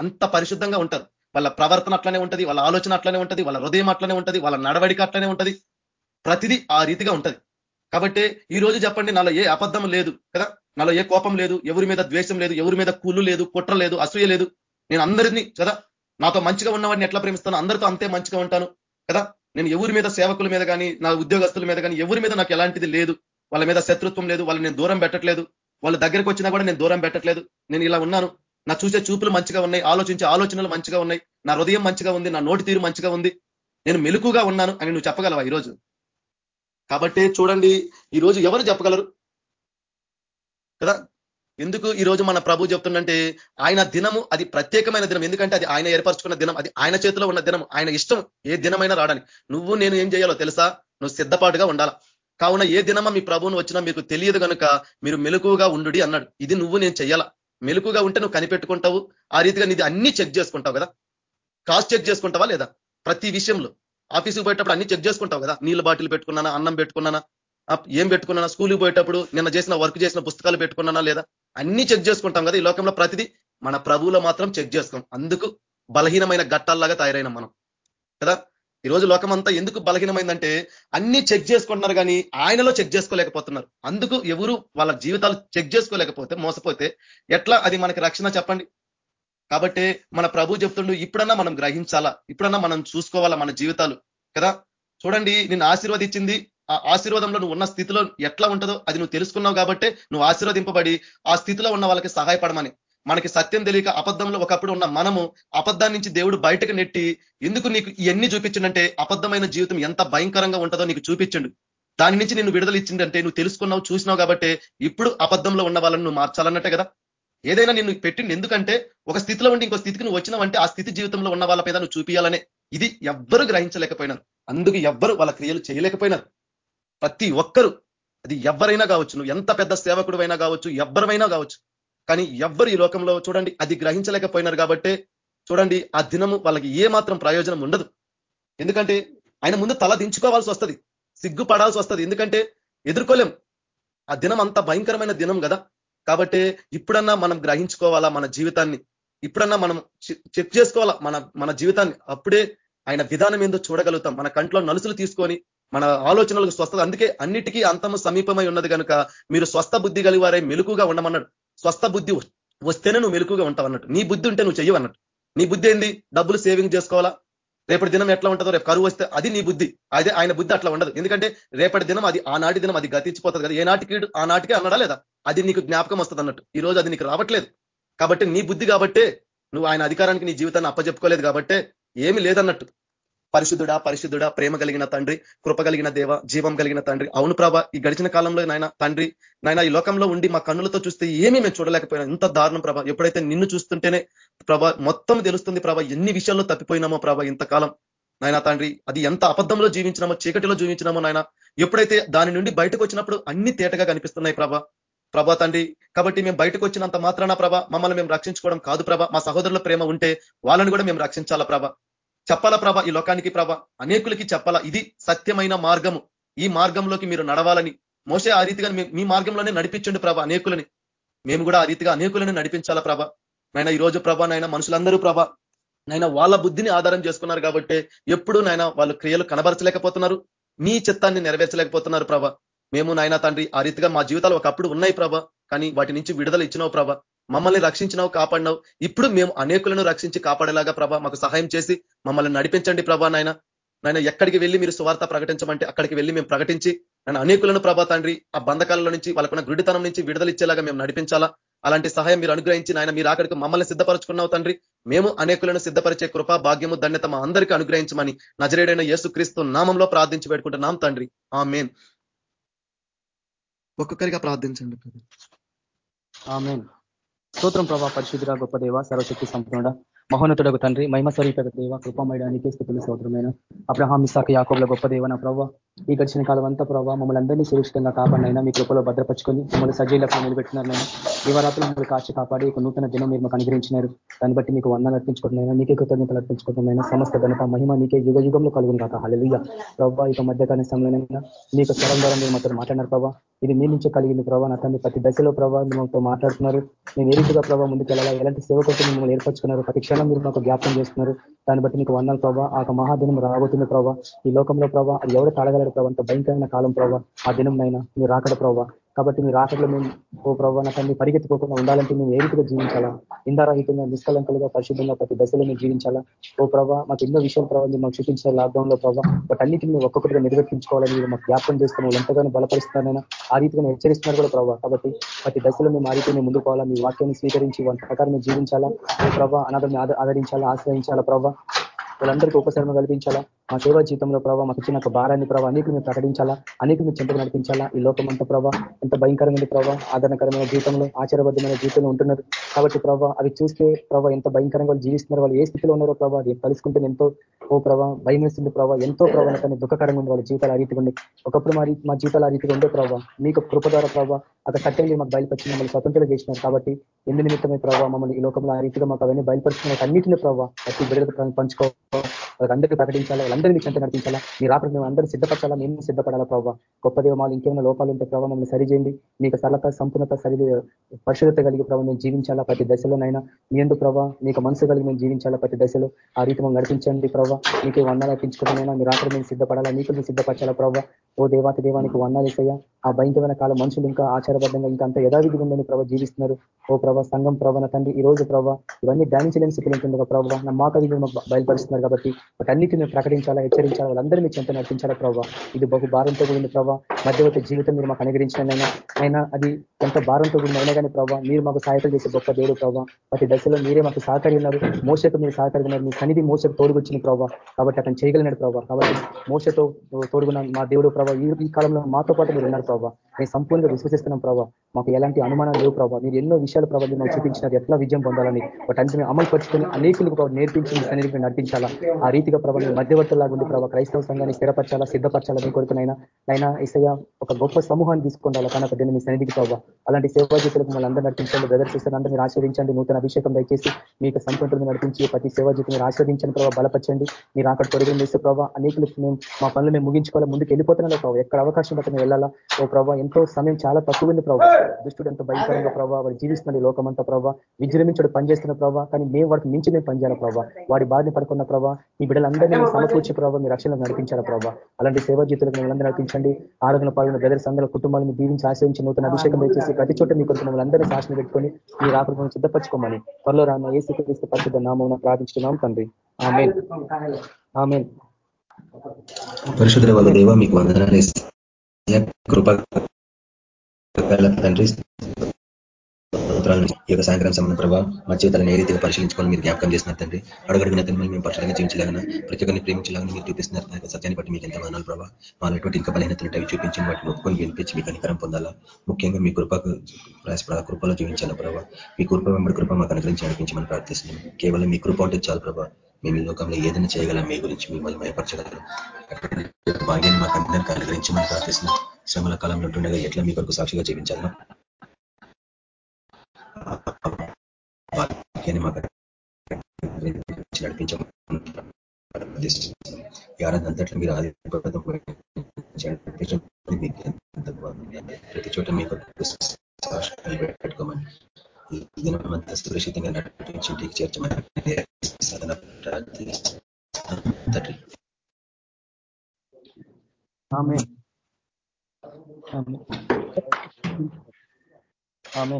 అంత పరిశుద్ధంగా ఉంటారు. వాళ్ళ ప్రవర్తన అట్లనే ఉంటుంది వాళ్ళ ఆలోచన అట్లనే ఉంటుంది వాళ్ళ హృదయం అట్లనే ఉంటుంది వాళ్ళ నడవడిక అట్లనే ఉంటుంది. ప్రతిదీ ఆ రీతిగా ఉంటది. కాబట్టి ఈ రోజు చెప్పండి నాలో ఏ అబద్ధం లేదు కదా? నాలో ఏ కోపం లేదు ఎవరి మీద ద్వేషం లేదు ఎవరి మీద కూలు లేదు కుట్ర లేదు అసూయ లేదు. నేను అందరినీ కదా? నాతో మంచిగా ఉన్నవాడిని ఎట్లా ప్రేమిస్తాను? అందరితో అంతే మంచిగా ఉంటాను కదా? నేను ఎవరి మీద సేవకుల మీద కానీ నా ఉద్యోగస్తుల మీద కానీ ఎవరి మీద నాకు ఎలాంటిది లేదు. వాళ్ళ మీద శత్రుత్వం లేదు వాళ్ళు నేను దూరం పెట్టట్లేదు. వాళ్ళ దగ్గరికి వచ్చినా కూడా నేను దూరం పెట్టట్లేదు. నేను ఇలా ఉన్నాను. నా చూసే చూపులు మంచిగా ఉన్నాయి ఆలోచించే ఆలోచనలు మంచిగా ఉన్నాయి నా హృదయం మంచిగా ఉంది నా నోటి తీరు మంచిగా ఉంది. నేను మెలుకుగా ఉన్నాను అని నువ్వు చెప్పగలవా ఈరోజు? కాబట్టి చూడండి ఈరోజు ఎవరు చెప్పగలరు? కదా? ఎందుకు ఈరోజు మన ప్రభు చెప్తుందంటే ఆయన దినము అది ప్రత్యేకమైన దినం. ఎందుకంటే అది ఆయన ఏర్పరచుకున్న దినం అది ఆయన చేతిలో ఉన్న దినం ఆయన ఇష్టం ఏ దినమైనా రావడానికి. నువ్వు నేను ఏం చేయాలో తెలుసా? నువ్వు సిద్ధపాటుగా ఉండాలా. కావున ఏ దినమా మీ ప్రభువును వచ్చినా మీకు తెలియదు కనుక మీరు మెలకుగా ఉండు అన్నాడు. ఇది నువ్వు నేను చెయ్యాలా? మెలుకుగా ఉంటే నువ్వు కనిపెట్టుకుంటావు? ఆ రీతిగా నీది అన్ని చెక్ చేసుకుంటావు కదా? కాస్ట్ చెక్ చేసుకుంటావా లేదా? ప్రతి విషయంలో. ఆఫీస్కి పోయేటప్పుడు అన్ని చెక్ చేసుకుంటావు కదా? నీళ్ళ బాటిల్ పెట్టుకున్నానా? అన్నం పెట్టుకున్నానా? ఏం పెట్టుకున్నానా? స్కూల్కి పోయేటప్పుడు నిన్న చేసిన వర్క్ చేసిన పుస్తకాలు పెట్టుకున్నానా లేదా? అన్ని చెక్ చేసుకుంటాం కదా ఈ లోకంలో ప్రతిదీ మన ప్రభువులో మాత్రం చెక్ చేస్తాం. అందుకు బలహీనమైన ఘట్టాల్లాగా తయారైన మనం. కదా? ఈరోజు లోకం అంతా ఎందుకు బలహీనమైందంటే అన్ని చెక్ చేసుకుంటున్నారు కానీ ఆయనలో చెక్ చేసుకోలేకపోతున్నారు. అందుకు ఎవరు వాళ్ళ జీవితాలు చెక్ చేసుకోలేకపోతే మోసపోతే ఎట్లా అది మనకి రక్షణ చెప్పండి? కాబట్టి మన ప్రభు చెప్తుండు ఇప్పుడన్నా మనం గ్రహించాలా? ఇప్పుడన్నా మనం చూసుకోవాలా మన జీవితాలు? కదా? చూడండి నేను ఆశీర్వదించింది ఆ ఆశీర్వాదంలో నువ్వు ఉన్న స్థితిలో ఎట్లా ఉంటుందో అది నువ్వు తెలుసుకున్నావు కాబట్టి నువ్వు ఆశీర్వదింపబడి ఆ స్థితిలో ఉన్న వాళ్ళకి సహాయపడమని. మనకి సత్యం తెలియక అబద్ధంలో ఒకప్పుడు ఉన్న మనము అబద్ధాన్ని నుంచి దేవుడు బయటకు నెట్టి ఎందుకు నీకు ఇవన్నీ చూపించిండంటే అబద్ధమైన జీవితం ఎంత భయంకరంగా ఉంటుందో నీకు చూపించండు. దాని నుంచి నిన్ను విడుదల ఇచ్చిందంటే నువ్వు తెలుసుకున్నావు చూసినావు కాబట్టి ఇప్పుడు అబద్ధంలో ఉన్న వాళ్ళని నువ్వు మార్చాలన్నట్టే కదా? ఏదైనా నిన్ను పెట్టింది ఎందుకంటే ఒక స్థితిలో ఉండి ఇంకో స్థితికి నువ్వు వచ్చినావంటే ఆ స్థితి జీవితంలో ఉన్న వాళ్ళ మీద నువ్వు చూపించాలనే ఇది ఎవ్వరు గ్రహించలేకపోయినారు. అందుకు ఎవ్వరు వాళ్ళ క్రియలు చేయలేకపోయినారు. ప్రతి ఒక్కరు అది ఎవరైనా కావచ్చు నువ్వు ఎంత పెద్ద సేవకుడు అయినా కావచ్చు ఎవ్వరైనా కావచ్చు కానీ ఎవ్వరు ఈ లోకంలో చూడండి అది గ్రహించలేకపోయినారు కాబట్టి చూడండి ఆ దినము వాళ్ళకి ఏ మాత్రం ప్రయోజనం ఉండదు. ఎందుకంటే ఆయన ముందు తల దించుకోవాల్సి వస్తుంది సిగ్గుపడాల్సి వస్తుంది. ఎందుకంటే ఎదుర్కోలేం. ఆ దినం అంత భయంకరమైన దినం కదా. కాబట్టి ఇప్పుడన్నా మనం గ్రహించుకోవాలా మన జీవితాన్ని? ఇప్పుడన్నా మనం చెక్ చేసుకోవాలా మన మన జీవితాన్ని? అప్పుడే ఆయన విధానం ఏందో చూడగలుగుతాం. మన కంట్లో నలుసులు తీసుకొని మన ఆలోచనలకు స్వస్థత. అందుకే అన్నిటికీ అంతము సమీపమై ఉన్నది కనుక మీరు స్వస్థ బుద్ధి కలివారే మెలుకుగా ఉండమన్నాడు. స్వస్థ బుద్ధి వస్తేనే నువ్వు మెలుకుగా ఉంటావు అన్నట్టు నీ బుద్ధి ఉంటే నువ్వు చెయ్యవన్నట్టు. నీ బుద్ధి ఏంది? డబ్బులు సేవింగ్ చేసుకోవాలా? రేపటి దినం ఎట్లా ఉంటుందో రేపు కరువు వస్తే అది నీ బుద్ధి. అదే ఆయన బుద్ధి అట్లా ఉండదు. ఎందుకంటే రేపటి దినం అది ఆనాటి దినం అది గతించిపోతుంది కదా. ఏ నాటికి ఆ నాటికే అన్నడా లేదా? అది నీకు జ్ఞాపకం వస్తుంది అన్నట్టు. ఈ రోజు అది నీకు రావట్లేదు. కాబట్టి నీ బుద్ధి కాబట్టే నువ్వు ఆయన అధికారానికి నీ జీవితాన్ని అప్పజెప్పుకోలేదు కాబట్టే ఏమి లేదన్నట్టు. పరిశుద్ధుడా పరిశుద్ధుడా ప్రేమ కలిగిన తండ్రి కృప కలిగిన దేవ జీవం కలిగిన తండ్రి. అవును ప్రభ ఈ గడిచిన కాలంలో నాయన తండ్రి నాయన ఈ లోకంలో ఉండి మా కన్నులతో చూస్తే ఏమీ మేము చూడలేకపోయినా. ఇంత దారుణం ప్రభ. ఎప్పుడైతే నిన్ను చూస్తుంటేనే ప్రభ మొత్తం తెలుస్తుంది ప్రభ ఎన్ని విషయాల్లో తప్పిపోయినామో ప్రభ ఇంతకాలం. నాయన తండ్రి అది ఎంత అబద్ధంలో జీవించినామో చీకటిలో జీవించినామో నాయన ఎప్పుడైతే దాని నుండి బయటకు వచ్చినప్పుడు అన్ని తేటగా కనిపిస్తున్నాయి ప్రభ. ప్రభా తండ్రి కాబట్టి మేము బయటకు వచ్చినంత మాత్రాన ప్రభ మమ్మల్ని మేము రక్షించుకోవడం కాదు ప్రభ. మా సహోదరుల ప్రేమ ఉంటే వాళ్ళని కూడా మేము రక్షించాలా ప్రభ? చెప్పాల ప్రభ? ఈ లోకానికి ప్రభ? అనేకులకి చెప్పాల? ఇది సత్యమైన మార్గము. ఈ మార్గంలోకి మీరు నడవాలని. మోసే ఆ రీతిగా మీ మార్గంలోనే నడిపించండి ప్రభ అనేకులని. మేము కూడా ఆ రీతిగా అనేకులని నడిపించాలా ప్రభ? నాయన ఈ రోజు ప్రభ నాయన మనుషులందరూ ప్రభ నాయన వాళ్ళ బుద్ధిని ఆధారం చేసుకున్నారు కాబట్టి ఎప్పుడు నాయన వాళ్ళు క్రియలు కనబరచలేకపోతున్నారు. నీ చిత్తాన్ని నెరవేర్చలేకపోతున్నారు ప్రభ. మేము నాయన తండ్రి ఆ రీతిగా మా జీవితాలు ఒకప్పుడు ఉన్నాయి ప్రభ. కానీ వాటి నుంచి విడుదల ఇచ్చినావు ప్రభ. మమ్మల్ని రక్షించినావు కాపాడినావు. ఇప్పుడు మేము అనేకులను రక్షించి కాపాడేలాగా ప్రభ మాకు సహాయం చేసి మమ్మల్ని నడిపించండి ప్రభా నాయన. నాయన ఎక్కడికి వెళ్ళి మీరు సువార్త ప్రకటించమంటే అక్కడికి వెళ్ళి మేము ప్రకటించి నేను అనేకులను ప్రభా తండ్రి ఆ బంధకాలలో నుంచి వాళ్ళకున్న గుడితనం నుంచి విడుదల ఇచ్చేలాగా మేము నడిపించాలా? అలాంటి సహాయం మీరు అనుగ్రహించి నాయన మీరు అక్కడికి మమ్మల్ని సిద్ధపరచుకున్నావు తండ్రి. మేము అనేకులను సిద్ధపరిచే కృపా భాగ్యము ధన్యత మా అందరికీ అనుగ్రహించమని నజరేడైన యేసు క్రీస్తు నామంలో ప్రార్థించి పెట్టుకుంటున్నాం తండ్రి. ఆ మెయిన్ ఒక్కొక్కరిగా ప్రార్థించండి. ఆమెన్. స్తోత్రం ప్రభా పరిశుద్ధిగా గొప్ప దేవ సర్వశక్తి సంపూర్ణ మహోన్నతుడకు తండ్రి మహిమ స్వరూపక దేవ కృపమయడానికి స్థితులు స్తోత్రమైన? అబ్రహాం ఇసాక యాకోబుల గొప్ప దేవ నా ప్రభావ ఈ గడిచిన కాలం అంతా ప్రభావ మమ్మల్ని అందరినీ సురక్షితంగా కాపాడినైనా మీ కృపలో భద్రపరుచుకొని మమ్మల్ని సజీలకు నిలబెట్టినారనైనా దివరాత్రులు మమ్మల్ని కాచి కాపాడి ఒక నూతన దినం మీరు మాకు అనుగ్రహించినారు. దాన్ని బట్టి మీకు వందలు అర్పించుకుంటున్నాయినా నీకే కృతజ్ఞతలు అర్పించుకుంటున్నాయినా సమస్త ఘనత మహిమ నీకే యుగ యుగంలో కలుగును కాక హలలుయ ప్రభావ ఇక మధ్యకాల సమయంలో మీకు స్వరం ద్వారా మీరు మాతో మాట్లాడినారు ప్రభావ ఇది మీ నుంచే కలిగింది ప్రభావ నా తండ్రి ప్రతి దశలో ప్రభావ మాతో మాట్లాడుతున్నారు. మేము ఏ రీతిగా ప్రభావ ముందుకు వెళ్ళాలా ఎలాంటి సేవ కోసం మిమ్మల్ని ఏర్పరచుకున్నారు? ప్రతి క్షణం మీరు మాకు జ్ఞాపకం చేస్తున్నారు. దాన్ని బట్టి మీకు వందలు ప్రభావ ఆ మహాదినం రాబోతుంది ప్రభావ ఈ లోకంలో ప్రభావ అది ఎవరు తాడగలరు ప్రభావ అంత భయంకరమైన కాలం ప్రభావ ఆ దినం నైనా మీరు రాకడ ప్రభావ కాబట్టి మీ రాకడలో మేము ఓ ప్రభావ నా పరిగెత్తుకోకుండా ఉండాలంటే మేము ఏ రీతిగా జీవించాలా? ఇందారహితంగా నిష్కలంకలుగా పరిశుద్ధంగా ప్రతి దశలో మేము జీవించాలా? ఓ ప్రభావ మాకు ఎన్నో విషయాలు ప్రభావం మాకు చూపించారు లాక్డౌన్లో ప్రభావ బట్ అన్నిటిని మేము ఒక్కొక్కటిగా నిర్వర్తించుకోవాలని మీరు మాకు జ్ఞాపకం చేస్తున్నాం ఎంతగానో బలపరుస్తున్నారైనా ఆ రీతిగా హెచ్చరిస్తున్నారు కూడా ప్రభావ కాబట్టి ప్రతి దశలో మేము ఆ రీతిని ముందుకు పోవాలా? మీ వాక్యాన్ని స్వీకరించి వంట ప్రకారం జీవించాలా? ఓ ప్రభావ అనాథల్ని ఆదరించాలా? ఆశ్రయించాలా ప్రభావ వాళ్ళందరికీ ఉపశమనం కల్పించాలా మా సేవా జీవితంలో ప్రభావ మాకు ఇచ్చిన ఒక భారాన్ని ప్రభావ అనేకులు మేము ప్రకటించాలా? అనేకులు మేము చెంతకు నడిపించాలా? ఈ లోకం అంతా ప్రభావ ఎంత భయంకరమైన ప్రభావ ఆదరణకరమైన జీవితంలో ఆచారబద్ధమైన జీవితంలో ఉంటున్నారు. కాబట్టి ప్రభావ అవి చూస్తే ప్రభావ ఎంత భయంకరంగా వాళ్ళు జీవిస్తున్నారు వాళ్ళు ఏ స్థితిలో ఉన్నారో ప్రభావ అది కలుసుకుంటే ఎంతో ఓ ప్రభావ భయం వేస్తుంది ప్రభావ ఎంతో ప్రభావ కానీ దుఃఖకరంగా ఉంది వాళ్ళ జీవితాలు ఆ రీతిగా ఉంది ఒకప్పుడు మా మా జీవితాలు ఆ రీతిగా ఉండే ప్రభావ మీకు కృప ద్వారా ప్రభావ అక్కడ సత్యంగా మాకు బయలుపరిచి మమ్మల్ని స్వతంత్రం చేసినారు. కాబట్టి ఎందు నిమిత్తమే ప్రభావ మమ్మల్ని ఈ లోకంలో ఆ రీతిగా మాకు అవన్నీ బయలుపరుచుకున్న అన్నింటినీ ప్రభావ ప్రతి బిడ్డలకు పంచుకోవాలి వాళ్ళకి అందరికీ ప్రకటించాలి? అందరినీ మీ చెంత నడిపించాలా? మీ రాత్రి మేము అందరూ సిద్ధపరచాలా? మేము సిద్ధపడాలా ప్రభావ గొప్ప దేవమాలు ఇంకేమైనా లోపాలు ఉంటే ప్రభావ మమ్మల్ని సరిచేయండి. మీకు సరళత సంపూర్ణత సరి పరిశుభ్రత కలిగి ప్రభావ మేము జీవించాలా ప్రతి దశలోనైనా? మీ ఎందుకు ప్రభావ మీకు మనసు కలిగి మేము జీవించాలా ప్రతి దశలో? ఆ రీతి మేము నడిపించండి ప్రభావ మీకు వందలు అర్పించుకోవడమైనా మీ రాత్రి మేము సిద్ధపడాలా? మీకు మేము సిద్ధపరచాలా ప్రభావ ఓ దేవాతి దేవానికి వందాలు ఇస్తాయా ఆ భయంకరమైన కాలం మనుషులు ఇంకా ఆచారబద్ధంగా ఇంకా అంత యథావిధిగా ఉందని ప్రభావ జీవిస్తున్నారు. ఓ ప్రభావ సంఘం ప్రభావ తండ్రి ఈ రోజు ప్రభావ ఇవన్నీ ధ్యానించలేని స్థితిలో ఉంటుంది ప్రభావ నా మాకు బయలుపరుస్తున్నారు కాబట్టి వాటన్నిటి మేము హెచ్చరించాలా. వాళ్ళందరూ మీ చెంత నడిపించాలా ప్రభావ ఇది బహు భారంతో కూడింది ప్రభావ మధ్యవర్తి జీవితం మీరు మాకు అనుగ్రహించినైనా అయినా అది ఎంత భారంతో కూడిన అయినా కానీ ప్రభావ మీరు మాకు సహాయకులు చేసే గొప్ప దేవుడు ప్రభావ ప్రతి దశలో మీరే మాకు సహకరి ఉన్నారు మోసకు మీరు సహకరిన్నారు మీ సన్నిధి మోసకు తోడుగొచ్చిన ప్రభావ కాబట్టి అతను చేయగలిగినాడు ప్రభావ కాబట్టి మోసతో తోడుగున్న మా దేవుడు ప్రభావ ఈ కాలంలో మాతో పాటు మీరు ఉన్నారు ప్రభావ మేము సంపూర్ణంగా విశ్వసిస్తున్నాం ప్రభావ మాకు ఎలాంటి అనుమానాలు లేవు ప్రభావ మీరు ఎన్నో విషయాలు ప్రభావం మాకు చూపించినారు. ఎట్లా విజయం పొందాలని. వాటి అమలు పరుచుకొని అనేకులకు ప్రభావ నేర్పించి మీ సన్నిధికి నడిపించాలా. ఆ రీతిగా ప్రభావం మధ్యవర్తులాగా ఉంది ప్రభావ క్రైస్తవ సంఘాన్ని స్థిరపరచాలా సిద్ధపరచాలా మీ కొడుకునైనా నైనా ఇసయ ఒక గొప్ప సమూహాన్ని తీసుకుండాలి కానీ దీన్ని మీ సన్నిధికి ప్రభావ అలాంటి సేవా జీతులకు మళ్ళీ అందరూ నడిపించండి బ్రదర్ సిస్టర్ అందరూ మీరు ఆశ్రదించండి నూతన అభిషేకం దయచేసి మీకు సంపూర్ణ నడిపించి ప్రతి సేవా జీతం మీరు ఆశ్రదించండి ప్రభావ బలపరచండి మీరు అక్కడ తొలగి వేసే ప్రభావ అనేకలు మేము మా పనులు మేము ముగించుకోవాలి ముందుకు వెళ్ళిపోతున్నాం ప్రభావ ఎక్కడ అవకాశం బట్టి వెళ్ళాలా ఓ ప్రభావ ఎంతో సమయం చాలా తక్కువ ఉంది ప్రభావ దుష్టుడు ఎంతో భయంకరంగా ప్రభావ వాడు జీవిస్తున్న లోకమంతా ప్రభావ విజృంభించడు పనిచేస్తున్న ప్రభావ కానీ మేము వాడికి మించి మేము పనిచేయాలి ప్రభావ వాడి బారిని పడుకున్న ప్రభావ ఈ బిడ్డలందరినీ సమకూర్చే ప్రభావ మీ రక్షణ నడిపించాల ప్రభావ అలాంటి సేవా జీతులకు మిమ్మల్ని నడిపించండి. ఆరోగ్య పాల్గొన్న బ్రదర్స్ అందరూ కుటుంబాలను దీవించి ఆశ్రయించి నూతన అభిషేకం చేసి ప్రతి చోట మీ కొరకు మమ్మల్ని అందరినీ సాక్షిని పెట్టుకొని మీ ఆకృతం సిద్ధపరచుకోమని త్వరలో రాన్న ఏ స్థితి పరిశుద్ధ నామం ప్రార్థించున్నాం తండ్రి. ఆమెన్. ఆమెన్. పరిశుద్ధ వాళ్ళ దేవ మీకు వందనాలు కృప తండ్రి ఈ యొక్క సాయంత్రం సమయం ప్రభావ మా జీవితాలను ఏ రీతిగా పరిశీలించుకొని మీరు జ్ఞాపకం చేస్తున్నారు తండ్రి అడుగడుగున తండ్రి మేము పరిశుభ్రంగా జీవించలాగా ప్రతి ఒక్కరిని ప్రేమించలాగా మీరు చూపిస్తున్నారు సత్యాన్ని బట్టి మీకు ఎంత వదనాలు ప్రభావ వాళ్ళటువంటి ఇంకా బలహీనతలు అవి చూపించి వాటిని ఒప్పుకొని వినిపించి మీకు అనికరం పొందాలా. ముఖ్యంగా మీ కృపకు కృపలో జీవించాలా ప్రభావ మీ కృప వెంబడి కృప మాకు అనుగ్రహించి నడిపించమని ప్రార్థిస్తున్నాం కేవలం మీ కృప ఉంటే చాలు ప్రభావ మేము ఈ లోకంలో ఏదైనా చేయగలం మీ గురించి మిమ్మల్ని భయపరచగలం భాగ్యాన్ని మాకు అందరికీ అనుగ్రహించమని ప్రార్థిస్తున్నాం శ్రమల కాలంలో ఉండగా ఎట్లా మీ కొరకు సాక్షిగా జీవించాలా? వాక్యాన్ని మాకు మీరు ప్రతి చోట మీకు పెట్టుకోమని ఈ దినమంతా సురక్షితంగా నడిపించి ఇంటికి చేర్చమని సాధన ఆమె ఆమె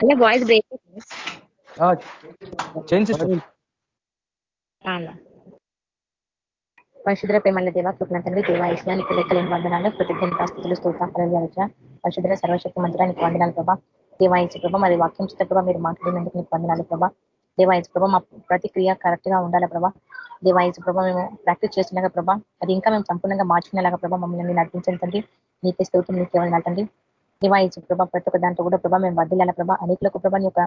అలా వాయిస్ బ్రేక్ పరిశుద్ర ప్రేమల దేవ కృపణ తండ్రి దేవ ఇస్లానికి లెక్కలేని వందనాలు కృతజ్ఞతాస్తుతులు స్తోత్రాలు పరిశుద్ర సర్వశక్తి మంత్రానికి వందనాలు ప్రభా. దేవాయసు ప్రభా మరి వాక్యం చిత్త ప్రభా మీరు మాట్లాడినందుకు మీకు వందనాలు ప్రభా. దేవాయసు ప్రభా మా ప్రతిక్రియ కరెక్ట్గా ఉండాలి ప్రభా? దేవాయసు ప్రభా మేము ప్రాక్టీస్ చేస్తున్నాగా ప్రభా? అది ఇంకా మేము సంపూర్ణంగా మార్చుకునేలాగా ప్రభా మమ్మల్ని నడిపించండి నీకే స్తోత్రం నీకే వండాలండి ఇచ్చిన ప్రభా ప్రతి ఒక్క దాంట్లో కూడా ప్రభా మేము వదిలేల ప్రభా. అనేకులకు ప్రభా యొక్క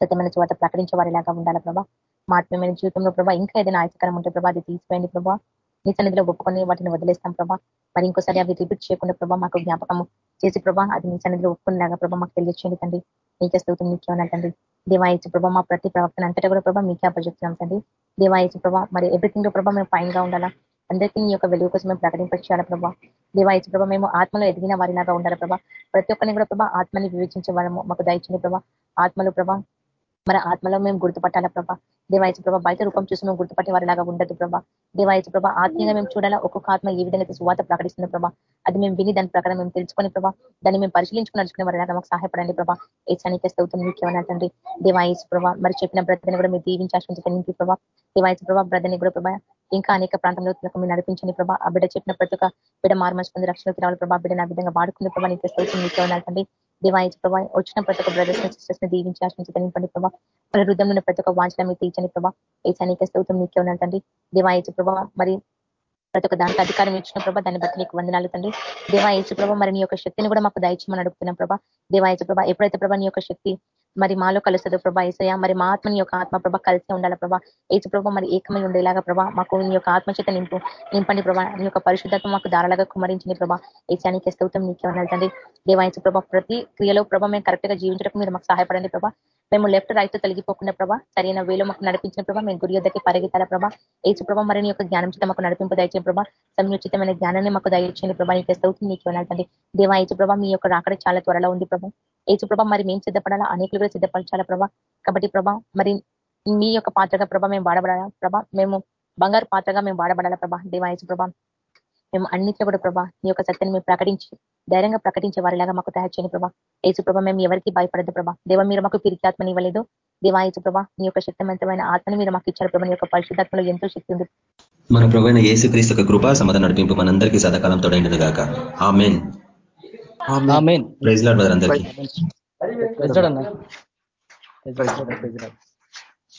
సత్యమైన చోట ప్రకటించే వారిలాగా ఉండాలి ప్రభా. మా ఆత్మీయమైన జీవితంలో ప్రభా ఇంకా ఏదైనా ఆయకరం ఉంటే ప్రభా అది తీసిపోయింది ప్రభా. నీ సన్నిధిలో ఒప్పుకొని వాటిని వదిలేస్తాం ప్రభా. మరి ఇంకోసారి అవి రిపీట్ చేయకుండా ప్రభా మాకు జ్ఞాపకం చేసి ప్రభా అది నీ సన్నిధిలో ఒప్పుకునేలాగా ప్రభా మాకు తెలియచేయండి తండ్రి. నీకే స్థూతం నీకేమన్నట్టండి దేవాయచు ప్రభా మా ప్రతి ప్రవర్తన అంతటా కూడా ప్రభా మీకే అప్పచెప్తున్నాం తండ్రి. దేవాయచు ప్రభా మరి ఎవ్రీథింగ్లో ప్రభా మేము ఫైన్గా ఉండాలా? అందరికీ నీ యొక్క వెలుగు కోసం మేము ప్రకటించాలా ప్రభా ఇచ్చి ప్రభా మేము ఆత్మలో ఎదిగిన వారిలాగా ఉండాలి ప్రభా. ప్రతి ఒక్కరిని కూడా ప్రభా ఆత్మని వివేచించే వారము మాకు దయచండి ప్రభా. ఆత్మలు ప్రభా మన ఆత్మలో మేము గుర్తుపట్టాలా ప్రభా. దేవాయచ ప్రభా బయట రూపం చూసి మేము గుర్తుపట్టే వారిలాగా ఉండదు ప్రభా. దేవాయచ ప్రభా ఆత్మీయంగా మేము చూడాలా? ఒక్కొక్క ఆత్మ ఏ విధంగా సువాత ప్రకటిస్తుంది ప్రభా. అది మేము విని దాని ప్రకారం మేము తెలుసుకుని ప్రభా దాన్ని మేము పరిశీలించుకుని నడుచుకునే వారిలాగా మాకు సహాయపడండి ప్రభా. ఏ సన్నిహిత స్థౌతుంది మీకేమన్నా దేవాయచ ప్రభా మరి చెప్పిన బ్రతని కూడా మీరు దీవించి ఆశ్రమించండి ప్రభా. దేవాయచ ప్రభా బ్రతని కూడా ప్రభా ఇంకా అనేక ప్రాంతంలో మీరు నడిపించండి ప్రభా. ఆ బిడ్డ చెప్పిన ప్రతి ఒక్క బిడ్డ మార్మర్చుకుంది రక్షణ రావాలి ప్రభా. బిడ్డ నా విధంగా వాడుకున్న ప్రభావ నీకు స్థౌతం ఉండాలండి దివాయించి ప్రభావ వచ్చిన ప్రతి ఒక్క బ్రదర్స్ సిస్టర్స్ని దీవించి ఆశ్రమించండి ప్రభా. మరి హృదయంలో ప్రతి ఒక్క వాంఛన మీరు తీర్చని ప్రభా. ఏసానికి స్థౌతం నీకే ఉండాలండి దివాయించి ప్రభావ మరి ప్రతి ఒక్క దానికి అధికారం ఇచ్చిన ప్రభా దాన్ని బట్టి నీకు వందనాలు తండ్రి. దేవాయచు ప్రభా మరి నీ యొక్క శక్తిని కూడా మాకు దయచేయమని అడుగుతున్నాం ప్రభా. దేవాయచు ప్రభా ఎప్పుడైతే ప్రభా నీ యొక్క శక్తి మరి మాలో కలుస్తుంది ప్రభా ఏసయ మరి మా ఆత్మని యొక్క ఆత్మ ప్రభ కలిసి ఉండాలి ప్రభా? ఏసు ప్రభ మరి ఏకమై ఉండేలాగా ప్రభా మాకు నీ యొక్క ఆత్మచేత నింపు నింపండి ప్రభా. నీ యొక్క పరిశుద్ధత మాకు ధారాళగా కుమరించింది ప్రభా. ఏసానికి స్థౌతం నీకే ఉండాలి తండ్రి. దేవాయసు ప్రభా ప్రతి క్రియలో ప్రభా మేము కరెక్ట్గా జీవించడానికి మీరు మాకు సహాయపడండి ప్రభా. మేము లెఫ్ట్ రైట్ తొలగిపోకుండా ప్రభా సరైన వేలో మాకు నడిపించిన ప్రభా మేము గురి యొద్దకి పరిగెత్తాల ప్రభా? ఏసు ప్రభా మరి యొక్క జ్ఞానం చేత మాకు నడిపింపు దయచేయండి ప్రభా. సంయోచితమైన జ్ఞానాన్ని మాకు దయచేయండి ప్రభా. నీకు స్థౌతి నీకు వెళ్ళాలండి దేవా ఏసు ప్రభా మీ యొక్క రాకడ చాలా త్వరలో ఉంది ప్రభా. ఏసు ప్రభా మరి మేము సిద్ధపడాలా? అనేకులు కూడా సిద్ధపరచాలా ప్రభా? కాబట్టి ప్రభా మరి మీ యొక్క పాత్రగా ప్రభా మేము వాడబడాలా? ప్రభా మేము బంగారు పాత్రగా మేము వాడబడాలా ప్రభా? దేవా ఏసు ప్రభా మేము అన్నిట్లో కూడా ప్రభా నీ యొక్క సత్యాన్ని మేము ప్రకటించి ధైర్యంగా ప్రకటించే వారిలాగా మాకు తయారు చేయని ప్రభా. ఏసు ప్రభా మేము ఎవరికి భయపడదు ప్రభా. దేవ మీరు మాకు పిరికి ఆత్మని ఇవ్వలేదు. దేవా ఏసు ప్రభా నీ యొక్క శక్తివంతమైన ఆత్మని మీరు మాకు ఇచ్చారు ప్రభా. నీ యొక్క పరిశుద్ధాత్మలో ఎంతో శక్తి ఉంది. మన ప్రభు ఏసు క్రీస్తు కృపా సమాధానం నడిపింపు మనందరికీ సదాకాలం తోడైండను గాక. ఆ మెయిన్ ఆమేన్. ప్రైజ్ లాడ్ అందరికీ.